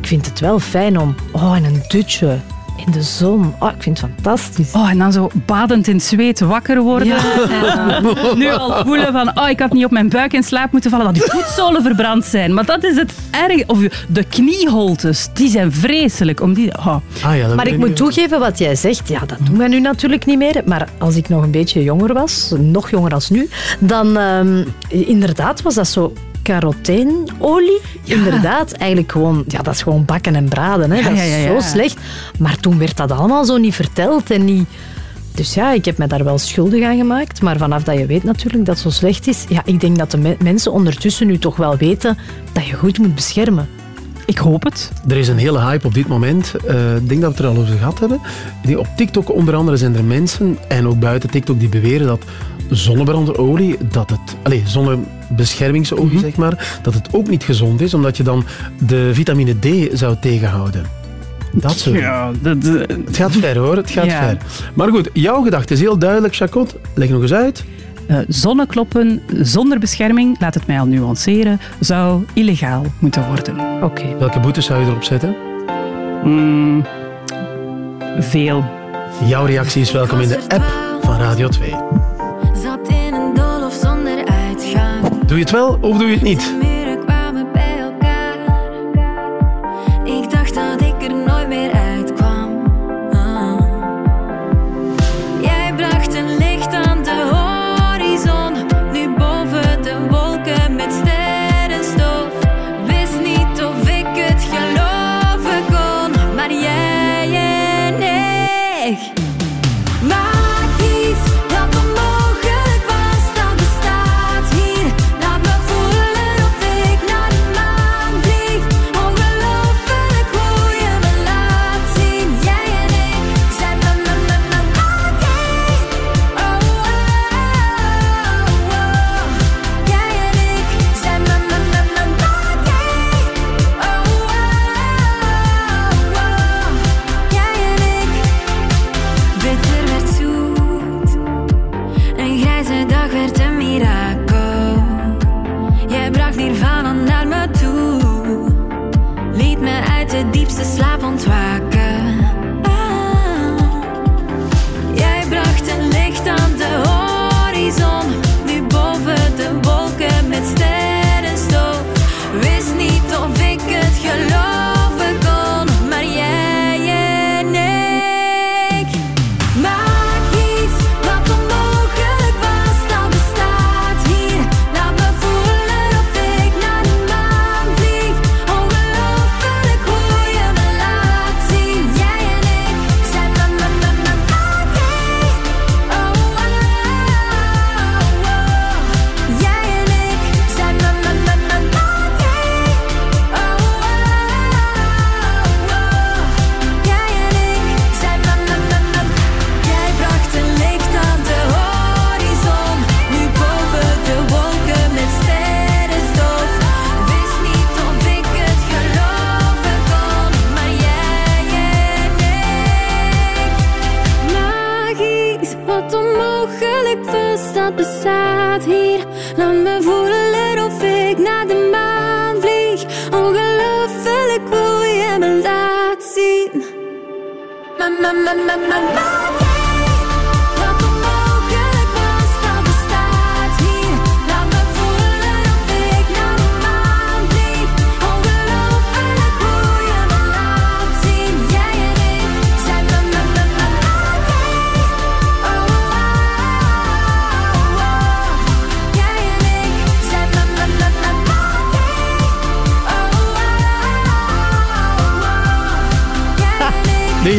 S6: ik vind het wel fijn om... Oh, in een dutje. In de zon. Oh, ik vind het fantastisch.
S55: Oh, en dan zo badend in zweet wakker worden. En nu al voelen van, oh, ik had niet op mijn buik in slaap moeten vallen, dat die voetzolen verbrand zijn. Maar dat is het erg. Of de knieholtes, die zijn vreselijk. Om die, oh.
S6: maar ik moet toegeven wat jij zegt. Ja, dat doen wij nu natuurlijk niet meer. Maar als ik nog een beetje jonger was, nog jonger als nu, dan ehm, inderdaad was dat zo caroteenolie. Inderdaad, eigenlijk gewoon, ja, dat is gewoon bakken en braden. Hè.
S55: Ja,
S6: dat is
S55: ja, ja,
S6: zo
S55: ja.
S6: slecht. Maar toen werd dat allemaal zo niet verteld en niet... Dus ja, ik heb me daar wel schuldig aan gemaakt. Maar vanaf dat je weet natuurlijk dat het zo slecht is, ja, ik denk dat de me- mensen ondertussen nu toch wel weten dat je goed moet beschermen.
S55: Ik hoop het.
S4: Er is een hele hype op dit moment. Eh, ik denk dat we het er al over gehad hebben. Op TikTok onder andere zijn er mensen, en ook buiten TikTok, die beweren dat zonnebranderolie, dat het, allez, zonnebeschermingsolie zeg maar, dat het ook niet gezond is, omdat je dan de vitamine D zou tegenhouden. Dat soort
S55: Ja,
S4: Het gaat ver hoor, het gaat
S55: Ja.
S4: ver. Maar goed, jouw gedachte is heel duidelijk, Chacot. Leg nog eens uit.
S55: Eh, zonnekloppen zonder bescherming, laat het mij al nuanceren, zou illegaal moeten worden.
S6: Oké.
S4: Welke boetes zou je erop zetten?
S55: Mm, veel.
S4: Jouw reactie is welkom in de app van Radio 2.
S22: Zat in een doolhof zonder uitgang.
S4: Doe je het wel of doe je het niet?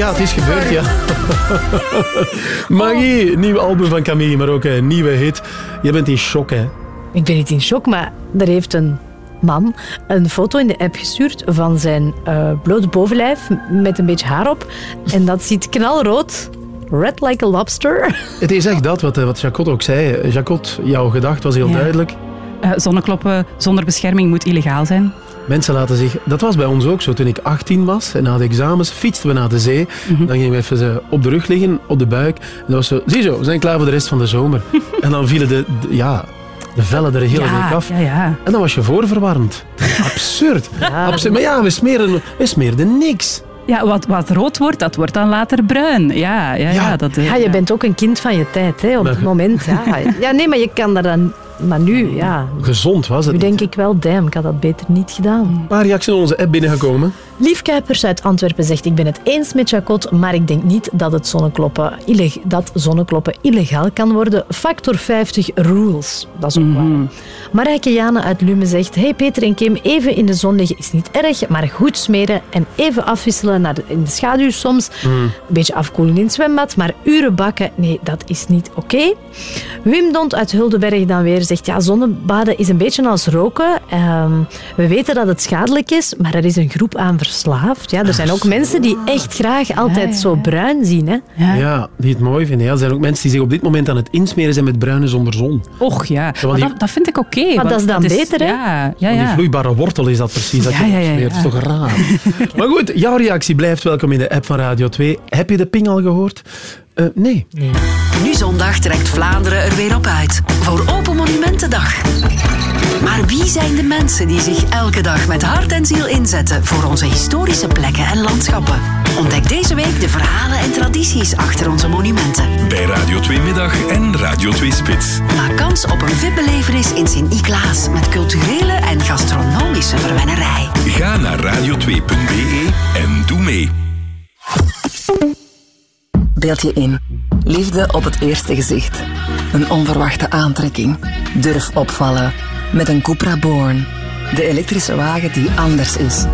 S4: Ja, het is gebeurd, ja. Magie, nieuw album van Camille, maar ook een nieuwe hit. Je bent in shock, hè?
S6: Ik ben niet in shock, maar er heeft een man een foto in de app gestuurd van zijn eh bloot bovenlijf met een beetje haar op. En dat ziet knalrood. Red like a lobster.
S4: Het is echt dat, wat, eh, wat Jacot ook zei. Jacot, jouw gedachte was heel
S55: Ja.
S4: duidelijk.
S55: Eh, zonnekloppen zonder bescherming moet illegaal zijn.
S4: Mensen laten zich... Dat was bij ons ook zo. Toen ik 18 was en na de examens fietsten we naar de zee.
S55: Mhm.
S4: Dan gingen we even eh, op de rug liggen, op de buik. En dat was zo... Ziezo, we zijn klaar voor de rest van de zomer. en dan vielen de, de- ja, de vellen er de hele
S55: Ja,
S4: week af.
S55: ja, ja.
S4: En dan was je voorverwarmd. Absurd. Absurd. Maar ja, we, smeren, we smeerden niks.
S55: Ja, wat, wat rood wordt, dat wordt dan later bruin. Ja, ja, ja. dat, eh,
S6: Ja, je bent ook een kind van je tijd, hè, op het moment. Ja. ja, nee, maar je kan daar dan... Maar nu, ja...
S4: Gezond was het.
S6: Nu denk ik wel, damn, ik had dat beter niet gedaan.
S4: Een paar reacties in onze app binnengekomen.
S6: Lief Kuipers uit Antwerpen zegt, ik ben het eens met Jacot, maar ik denk niet dat, het zonnekloppen, illeg- dat zonnekloppen illegaal kan worden. Factor 50 rules. Dat is ook waar. Marijke Jane uit Lume zegt, hey Peter en Kim, even in de zon liggen is niet erg, maar goed smeren en even afwisselen naar de, in de schaduw soms. Een beetje afkoelen in het zwembad, maar uren bakken, nee, dat is niet oké. Wim Dont uit Huldenberg dan weer zegt, ja, zonnebaden is een beetje als roken. Ehm, we weten dat het schadelijk is, maar er is een groep aan verslaafd. Ja, er zijn ook mensen die echt graag altijd zo bruin zien. Hè?
S4: Ja. die het mooi vinden. Ja, er zijn ook mensen die zich op dit moment aan het insmeren zijn met bruine zonder zon.
S55: Och ja,
S4: die-
S55: dat, dat vind ik oké.
S6: Maar
S55: want
S6: dat is dan beter, hè?
S55: Ja, ja,
S4: Van die vloeibare wortel is dat precies. Dat
S55: Ja,
S4: je
S55: ja, ja,
S4: opsmeert.
S55: ja.
S4: Dat is toch raar. maar goed, jouw reactie blijft welkom in de app van Radio 2. Heb je de ping al gehoord? Eh, nee.
S1: Nu zondag trekt Vlaanderen er weer op uit. Voor Open Monumentendag. Maar wie zijn de mensen die zich elke dag met hart en ziel inzetten voor onze historische plekken en landschappen? Ontdek deze week de verhalen en tradities achter onze monumenten.
S72: Bij Radio 2 Middag en Radio 2 Spits.
S1: Maak kans op een VIP-belevenis in Sint-Niklaas met culturele en gastronomische verwennerij.
S72: Ga naar radio2.be en doe mee.
S73: Beeld je in. Liefde op het eerste gezicht. Een onverwachte aantrekking. Durf opvallen. Met een Cupra Born. De elektrische wagen die anders is.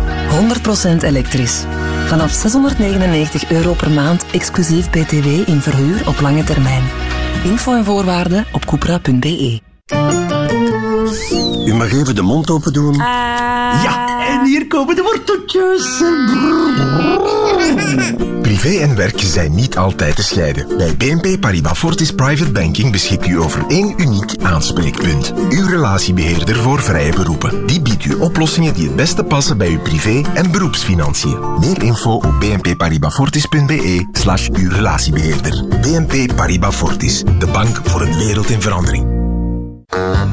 S73: 100% elektrisch. Vanaf 699 euro per maand exclusief BTW in verhuur op lange termijn. Info en voorwaarden op cupra.be.
S74: U mag even de mond open doen. Ja, en hier komen de worteltjes.
S21: Privé en werk zijn niet altijd te scheiden. Bij BNP Paribas Fortis Private Banking beschikt u over één uniek aanspreekpunt. Uw relatiebeheerder voor vrije beroepen. Die biedt u oplossingen die het beste passen bij uw privé- en beroepsfinanciën. Meer info op bnpparibasfortis.be slash uw relatiebeheerder. BNP Paribas Fortis, de bank voor een wereld in verandering.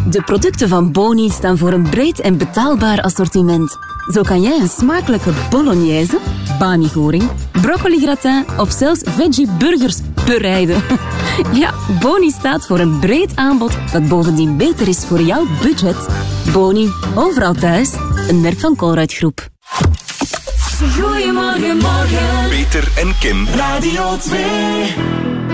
S22: De producten van Boni staan voor een breed en betaalbaar assortiment. Zo kan jij een smakelijke bolognese, bami-goring, broccoli gratin of zelfs veggie burgers bereiden. Ja, Boni staat voor een breed aanbod dat bovendien beter is voor jouw budget. Boni, overal thuis, een merk van Colruyt Groep.
S34: Goedemorgen, morgen.
S72: Peter en Kim.
S34: Radio 2.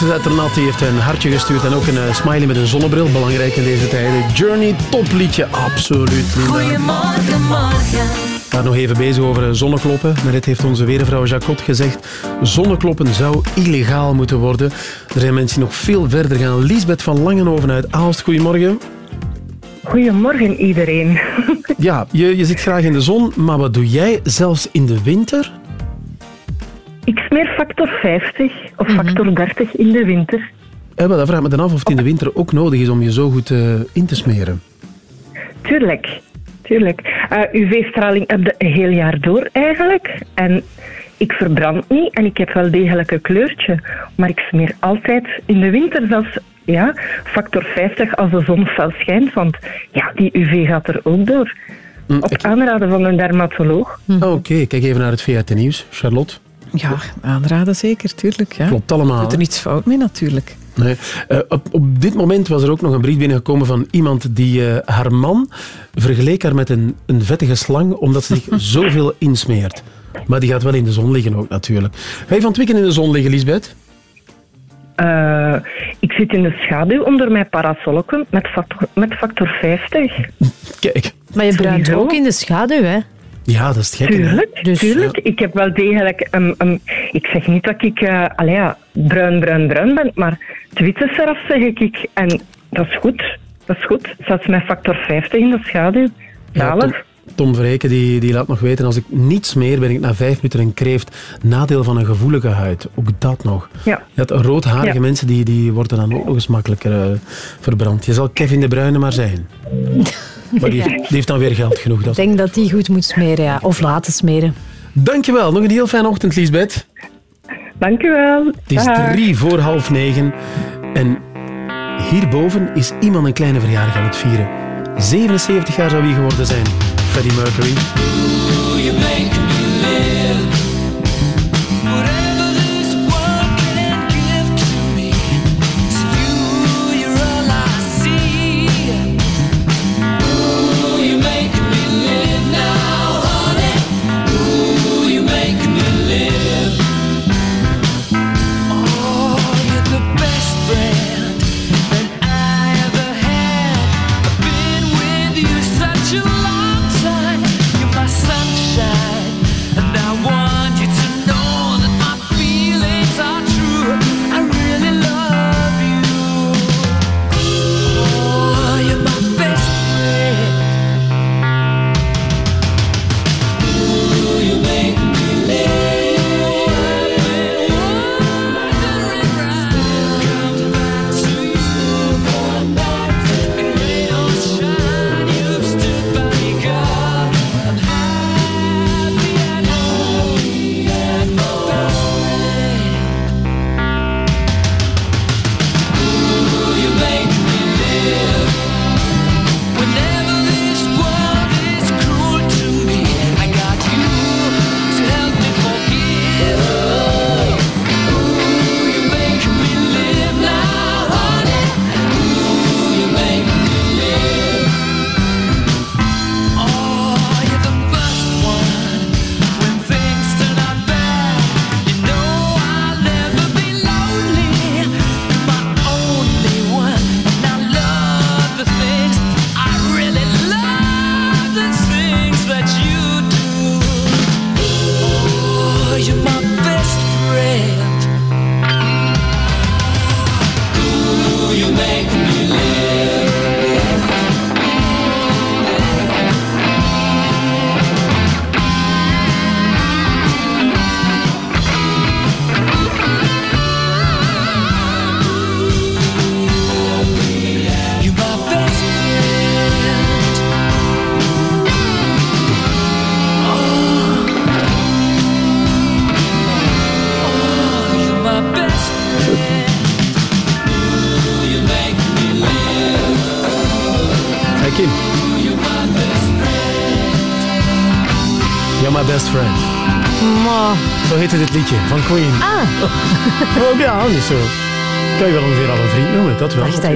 S4: Jansen uit heeft een hartje gestuurd en ook een eh, smiley met een zonnebril. Belangrijk in deze tijden. Journey, topliedje, absoluut. Linda.
S10: Goedemorgen, morgen.
S4: We waren nog even bezig over eh, zonnekloppen. Maar dit heeft onze weervrouw Jacot gezegd. Zonnekloppen zou illegaal moeten worden. Er zijn mensen die nog veel verder gaan. Lisbeth van Langenhoven uit Aalst, goedemorgen.
S57: Goedemorgen iedereen.
S4: Ja, je, je zit graag in de zon, maar wat doe jij zelfs in de winter?
S57: Ik smeer factor 50 of factor 30 in de winter.
S4: Eh, wel, dat vraagt me dan af of het in de winter ook nodig is om je zo goed eh, in te smeren.
S57: Tuurlijk, tuurlijk. Eh, UV-straling heb je een heel jaar door eigenlijk. En ik verbrand niet en ik heb wel degelijk een kleurtje. Maar ik smeer altijd in de winter zelfs ja, factor 50 als de zon fel schijnt. Want ja, die UV gaat er ook door. Op aanraden van een dermatoloog.
S4: Oké, kijk even naar het VRT Nieuws. Charlotte?
S75: Ja, aanraden zeker, tuurlijk. Ja.
S4: Klopt allemaal,
S75: Er is er niets fout mee natuurlijk.
S4: Nee. Eh, op, op dit moment was er ook nog een brief binnengekomen van iemand die eh, haar man vergeleek haar met een, een vettige slang, omdat ze zich zoveel insmeert. Maar die gaat wel in de zon liggen ook natuurlijk. Ga je van het weekend in de zon liggen, Lisbeth?
S57: Eh, ik zit in de schaduw onder mijn parasolken met factor, met factor 50.
S4: Kijk.
S6: Maar je bruint ook in de schaduw, hè?
S4: Ja, dat is het gekke. hè?
S57: Tuurlijk,
S6: Dus-
S57: tuurlijk. Ik heb wel degelijk een... een ik zeg niet dat ik uh, allee, ja, bruin, bruin, bruin ben, maar het witte zelf zeg ik. En dat is goed. Dat is goed. Zelfs met factor 50 in de schaduw.
S4: Ja, Tom, Verheken die, die laat nog weten, als ik niets meer ben ik na vijf minuten een kreeft. Nadeel van een gevoelige huid. Ook dat nog.
S57: Ja.
S4: Je had roodharige
S57: Ja.
S4: mensen die, die worden dan ook nog eens makkelijker eh, verbrand. Je zal Kevin de Bruyne maar zijn. Maar die,
S6: Ja.
S4: heeft, die heeft dan weer geld genoeg.
S6: Ik denk dat die goed moet smeren, ja. Of laten smeren.
S4: Dankjewel. Nog een heel fijne ochtend, Liesbeth.
S57: Dank u wel.
S4: Het is
S57: Dag.
S4: drie voor half negen. En hierboven is iemand een kleine verjaardag aan het vieren. 77 jaar zou hij geworden zijn. Freddie Mercury.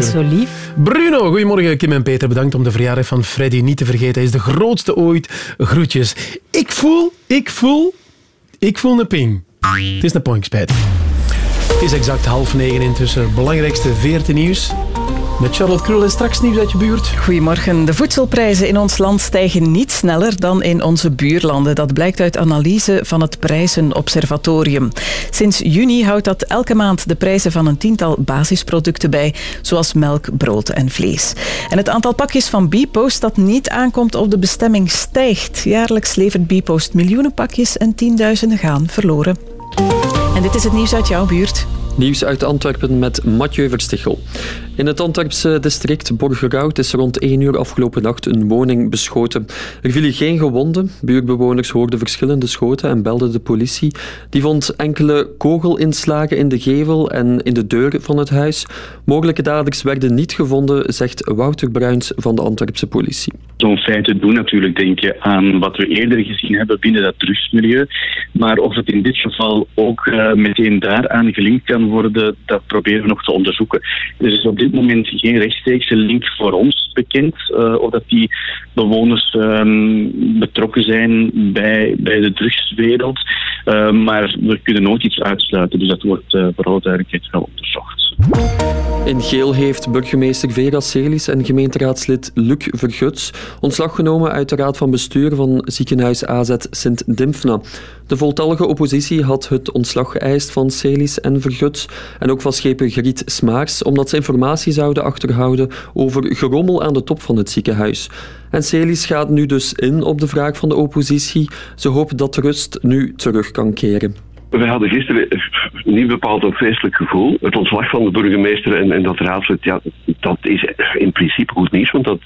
S4: Zo
S28: lief.
S4: Bruno, goedemorgen. Kim en Peter, bedankt om de verjaardag van Freddy niet te vergeten. Hij is de grootste ooit. Groetjes. Ik voel, ik voel, ik voel een ping. Het is een poink, spijt. Het is exact half negen intussen. Belangrijkste veertien nieuws. Met Charlotte Krul en straks nieuws uit je buurt.
S5: Goedemorgen. De voedselprijzen in ons land stijgen niet sneller dan in onze buurlanden. Dat blijkt uit analyse van het Prijzenobservatorium. Sinds juni houdt dat elke maand de prijzen van een tiental basisproducten bij, zoals melk, brood en vlees. En het aantal pakjes van Bpost dat niet aankomt op de bestemming stijgt. Jaarlijks levert Bpost miljoenen pakjes en tienduizenden gaan verloren. En dit is het nieuws uit jouw buurt.
S24: Nieuws uit Antwerpen met Mathieu Verstichel. In het Antwerpse district Borgerhout is rond 1 uur afgelopen nacht een woning beschoten. Er vielen geen gewonden. Buurbewoners hoorden verschillende schoten en belden de politie. Die vond enkele kogelinslagen in de gevel en in de deur van het huis. Mogelijke daders werden niet gevonden, zegt Wouter Bruins van de Antwerpse politie.
S76: Zo'n feiten doen natuurlijk denken aan wat we eerder gezien hebben binnen dat drugsmilieu. Maar of het in dit geval ook eh, meteen daaraan gelinkt kan worden, dat proberen we nog te onderzoeken. Er is op dit moment geen rechtstreekse link voor ons bekend, eh, of dat die bewoners ehm, betrokken zijn bij, bij de drugswereld. Eh, maar we kunnen nooit iets uitsluiten, dus dat wordt uh, voor alle duidelijkheid wel onderzocht.
S24: In Geel heeft burgemeester Vera Celis en gemeenteraadslid Luc Verguts ontslag genomen uit de raad van bestuur van ziekenhuis AZ Sint-Dimfna. De voltallige oppositie had het ontslag geëist van Celis en Verguts en ook van schepen Griet Smaars, omdat ze informatie zouden achterhouden over gerommel aan de top van het ziekenhuis. En Celis gaat nu dus in op de vraag van de oppositie. Ze hoopt dat rust nu terug kan keren.
S31: We hadden gisteren niet bepaald een feestelijk gevoel. Het ontslag van de burgemeester en, en dat raadslid, ja, dat is in principe goed nieuws, want dat,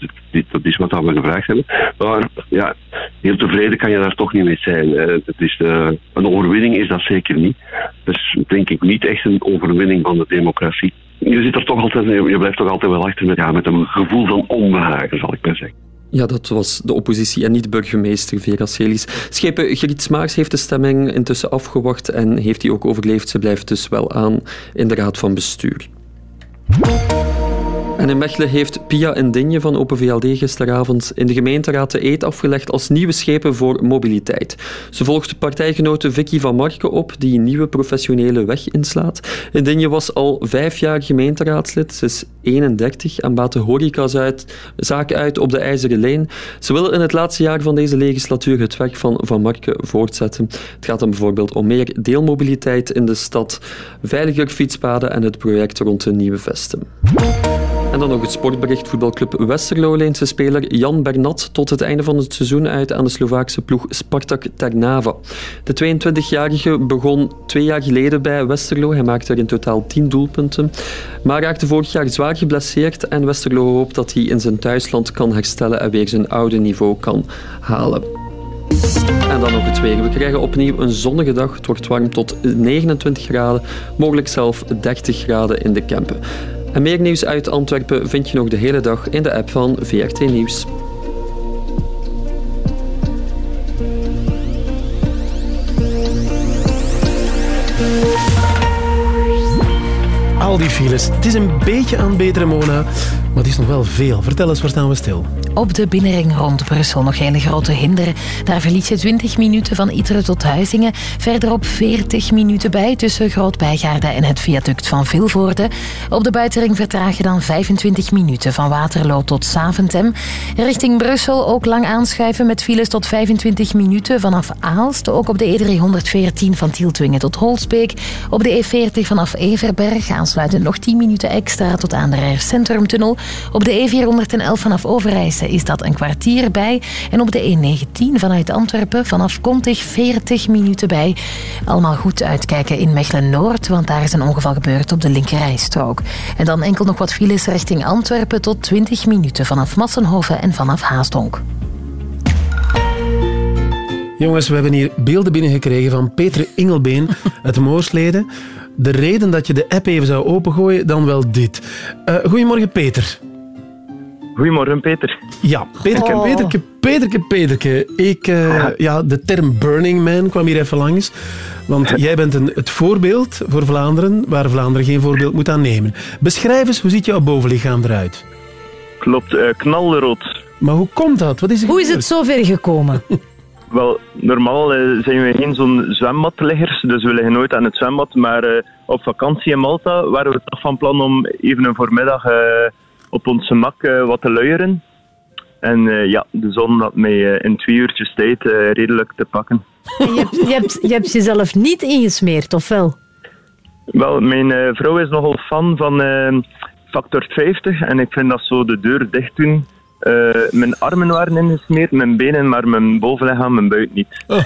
S31: dat is wat we gevraagd hebben. Maar ja, heel tevreden kan je daar toch niet mee zijn. Eh, Het is, eh, een overwinning is dat zeker niet. Dus denk ik niet echt een overwinning van de democratie. Je, zit er toch altijd, je blijft toch altijd wel achter met, ja, met een gevoel van onbehagen, zal ik maar zeggen.
S24: Ja, dat was de oppositie en niet burgemeester Vera Celis. Schepen Griet Smaars heeft de stemming intussen afgewacht en heeft die ook overleefd. Ze blijft dus wel aan in de raad van bestuur. En in Mechelen heeft Pia Indinje van Open VLD gisteravond in de gemeenteraad de eet afgelegd als nieuwe schepen voor mobiliteit. Ze volgt partijgenote Vicky van Marken op, die een nieuwe professionele weg inslaat. Indinje was al vijf jaar gemeenteraadslid. Ze is 31 en baat de horeca's uit, op de IJzeren Lijn. Ze wil in het laatste jaar van deze legislatuur het werk van Van Marken voortzetten. Het gaat dan bijvoorbeeld om meer deelmobiliteit in de stad, veiliger fietspaden en het project rond de nieuwe vesten. Dan nog het sportbericht. Voetbalclub Westerlo leent zijn speler Jan Bernat tot het einde van het seizoen uit aan de Slovaakse ploeg Spartak Trnava. De 22-jarige begon twee jaar geleden bij Westerlo. Hij maakte er in totaal 10 doelpunten, maar raakte vorig jaar zwaar geblesseerd en Westerlo hoopt dat hij in zijn thuisland kan herstellen en weer zijn oude niveau kan halen. En dan nog het weer. We krijgen opnieuw een zonnige dag. Het wordt warm tot 29 graden, mogelijk zelf 30 graden in de Kempen. En meer nieuws uit Antwerpen vind je nog de hele dag in de app van VRT Nieuws.
S4: Al die files. Het is een beetje aan betere Mona, maar het is nog wel veel. Vertel eens, waar staan we stil?
S28: Op de binnenring rond Brussel nog geen grote hinder. Daar verlies je 20 minuten van Iteren tot Huizingen. Verderop 40 minuten bij tussen Groot-Bijgaarde en het viaduct van Vilvoorde. Op de buitenring vertraag je dan 25 minuten van Waterloo tot Saventem. Richting Brussel ook lang aanschuiven met files tot 25 minuten vanaf Aalst. Ook op de E314 van Tieltwingen tot Holsbeek. Op de E40 vanaf Everberg aansluitend nog 10 minuten extra tot aan de Centrumtunnel. Op de E411 vanaf Overijse is dat een kwartier bij. En op de E19 vanuit Antwerpen vanaf Kontig 40 minuten bij. Allemaal goed uitkijken in Mechelen-Noord, want daar is een ongeval gebeurd op de linkerrijstrook. En dan enkel nog wat files richting Antwerpen tot 20 minuten vanaf Massenhoven en vanaf Haasdonk.
S4: Jongens, we hebben hier beelden binnengekregen van Peter Ingelbeen uit Moorsleden. De reden dat je de app even zou opengooien, dan wel dit. Eh, goedemorgen, Peter.
S77: Goedemorgen, Peter.
S4: Ja, Peter,
S77: Oh.
S4: Peter, Peterke, Peterke, ik, eh, ja, de term Burning Man kwam hier even langs. Want jij bent een, het voorbeeld voor Vlaanderen waar Vlaanderen geen voorbeeld moet aan nemen. Beschrijf eens, hoe ziet jouw bovenlichaam eruit?
S77: Klopt, eh, knalrood.
S4: Maar hoe komt dat? Wat is er
S6: Hoe is het zover gekomen?
S77: Wel, normaal eh, zijn we geen zo'n zwembadliggers, dus we liggen nooit aan het zwembad. Maar eh, op vakantie in Malta waren we toch van plan om even een voormiddag eh, op ons gemak eh, wat te luieren. En ja, de zon had mij in twee uurtjes tijd redelijk te pakken.
S6: En je, hebt, je, hebt, je hebt jezelf niet ingesmeerd, of wel?
S77: Wel, mijn vrouw is nogal fan van factor 50 en ik vind dat zo de deur dicht doen. Eh, mijn armen waren ingesmeerd, mijn benen, maar mijn bovenlichaam, mijn buik niet.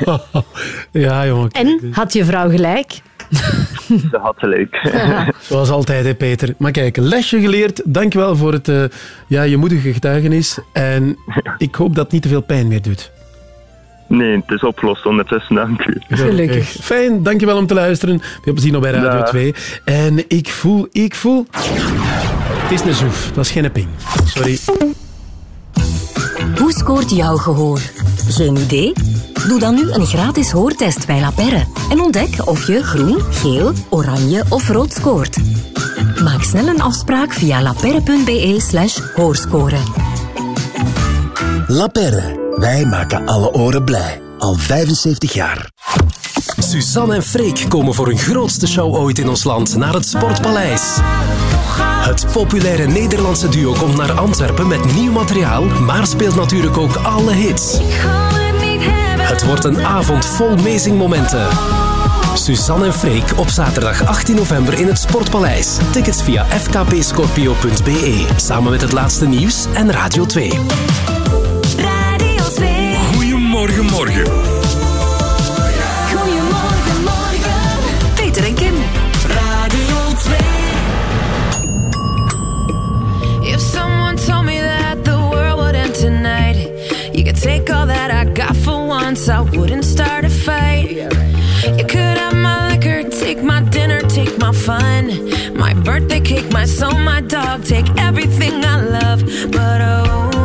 S4: Ja, jongen.
S6: En, had je vrouw gelijk?
S77: Ze had gelijk.
S4: Zoals altijd, hè, Peter. Maar kijk, lesje geleerd. Dankjewel voor het, eh, ja, je moedige getuigenis. En ik hoop dat het niet te veel pijn meer doet.
S77: Nee, het is opgelost ondertussen, dank u.
S4: Gelukkig. Fijn, dankjewel om te luisteren. Veel plezier nog bij Radio
S77: Dag.
S4: 2. En ik voel, ik voel... Het is een zoef, dat is geen ping. Sorry.
S78: Hoe scoort jouw gehoor? Geen idee? Doe dan nu een gratis hoortest bij La Perre en ontdek of je groen, geel, oranje of rood scoort. Maak snel een afspraak via laperre.be slash hoorscoren.
S79: La Perre. Wij maken alle oren blij. Al 75 jaar.
S80: Suzanne en Freek komen voor hun grootste show ooit in ons land naar het Sportpaleis. Het populaire Nederlandse duo komt naar Antwerpen met nieuw materiaal, maar speelt natuurlijk ook alle hits. Het wordt een avond vol amazing momenten. Suzanne en Freek op zaterdag 18 november in het Sportpaleis. Tickets via fkpscorpio.be. Samen met het laatste nieuws en Radio 2.
S10: Radio 2.
S81: Goedemorgen, morgen.
S33: Once, I wouldn't start a fight. You could have my liquor, take my dinner, take my fun, my birthday cake, my soul, my dog, take everything I love. But oh,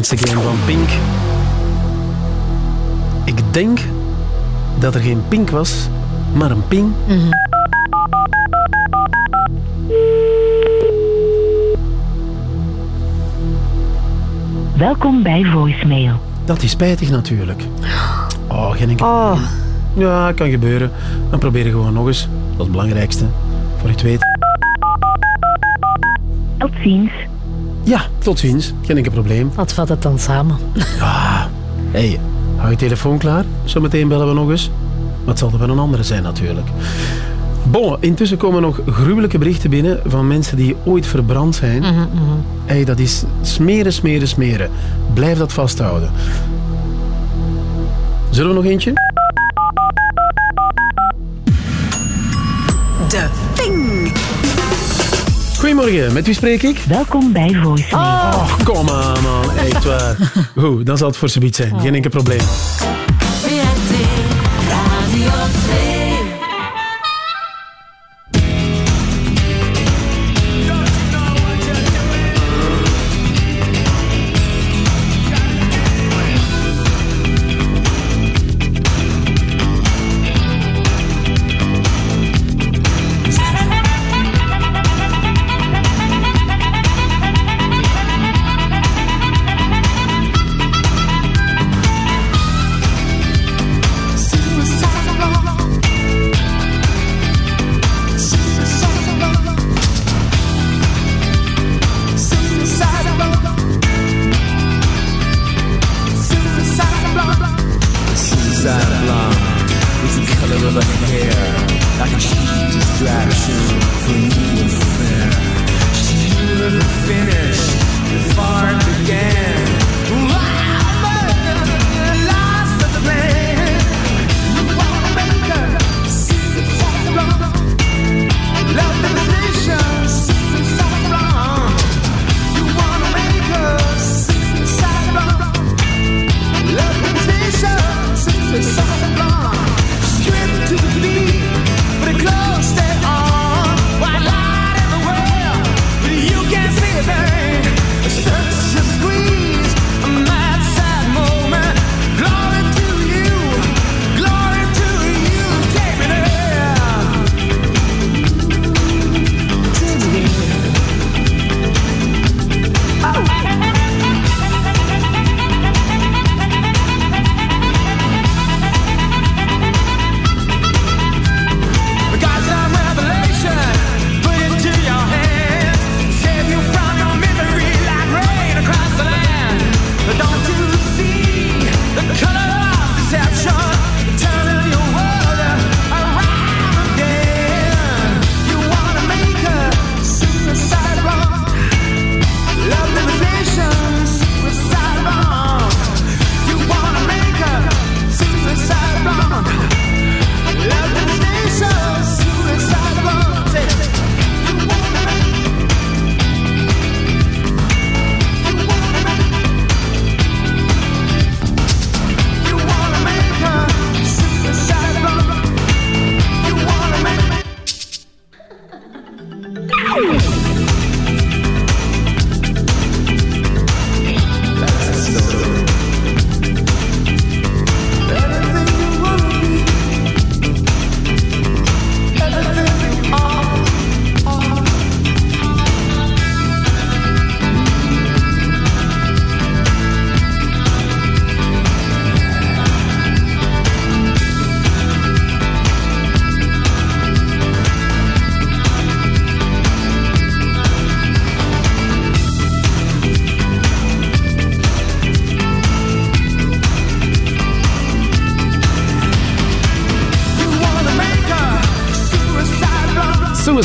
S33: Dance Again
S4: van Pink. Ik denk dat er geen Pink was, maar een Ping.
S82: Welkom bij voicemail.
S4: Dat is spijtig natuurlijk. Oh, geen enkel probleem. Ja, kan gebeuren. Dan probeer je gewoon nog eens. Dat is het belangrijkste. Voor je het weet.
S82: Tot ziens.
S4: Ja, tot ziens. Geen enkel probleem.
S6: Wat vat het dan samen?
S4: Ja, hey, hou je telefoon klaar. Zometeen bellen we nog eens. Maar het zal er wel een andere zijn natuurlijk. Bon, intussen komen nog gruwelijke berichten binnen van mensen die ooit verbrand zijn.
S6: Mhm,
S4: Hey, dat is smeren, smeren, smeren. Blijf dat vasthouden. Zullen we nog eentje? Goedemorgen, met wie spreek ik?
S82: Welkom bij voicemail.
S4: Oh, kom aan, man. Echt waar. Goed, dan zal het voor subiet zijn. Geen enkel probleem.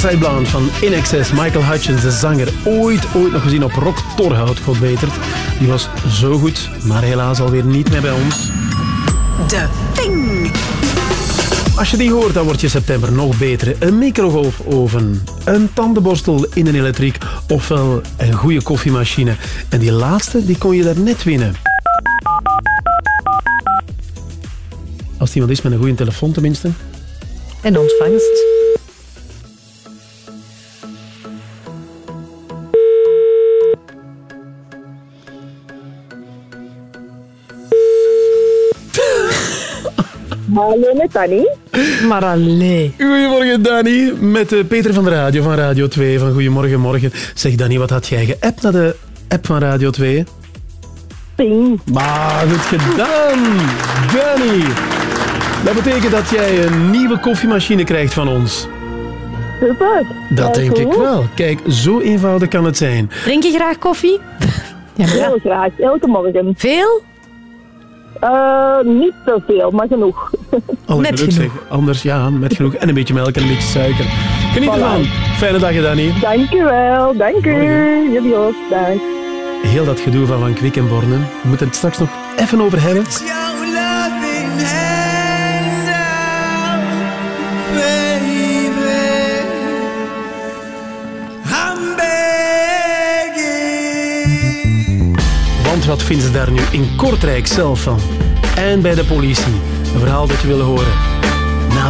S4: Van In Excess. Michael Hutchins, de zanger. Ooit, ooit nog gezien op Rock Torhout, God betert. Die was zo goed, maar helaas alweer niet meer bij ons.
S1: De Ping.
S4: Als je die hoort, dan wordt je september nog beter. Een microgolfoven, een tandenborstel in een elektriek, ofwel een goede koffiemachine. En die laatste, die kon je daar net winnen. Als iemand is met een goede telefoon tenminste.
S6: en ontvangst.
S83: Danny.
S6: Maar allee.
S4: Goedemorgen, Dani. Met eh, Peter van de Radio van Radio 2 van Goedemorgen Morgen. Zeg, Dani, wat had jij geappt naar de app van Radio 2?
S83: Ping.
S4: Maar goed gedaan, Dani. Dat betekent dat jij een nieuwe koffiemachine krijgt van ons.
S83: Super.
S4: Dat denk ik wel. Kijk, zo eenvoudig kan het zijn.
S6: Drink je graag koffie? Ja.
S83: Heel graag, elke morgen.
S6: Veel?
S83: Eh, niet zoveel, maar genoeg.
S4: Alle
S6: Net
S4: geluk,
S6: genoeg.
S4: zeg. Anders, ja, met genoeg. En een beetje melk en een beetje suiker. Geniet
S83: Voilà.
S4: ervan. Fijne dag, Dani.
S83: Dank u wel, dank u. Jullie ook, dag.
S4: Heel dat gedoe van Van Kwik en Borne. We moeten het straks nog even over hebben. Want wat vinden ze daar nu in Kortrijk zelf van? En bij de politie. Verhaal dat je wil horen. Na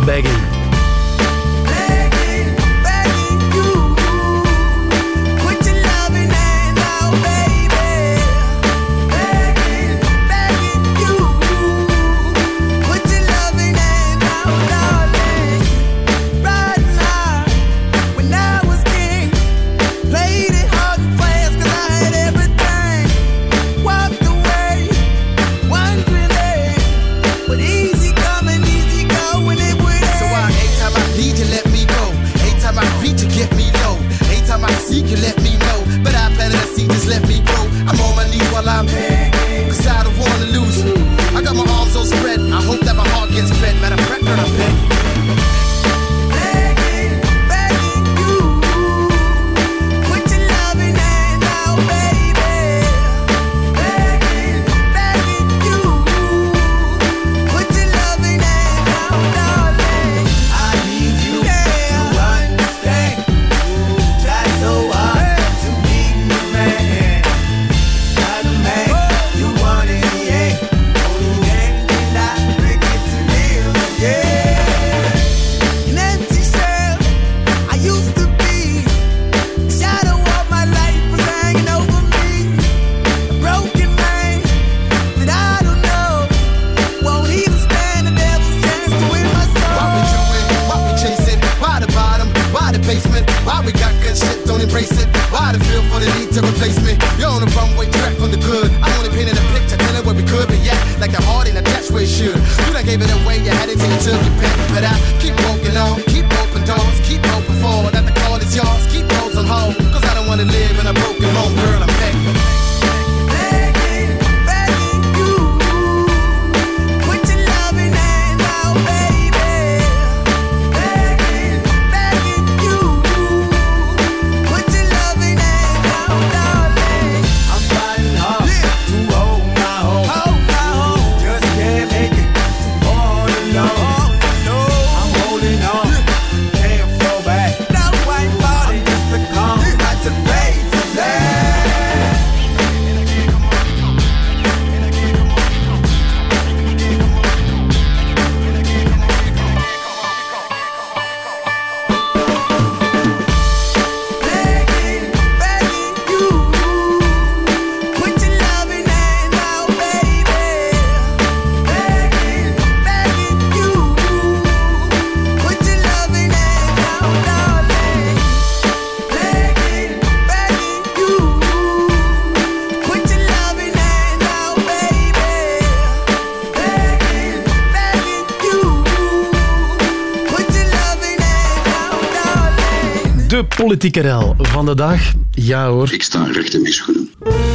S4: politieke rel van de dag. Ja hoor.
S84: Ik sta recht in mijn schoenen.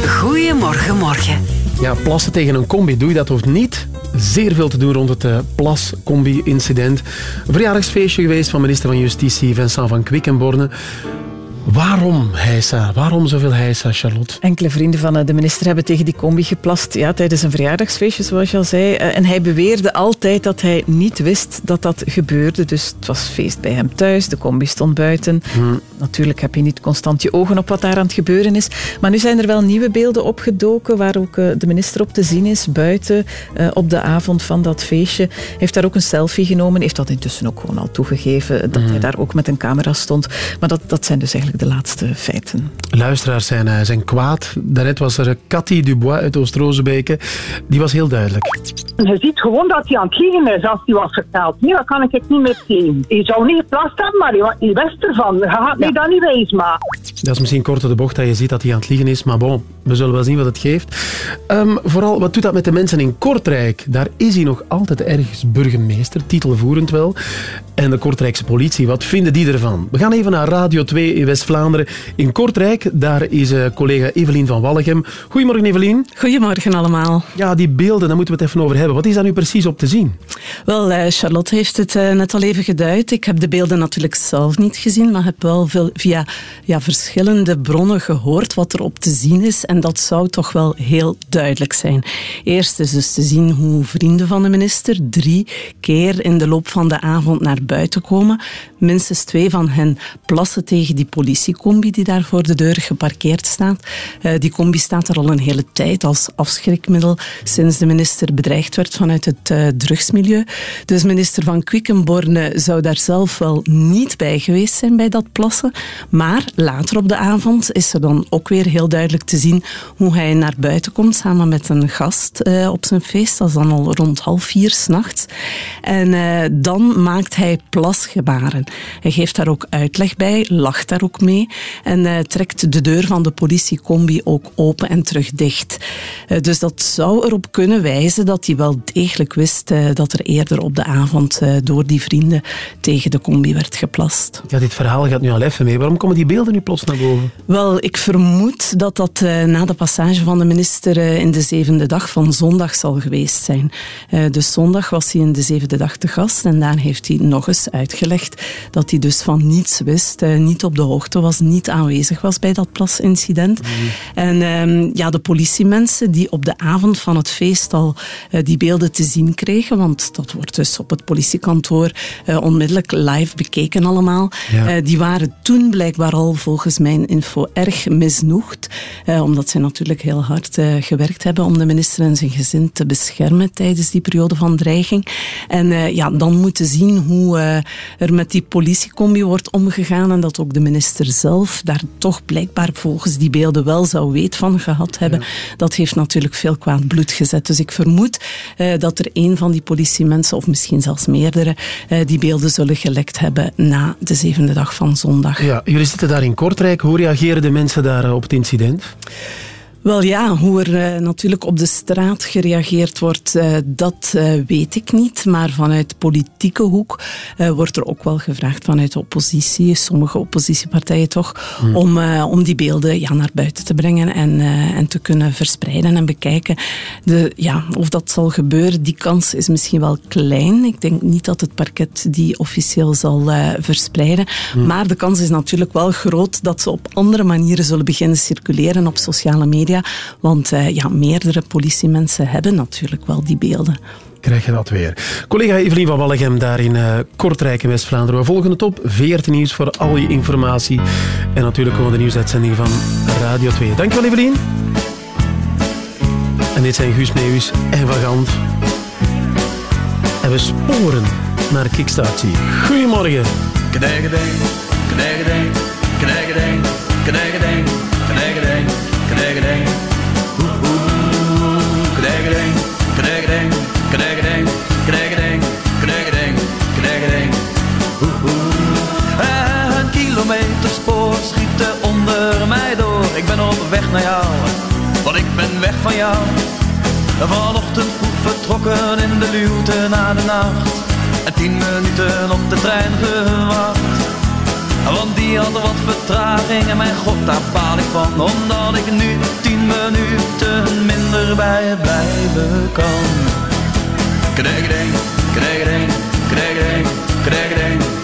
S1: Goedemorgen, morgen.
S4: Ja, plassen tegen een combi, doe je dat of niet? Zeer veel te doen rond het eh, plas-combi-incident. Een verjaardagsfeestje geweest van minister van Justitie Vincent van Quickenborne. Waarom heisa? Waarom zoveel heisa, Charlotte?
S5: Enkele vrienden van eh, de minister hebben tegen die combi geplast ja, tijdens een verjaardagsfeestje, zoals je al zei. Eh, En hij beweerde altijd dat hij niet wist dat dat gebeurde. Dus het was feest bij hem thuis, de combi stond buiten. Natuurlijk heb je niet constant je ogen op wat daar aan het gebeuren is. Maar nu zijn er wel nieuwe beelden opgedoken waar ook eh, de minister op te zien is, buiten, op de avond van dat feestje. Hij heeft daar ook een selfie genomen, heeft dat intussen ook gewoon al toegegeven, dat hij daar ook met een camera stond. Maar dat, dat zijn dus eigenlijk de laatste feiten.
S4: Luisteraars zijn, eh, zijn kwaad. Daarnet was er Cathy Dubois uit Oost-Rozenbeke. Die was heel duidelijk.
S83: Je ziet gewoon dat hij aan het liegen is als hij was verteld. Nee, dat kan ik het niet meer zien. Je zou niet geplast hebben, maar je, je wist ervan. Je gaat mij dat niet wijs maken.
S4: Dat is misschien kort door de bocht dat je ziet dat hij aan het liegen is, maar bon, we zullen wel zien wat het geeft. Ehm, vooral, wat doet dat met de mensen in Kortrijk? Daar is hij nog altijd ergens burgemeester, titelvoerend wel. En de Kortrijkse politie, wat vinden die ervan? We gaan even naar Radio 2 in West-Vlaanderen. In Kortrijk, daar is eh, collega Evelien van Wallegem. Goedemorgen, Evelien.
S55: Goedemorgen allemaal.
S4: Ja, die beelden, daar moeten we het even over hebben. Wat is daar nu precies op te zien?
S55: Wel, eh, Charlotte heeft het eh, net al even geduid. Ik heb de beelden natuurlijk zelf niet gezien, maar heb wel veel, via ja, verschillende bronnen gehoord wat er op te zien is. En dat zou toch wel heel duidelijk zijn. Eerst is dus te zien hoe vrienden van de minister drie keer in de loop van de avond naar buiten komen. Minstens twee van hen plassen tegen die politiecombi die daar voor de deur geparkeerd staat. Eh, die combi staat er al een hele tijd als afschrikmiddel sinds de minister bedreigd werd vanuit het eh, drugsmilieu. Dus minister van Quickenborne zou daar zelf wel niet bij geweest zijn bij dat plassen. Maar later op de avond is er dan ook weer heel duidelijk te zien hoe hij naar buiten komt samen met een gast eh, op zijn feest. Dat is dan al rond half vier s'nachts. En dan maakt hij plasgebaren. Hij geeft daar ook uitleg bij, lacht daar ook mee en eh, trekt de deur van de politiecombi ook open en terug dicht. Eh, dus dat zou erop kunnen wijzen dat hij wel degelijk wist eh, dat er eerder op de avond door die vrienden tegen de combi werd geplast.
S4: Ja, dit verhaal gaat nu al even mee. Waarom komen die beelden nu plots naar boven?
S55: Wel, ik vermoed dat dat na de passage van de minister in de zevende dag van zondag zal geweest zijn. Dus zondag was hij in de zevende dag te gast en daar heeft hij nog eens uitgelegd dat hij dus van niets wist, niet op de hoogte was, niet aanwezig was bij dat plasincident. En ehm, ja, de politiemensen die op de avond van het feest al eh, die beelden te zien kregen, want dat wordt dus op het politiekantoor eh, onmiddellijk live bekeken allemaal,
S85: Ja.
S55: eh, die waren toen blijkbaar al volgens mijn info erg misnoegd, omdat zij natuurlijk heel hard gewerkt hebben om de minister en zijn gezin te beschermen tijdens die periode van dreiging. En ja, dan moeten zien hoe er met die politiecombi wordt omgegaan en dat ook de minister zelf daar toch blijkbaar volgens die beelden wel zou weet van gehad hebben. Dat heeft natuurlijk veel kwaad bloed gezet. Dus ik vermoed eh, dat er een van die politiemensen, of misschien zelfs meerdere, eh, die beelden zullen gelekt hebben na de zevende dag van zondag.
S4: Ja, jullie zitten daar in Kortrijk. Hoe reageren de mensen daar eh, op het incident?
S55: Wel ja, hoe er eh, natuurlijk op de straat gereageerd wordt, eh, dat eh, weet ik niet. Maar vanuit politieke hoek wordt er ook wel gevraagd vanuit de oppositie, sommige oppositiepartijen toch,
S85: Hmm.
S55: om, om die beelden ja, naar buiten te brengen en, en te kunnen verspreiden en bekijken. De, ja, of dat zal gebeuren, die kans is misschien wel klein. Ik denk niet dat het parket die officieel zal verspreiden.
S85: Hmm.
S55: Maar de kans is natuurlijk wel groot dat ze op andere manieren zullen beginnen circuleren op sociale media. Want eh, ja, meerdere politiemensen hebben natuurlijk wel die beelden.
S4: Krijg je dat weer. Collega Evelien van Wallegem daar in eh, Kortrijk in West-Vlaanderen. We volgen het op. VRT Nieuws voor al je informatie. En natuurlijk komen de nieuwsuitzendingen van Radio 2. Dankjewel Evelien. En dit zijn Guus Meeuwis en Van Gant. En we sporen naar Kickstarter. Goedemorgen.
S56: Knijgedeng, knijgedeng, knijgedeng, knijgedeng, na de nacht. En tien minuten op de trein gewacht. Want die had wat vertraging en mijn god daar baal ik van Omdat ik nu tien minuten minder bij blijven kan krijgedeng, krijgedeng, krijgedeng, krijgedeng Oeh, oeh,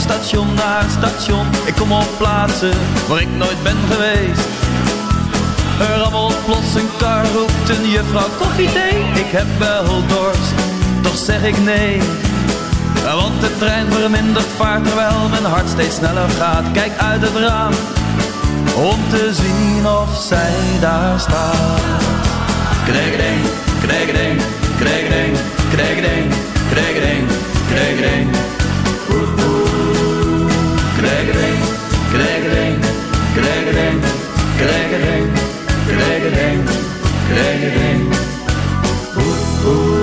S56: station naar station. Ik kom op plaatsen waar ik nooit ben geweest. Er rammelt plots een kar, roept een juffrouw koffie thee. Ik heb wel dorst, toch zeg ik nee. Want de trein vermindert vaart terwijl mijn hart steeds sneller gaat. Kijk uit het raam om te zien of zij daar staat. Kregeding, kregeding, kregeding, kregeding, kregeding, kregeding. Oeh, oeh. Kregeding, kregeding, kregeding, kregeding, kregeding. Oeh, oeh.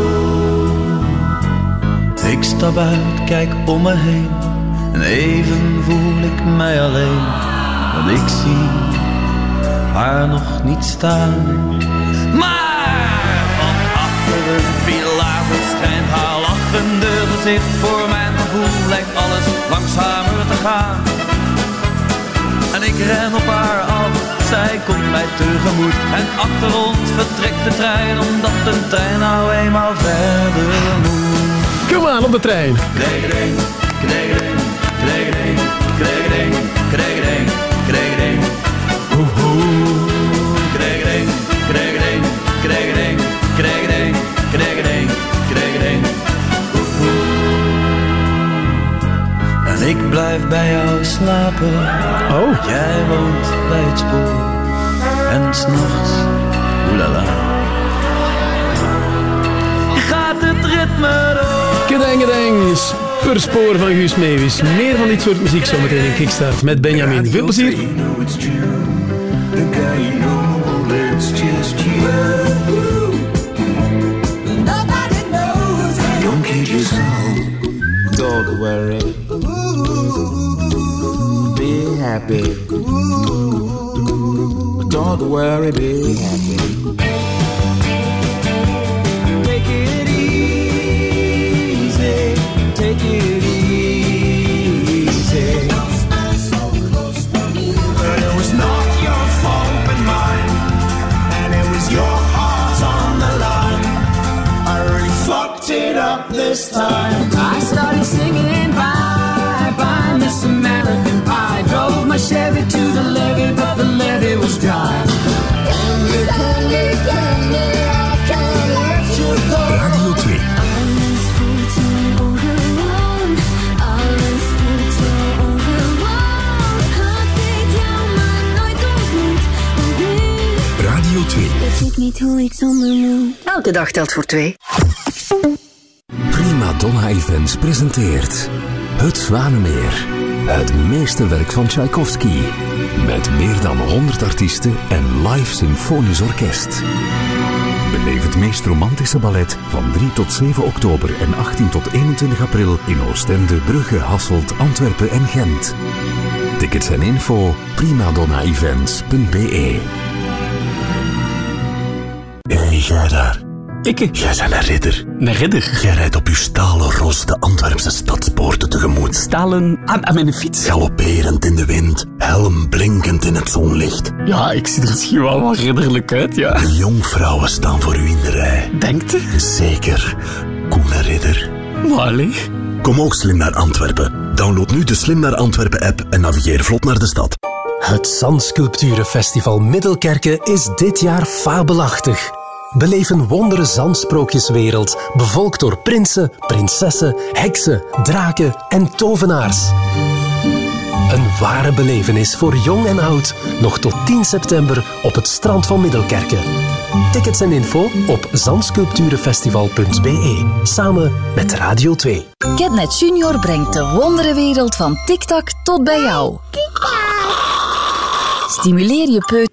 S56: Ik stap uit, kijk om me heen en even voel ik mij alleen. Want ik zie haar nog niet staan. Maar van achter een pilaar verschijnt haar lachende gezicht. Voor mijn gevoel lijkt alles langzamer te gaan. Ik ren op haar af, zij komt mij tegemoet. En achter ons vertrekt de trein, omdat de trein nou eenmaal verder moet.
S86: Kom aan op de trein.
S56: Kregeding, kregeding, ik blijf bij jou slapen.
S86: Oh.
S56: Jij woont bij het spoor. En s'nachts, oelala. Gaat het ritme door.
S86: Kedeng, kedeng. Spurspoor van Guus Meeuwis. Meer van dit soort muziek zometeen in Kickstart met Benjamin. Veel plezier.
S10: Don't worry. Happy. Don't worry, be happy. Take it easy. Take it easy.
S87: Elke dag telt voor twee.
S4: Prima Donna Events presenteert Het Zwanemeer. Het meesterwerk van Tchaikovsky. Met meer dan 100 artiesten en live symfonisch orkest. Beleef het meest romantische ballet van 3 tot 7 oktober en 18 tot 21 april in Oostende, Brugge, Hasselt, Antwerpen en Gent. Tickets en info primadonnaevents.be
S21: Jij bent een ridder.
S88: Een ridder?
S21: Jij rijdt op je stalen ros de Antwerpse stadspoorten tegemoet.
S88: Stalen aan, aan mijn fiets?
S21: Galopperend in de wind, helm blinkend in het zonlicht.
S88: Ja, ik zie er misschien wel wat ridderlijk uit, ja.
S21: De jonkvrouwen staan voor u in de rij.
S88: Denkt u?
S21: Zeker. Koene ridder.
S88: Allee.
S21: Kom ook slim naar Antwerpen. Download nu de Slim naar Antwerpen app en navigeer vlot naar de stad.
S4: Het Zandsculpturenfestival Middelkerke is dit jaar fabelachtig. Beleef een wondere zandsprookjeswereld, bevolkt door prinsen, prinsessen, heksen, draken en tovenaars. Een ware belevenis voor jong en oud, nog tot 10 september op het strand van Middelkerke. Tickets en info op zandsculpturenfestival.be, samen met Radio 2.
S1: Catnet Junior brengt de wonderenwereld van TikTok tot bij jou. Stimuleer je peut.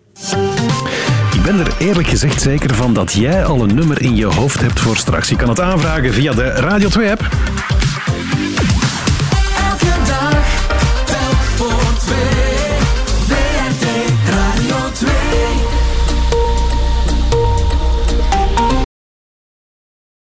S89: Ben er eerlijk gezegd zeker van dat jij al een nummer in je hoofd hebt voor straks. Je kan het aanvragen via de Radio 2-app.